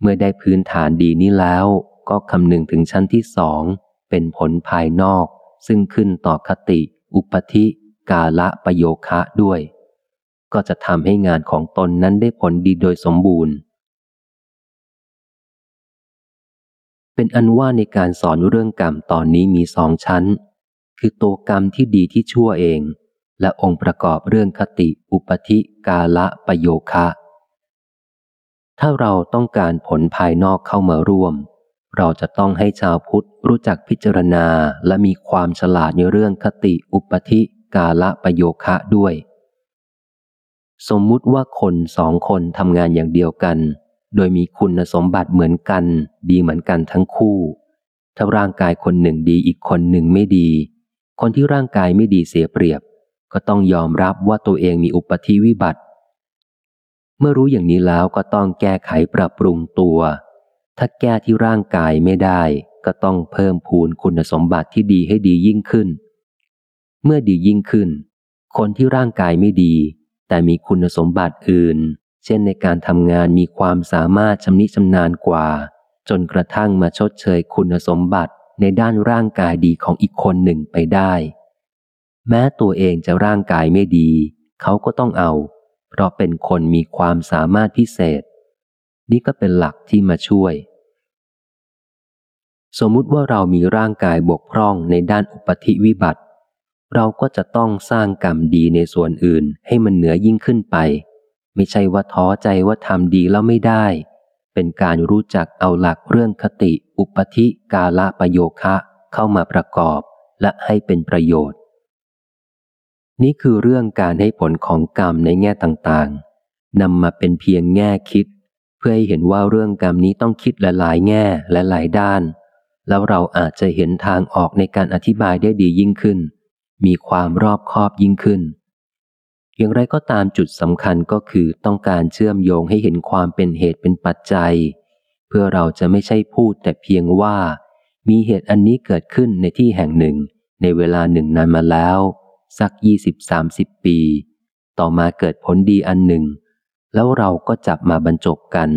เมื่อได้พื้นฐานดีนี้แล้ว ก็คำนึงถึงชั้นที่สอง เป็นผลภายนอก ซึ่งขึ้นต่อคติ อุปธิ กาละประโยคะด้วย ก็จะทำให้งานของตนนั้นได้ผลดีโดยสมบูรณ์ เป็นอันว่าในการสอนเรื่องกรรมตอนนี้มีสองชั้น คือตัวกรรมที่ดีที่ชั่วเอง และองค์ประกอบเรื่องคติอุปธิกาละประโยคะ ถ้าเราต้องการผลภายนอกเข้ามาร่วม เราจะต้องให้ชาวพุทธรู้จักพิจารณาและมีความฉลาดในเรื่องคติอุปธิกาละประโยคะด้วย สมมุติว่าคนสองคนทำงานอย่างเดียวกัน โดยมีคุณสมบัติเหมือนกัน ดีเหมือนกันทั้งคู่ ถ้าร่างกายคนหนึ่งดีอีกคนหนึ่งไม่ดี คนที่ร่างกายไม่ดีเสียเปรียบ ก็ต้องยอมรับว่าตัวเองมีอุปธิวิบัติ เมื่อรู้อย่างนี้แล้วก็ต้องแก้ไขปรับปรุงตัว ถ้าแก้ที่ร่างกายไม่ได้ ก็ต้องเพิ่มพูนคุณสมบัติที่ดีให้ดียิ่งขึ้น เมื่อดียิ่งขึ้น คนที่ร่างกายไม่ดี แต่มีคุณสมบัติอื่น เช่นในการทำงานมีความสามารถชำนิชำนาญกว่า จนกระทั่งมาชดเชยคุณสมบัติในด้านร่างกายดีของอีกคนหนึ่งไปได้ แม้ตัวเองจะร่างกายไม่ดี เขาก็ต้องเอา เพราะเป็นคนมีความสามารถพิเศษ นี่ก็เป็นหลักที่มาช่วย สมมุติว่าเรามีร่างกายบกพร่องในด้านอุปธิวิบัติ เราก็จะต้องสร้างกรรมดีในส่วนอื่นให้มันเหนือยิ่งขึ้นไป ไม่ใช่ว่าท้อใจว่าทำดีแล้วไม่ได้ เป็นการรู้จักเอาหลักเรื่องคติ อุปธิกาละประโยคะเข้ามาประกอบและให้เป็นประโยชน์ นี่คือเรื่องการให้ผลของกรรมในแง่ต่างๆนำมาเป็นเพียงแง่คิด เพื่อให้เห็นว่าเรื่องกรรมนี้ต้องคิดหลายๆแง่และหลายด้าน แล้วเราอาจจะเห็นทางออกในการอธิบายได้ดียิ่งขึ้น มีความรอบคอบยิ่งขึ้น อย่างไรก็ตามจุดสำคัญก็คือต้องการเชื่อมโยงให้เห็นความเป็นเหตุเป็นปัจจัย เพื่อเราจะไม่ใช่พูดแต่เพียงว่า มีเหตุอันนี้เกิดขึ้นในที่แห่งหนึ่ง ในเวลาหนึ่งนานมาแล้ว สักยี่สิบสามสิบปี ต่อมาเกิดผลดีอันหนึ่ง แล้วเราก็จับมาบรรจบกัน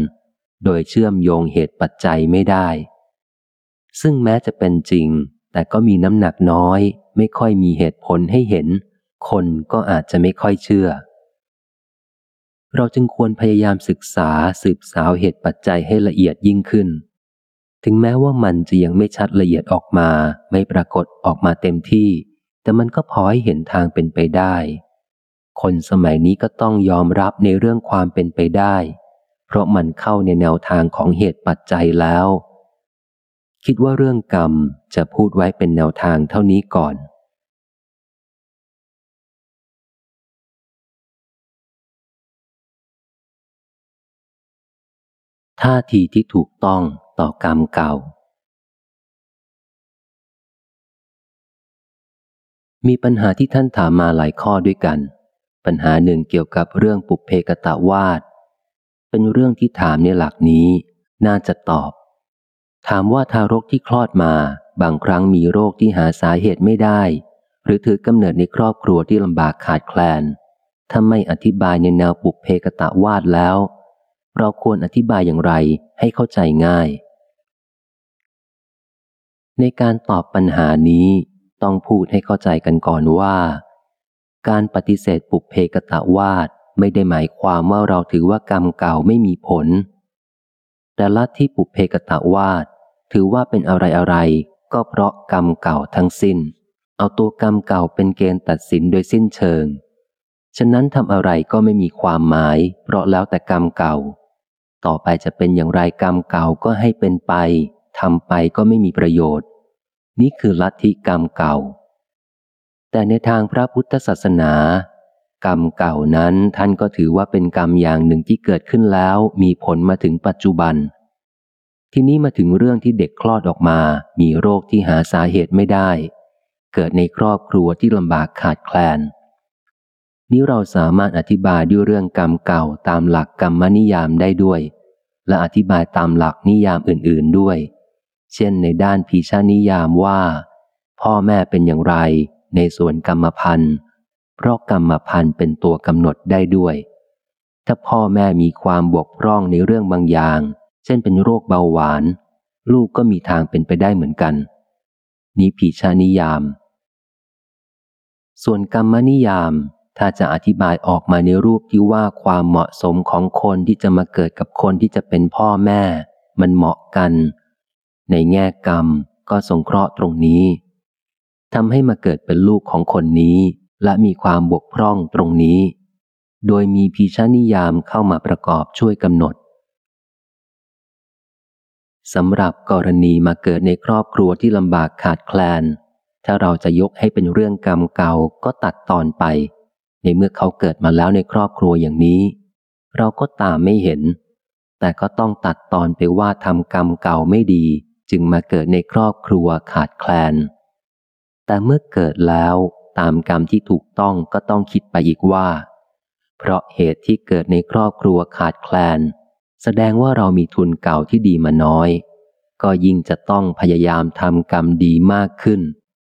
โดยเชื่อมโยงเหตุปัจจัยไม่ได้ ซึ่งแม้จะเป็นจริง แต่ก็มีน้ำหนักน้อย ไม่ค่อยมีเหตุผลให้เห็น คนก็อาจจะไม่ค่อยเชื่อ เราจึงควรพยายามศึกษาสืบสาวเหตุปัจจัยให้ละเอียดยิ่งขึ้น ถึงแม้ว่ามันจะยังไม่ชัดละเอียดออกมา ไม่ปรากฏออกมาเต็มที่ แต่มันก็พอให้เห็นทางเป็นไปได้ คนสมัยนี้ก็ต้องยอมรับในเรื่องความเป็นไปได้ เพราะมันเข้าในแนวทางของเหตุปัจจัยแล้ว คิดว่าเรื่องกรรมจะพูดไว้เป็นแนวทางเท่านี้ก่อน ท่าทีที่ถูกต้องต่อกรรมเก่า มีปัญหาที่ท่านถามมาหลายข้อด้วยกัน ปัญหาหนึ่งเกี่ยวกับเรื่องปุเพกตะวาด เป็นเรื่องที่ถามในหลักนี้ น่าจะตอบ ถามว่าทารกที่คลอดมา บางครั้งมีโรคที่หาสาเหตุไม่ได้ หรือถือกำเนิดในครอบครัวที่ลำบากขาดแคลน ถ้าไม่อธิบายในแนวปุเพกตะวาดแล้ว เราควรอธิบายอย่างไรให้เข้าใจง่าย ในการตอบปัญหานี้ต้องพูดให้เข้าใจกันก่อนว่า การปฏิเสธปุเพกตะวาดไม่ได้หมายความว่าเราถือว่ากรรมเก่าไม่มีผล แต่ลัทธิปุเพกตะวาดถือว่าเป็นอะไรอะไรก็เพราะกรรมเก่าทั้งสิน้น เอาตัวกรรมเก่าเป็นเกณฑ์ตัดสินโดยสิ้นเชิง ฉะนั้นทำอะไรก็ไม่มีความหมาย เพราะแล้วแต่กรรมเก่า ต่อไปจะเป็นอย่างไรกรรมเก่าก็ให้เป็นไปทำไปก็ไม่มีประโยชน์ นี่คือลัทธิกรรมเก่า แต่ในทางพระพุทธศาสนา กรรมเก่านั้นท่านก็ถือว่าเป็นกรรมอย่างหนึ่งที่เกิดขึ้นแล้วมีผลมาถึงปัจจุบัน ทีนี้มาถึงเรื่องที่เด็กคลอดออกมา มีโรคที่หาสาเหตุไม่ได้ เกิดในครอบครัวที่ลำบากขาดแคลน นี้เราสามารถอธิบายด้วยเรื่องกรรมเก่าตามหลักกรรมนิยามได้ด้วย และอธิบายตามหลักนิยามอื่น ๆด้วย เช่นในด้านพีชานิยามว่า พ่อแม่เป็นอย่างไร ในส่วนกรรมพันธ์เพราะกรรมพันธ์เป็นตัวกำหนดได้ด้วย ถ้าพ่อแม่มีความบกพร่องในเรื่องบางอย่าง เช่นเป็นโรคเบาหวาน ลูกก็มีทางเป็นไปได้เหมือนกัน นี้พีชานิยาม ส่วนกรรมนิยาม ถ้าจะอธิบายออกมาในรูปที่ว่าความเหมาะสมของคนที่จะมาเกิดกับคนที่จะเป็นพ่อแม่ มันเหมาะกัน ในแง่กรรมก็สงเคราะห์ตรงนี้ทำให้มาเกิดเป็นลูกของคนนี้ และมีความบกพร่องตรงนี้ โดยมีพีชานิยามเข้ามาประกอบช่วยกำหนดสำหรับกรณีมาเกิดในครอบครัวที่ลำบากขาดแคลน ถ้าเราจะยกให้เป็นเรื่องกรรมเก่าก็ตัดตอนไป ในเมื่อเขาเกิดมาแล้วในครอบครัวอย่างนี้ เราก็ตามไม่เห็น แต่ก็ต้องตัดตอนไปว่าทำกรรมเก่าไม่ดี จึงมาเกิดในครอบครัวขาดแคลน แต่เมื่อเกิดแล้วตามกรรมที่ถูกต้องก็ต้องคิดไปอีกว่า เพราะเหตุที่เกิดในครอบครัวขาดแคลน แสดงว่าเรามีทุนเก่าที่ดีมาน้อย ก็ยิ่งจะต้องพยายามทำกรรมดีมากขึ้น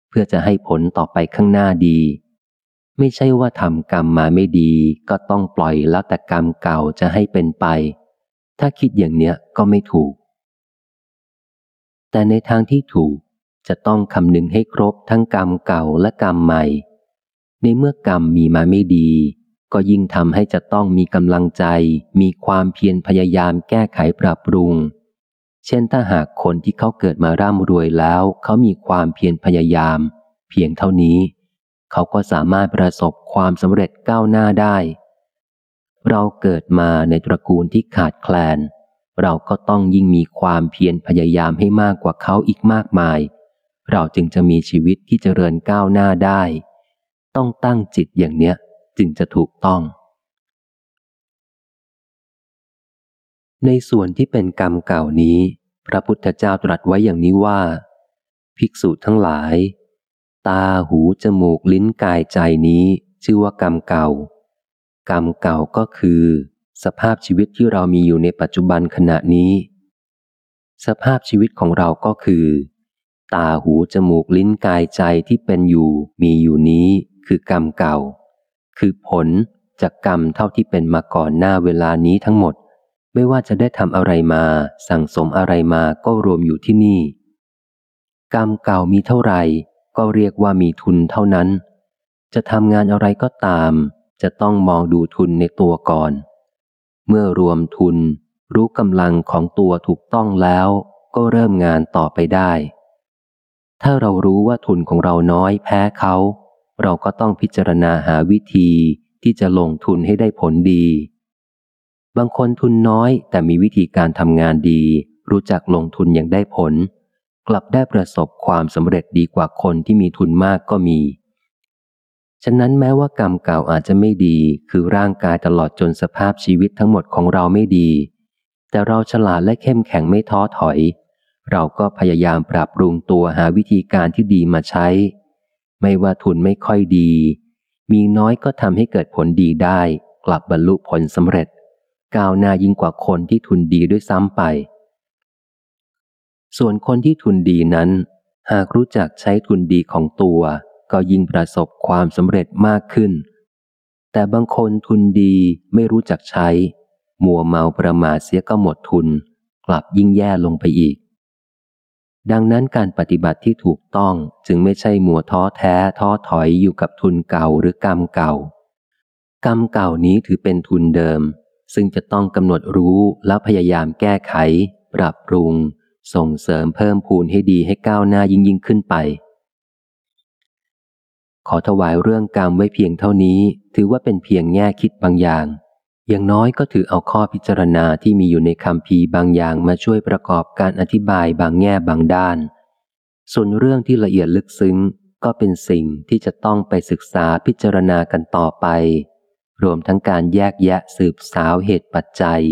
เพื่อจะให้ผลต่อไปข้างหน้าดี ไม่ใช่ว่าทำกรรมมาไม่ดี ก็ต้องปล่อยแล้วแต่กรรมเก่าจะให้เป็นไป ถ้าคิดอย่างเนี้ยก็ไม่ถูก แต่ในทางที่ถูกจะต้องคำนึงให้ครบทั้งกรรมเก่าและกรรมใหม่ ในเมื่อกรรมมีมาไม่ดี ก็ยิ่งทำให้จะต้องมีกำลังใจ มีความเพียรพยายามแก้ไขปรับปรุง เช่นถ้าหากคนที่เขาเกิดมาร่ำรวยแล้ว เขามีความเพียรพยายาม เพียงเท่านี้ เขาก็สามารถประสบความสำเร็จก้าวหน้าได้ เราเกิดมาในตระกูลที่ขาดแคลน เราก็ต้องยิ่งมีความเพียรพยายามให้มากกว่าเขาอีกมากมาย เราจึงจะมีชีวิตที่เจริญก้าวหน้าได้ ต้องตั้งจิตอย่างเนี้ยจึงจะถูกต้อง ในส่วนที่เป็นกรรมเก่านี้ พระพุทธเจ้าตรัสไว้อย่างนี้ว่า ภิกษุทั้งหลาย ตาหูจมูกลิ้นกายใจนี้ ชื่อว่ากรรมเก่า กรรมเก่าก็คือ สภาพชีวิตที่เรามีอยู่ในปัจจุบันขณะนี้ สภาพชีวิตของเราก็คือ ตาหูจมูกลิ้นกายใจที่เป็นอยู่มีอยู่นี้คือกรรมเก่า คือผลจากกรรมเท่าที่เป็นมาก่อนหน้าเวลานี้ทั้งหมด ไม่ว่าจะได้ทำอะไรมา สั่งสมอะไรมาก็รวมอยู่ที่นี่ กรรมเก่ามีเท่าไหร่ ก็เรียกว่ามีทุนเท่านั้น จะทำงานอะไรก็ตาม จะต้องมองดูทุนในตัวก่อน เมื่อรวมทุน รู้กำลังของตัวถูกต้องแล้ว ก็เริ่มงานต่อไปได้ ถ้าเรารู้ว่าทุนของเราน้อยแพ้เขา เราก็ต้องพิจารณาหาวิธีที่จะลงทุนให้ได้ผลดี บางคนทุนน้อยแต่มีวิธีการทำงานดี รู้จักลงทุนอย่างได้ผล กลับได้ประสบความสำเร็จดีกว่าคนที่มีทุนมากก็มี ฉะนั้นแม้ว่ากรรมเก่าอาจจะไม่ดี คือร่างกายตลอดจนสภาพชีวิตทั้งหมดของเราไม่ดี แต่เราฉลาดและเข้มแข็งไม่ท้อถอย เราก็พยายามปรับปรุงตัวหาวิธีการที่ดีมาใช้ ไม่ว่าทุนไม่ค่อยดี มีน้อยก็ทำให้เกิดผลดีได้ กลับบรรลุผลสำเร็จ ก้าวหน้ายิ่งกว่าคนที่ทุนดีด้วยซ้ำไป ส่วนคนที่ทุนดีนั้น หากรู้จักใช้ทุนดีของตัว ก็ยิ่งประสบความสำเร็จมากขึ้น แต่บางคนทุนดีไม่รู้จักใช้ มัวเมาประมาทเสียก็หมดทุน กลับยิ่งแย่ลงไปอีก ดังนั้นการปฏิบัติที่ถูกต้องจึงไม่ใช่มัวท้อแท้ท้อถอยอยู่กับทุนเก่าหรือกรรมเก่า กรรมเก่านี้ถือเป็นทุนเดิม ซึ่งจะต้องกำหนดรู้แล้วพยายามแก้ไข ปรับปรุง ส่งเสริมเพิ่มพูนให้ดีให้ก้าวหน้ายิ่งยิ่งขึ้นไป ขอถวายเรื่องกรรมไว้เพียงเท่านี้ ถือว่าเป็นเพียงแง่คิดบางอย่าง อย่างน้อยก็ถือเอาข้อพิจารณาที่มีอยู่ในคำพีบางอย่างมาช่วยประกอบการอธิบายบางแง่บางด้าน ส่วนเรื่องที่ละเอียดลึกซึ้งก็เป็นสิ่งที่จะต้องไปศึกษาพิจารณากันต่อไป รวมทั้งการแยกแยะสืบสาวเหตุปัจจัย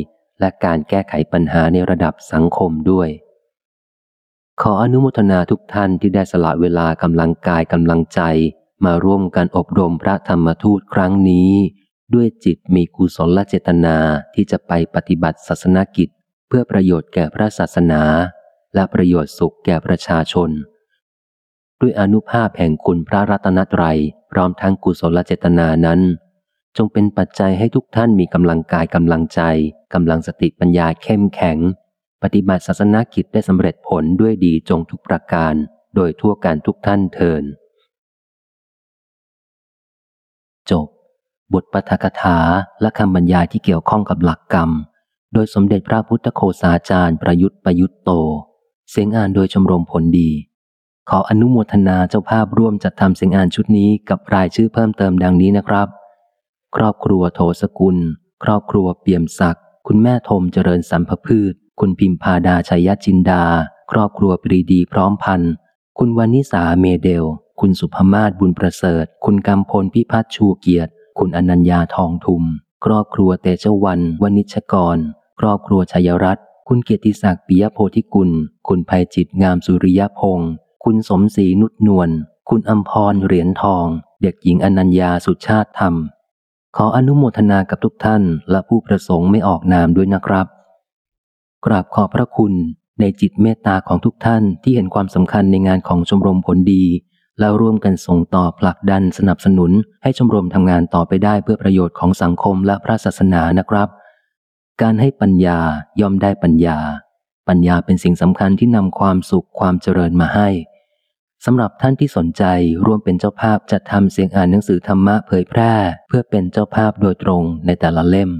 และการแก้ไขปัญหาในระดับสังคมด้วย ขออนุโมทนาทุกท่านที่ได้สละเวลากำลังกายกำลังใจ มาร่วมกันอบรมพระธรรมทูตครั้งนี้ ด้วยจิตมีกุศลเจตนาที่จะไปปฏิบัติศาสนกิจ เพื่อประโยชน์แก่พระศาสนา และประโยชน์สุขแก่ประชาชน ด้วยอนุภาพแห่งคุณพระรัตนตรัยพร้อมทั้งกุศลเจตนานั้น จงเป็นปัจจัยให้ทุกท่านมีกำลังกายกำลังใจกำลังสติปัญญาเข้มแข็ง ปฏิบัติศาสนกิจได้สำเร็จผลด้วยดีจงทุกประการ โดยทั่วการทุกท่านเทิน จบบทปฐกถาและคำบรรยายที่เกี่ยวข้องกับหลักกรรม โดยสมเด็จพระพุทธโคสาจารย์ประยุทธ์ประยุทธ์โต เสียงอ่านโดยชมรมผลดี ขออนุโมทนาเจ้าภาพร่วมจัดทำเสียงอ่านชุดนี้กับรายชื่อเพิ่มเติมดังนี้นะครับ ครอบครัวโถสกุล ครอบครัวเปี่ยมศักดิ์คุณแม่ทมเจริญสัมพพืช คุณพิมพาดาชัยจินดา ครอบครัวปรีดีพร้อมพันธ์คุณวานิสาเมเดล คุณสุภมาศบุญประเสริฐ คุณกำพลพิพัฒน์ชูเกียรติ คุณอนัญญาทองทุม ครอบครัวเตชวันวณิชกร ครอบครัวชัยรัตน์คุณเกียรติศักดิ์ปิยโพธิกุล คุณภัยจิตงามสุริยพงศ์คุณสมศรีนุชนวล คุณอัมพรเหรียญทอง เด็กหญิงอนัญญาสุชาติธรรม ขออนุโมทนากับทุกท่านและผู้ประสงค์ไม่ออกนามด้วยนะครับ กราบขอบพระคุณในจิตเมตตาของทุกท่านที่เห็นความสำคัญในงานของชมรมผลดี แล้วร่วมกันส่งต่อผลักดันสนับสนุน ให้ชมรมทำงานต่อไปได้เพื่อประโยชน์ของสังคมและพระศาสนานะครับ การให้ปัญญาย่อมได้ปัญญา ปัญญาเป็นสิ่งสำคัญที่นำความสุขความเจริญมาให้สำหรับท่านที่สนใจร่วมเป็นเจ้าภาพจัดทำเสียงอ่านหนังสือธรรมะเผยแพร่ เพื่อเป็นเจ้าภาพโดยตรงในแต่ละเล่ม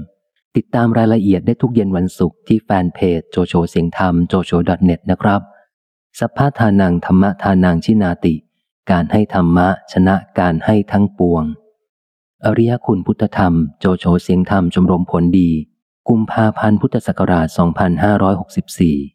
ติดตามรายละเอียดได้ทุกเย็นวันศุกร์ที่แฟนเพจโจโฉเสียงธรรมโจโฉ .net นะครับ สัพพะทานังธรรมะทานังชินาติ การให้ธรรมะชนะการให้ทั้งปวง อริยคุณพุทธธรรมโจโฉเสียงธรรมชมรมผลดี กุมภาพันธ์พุทธศักราช 2564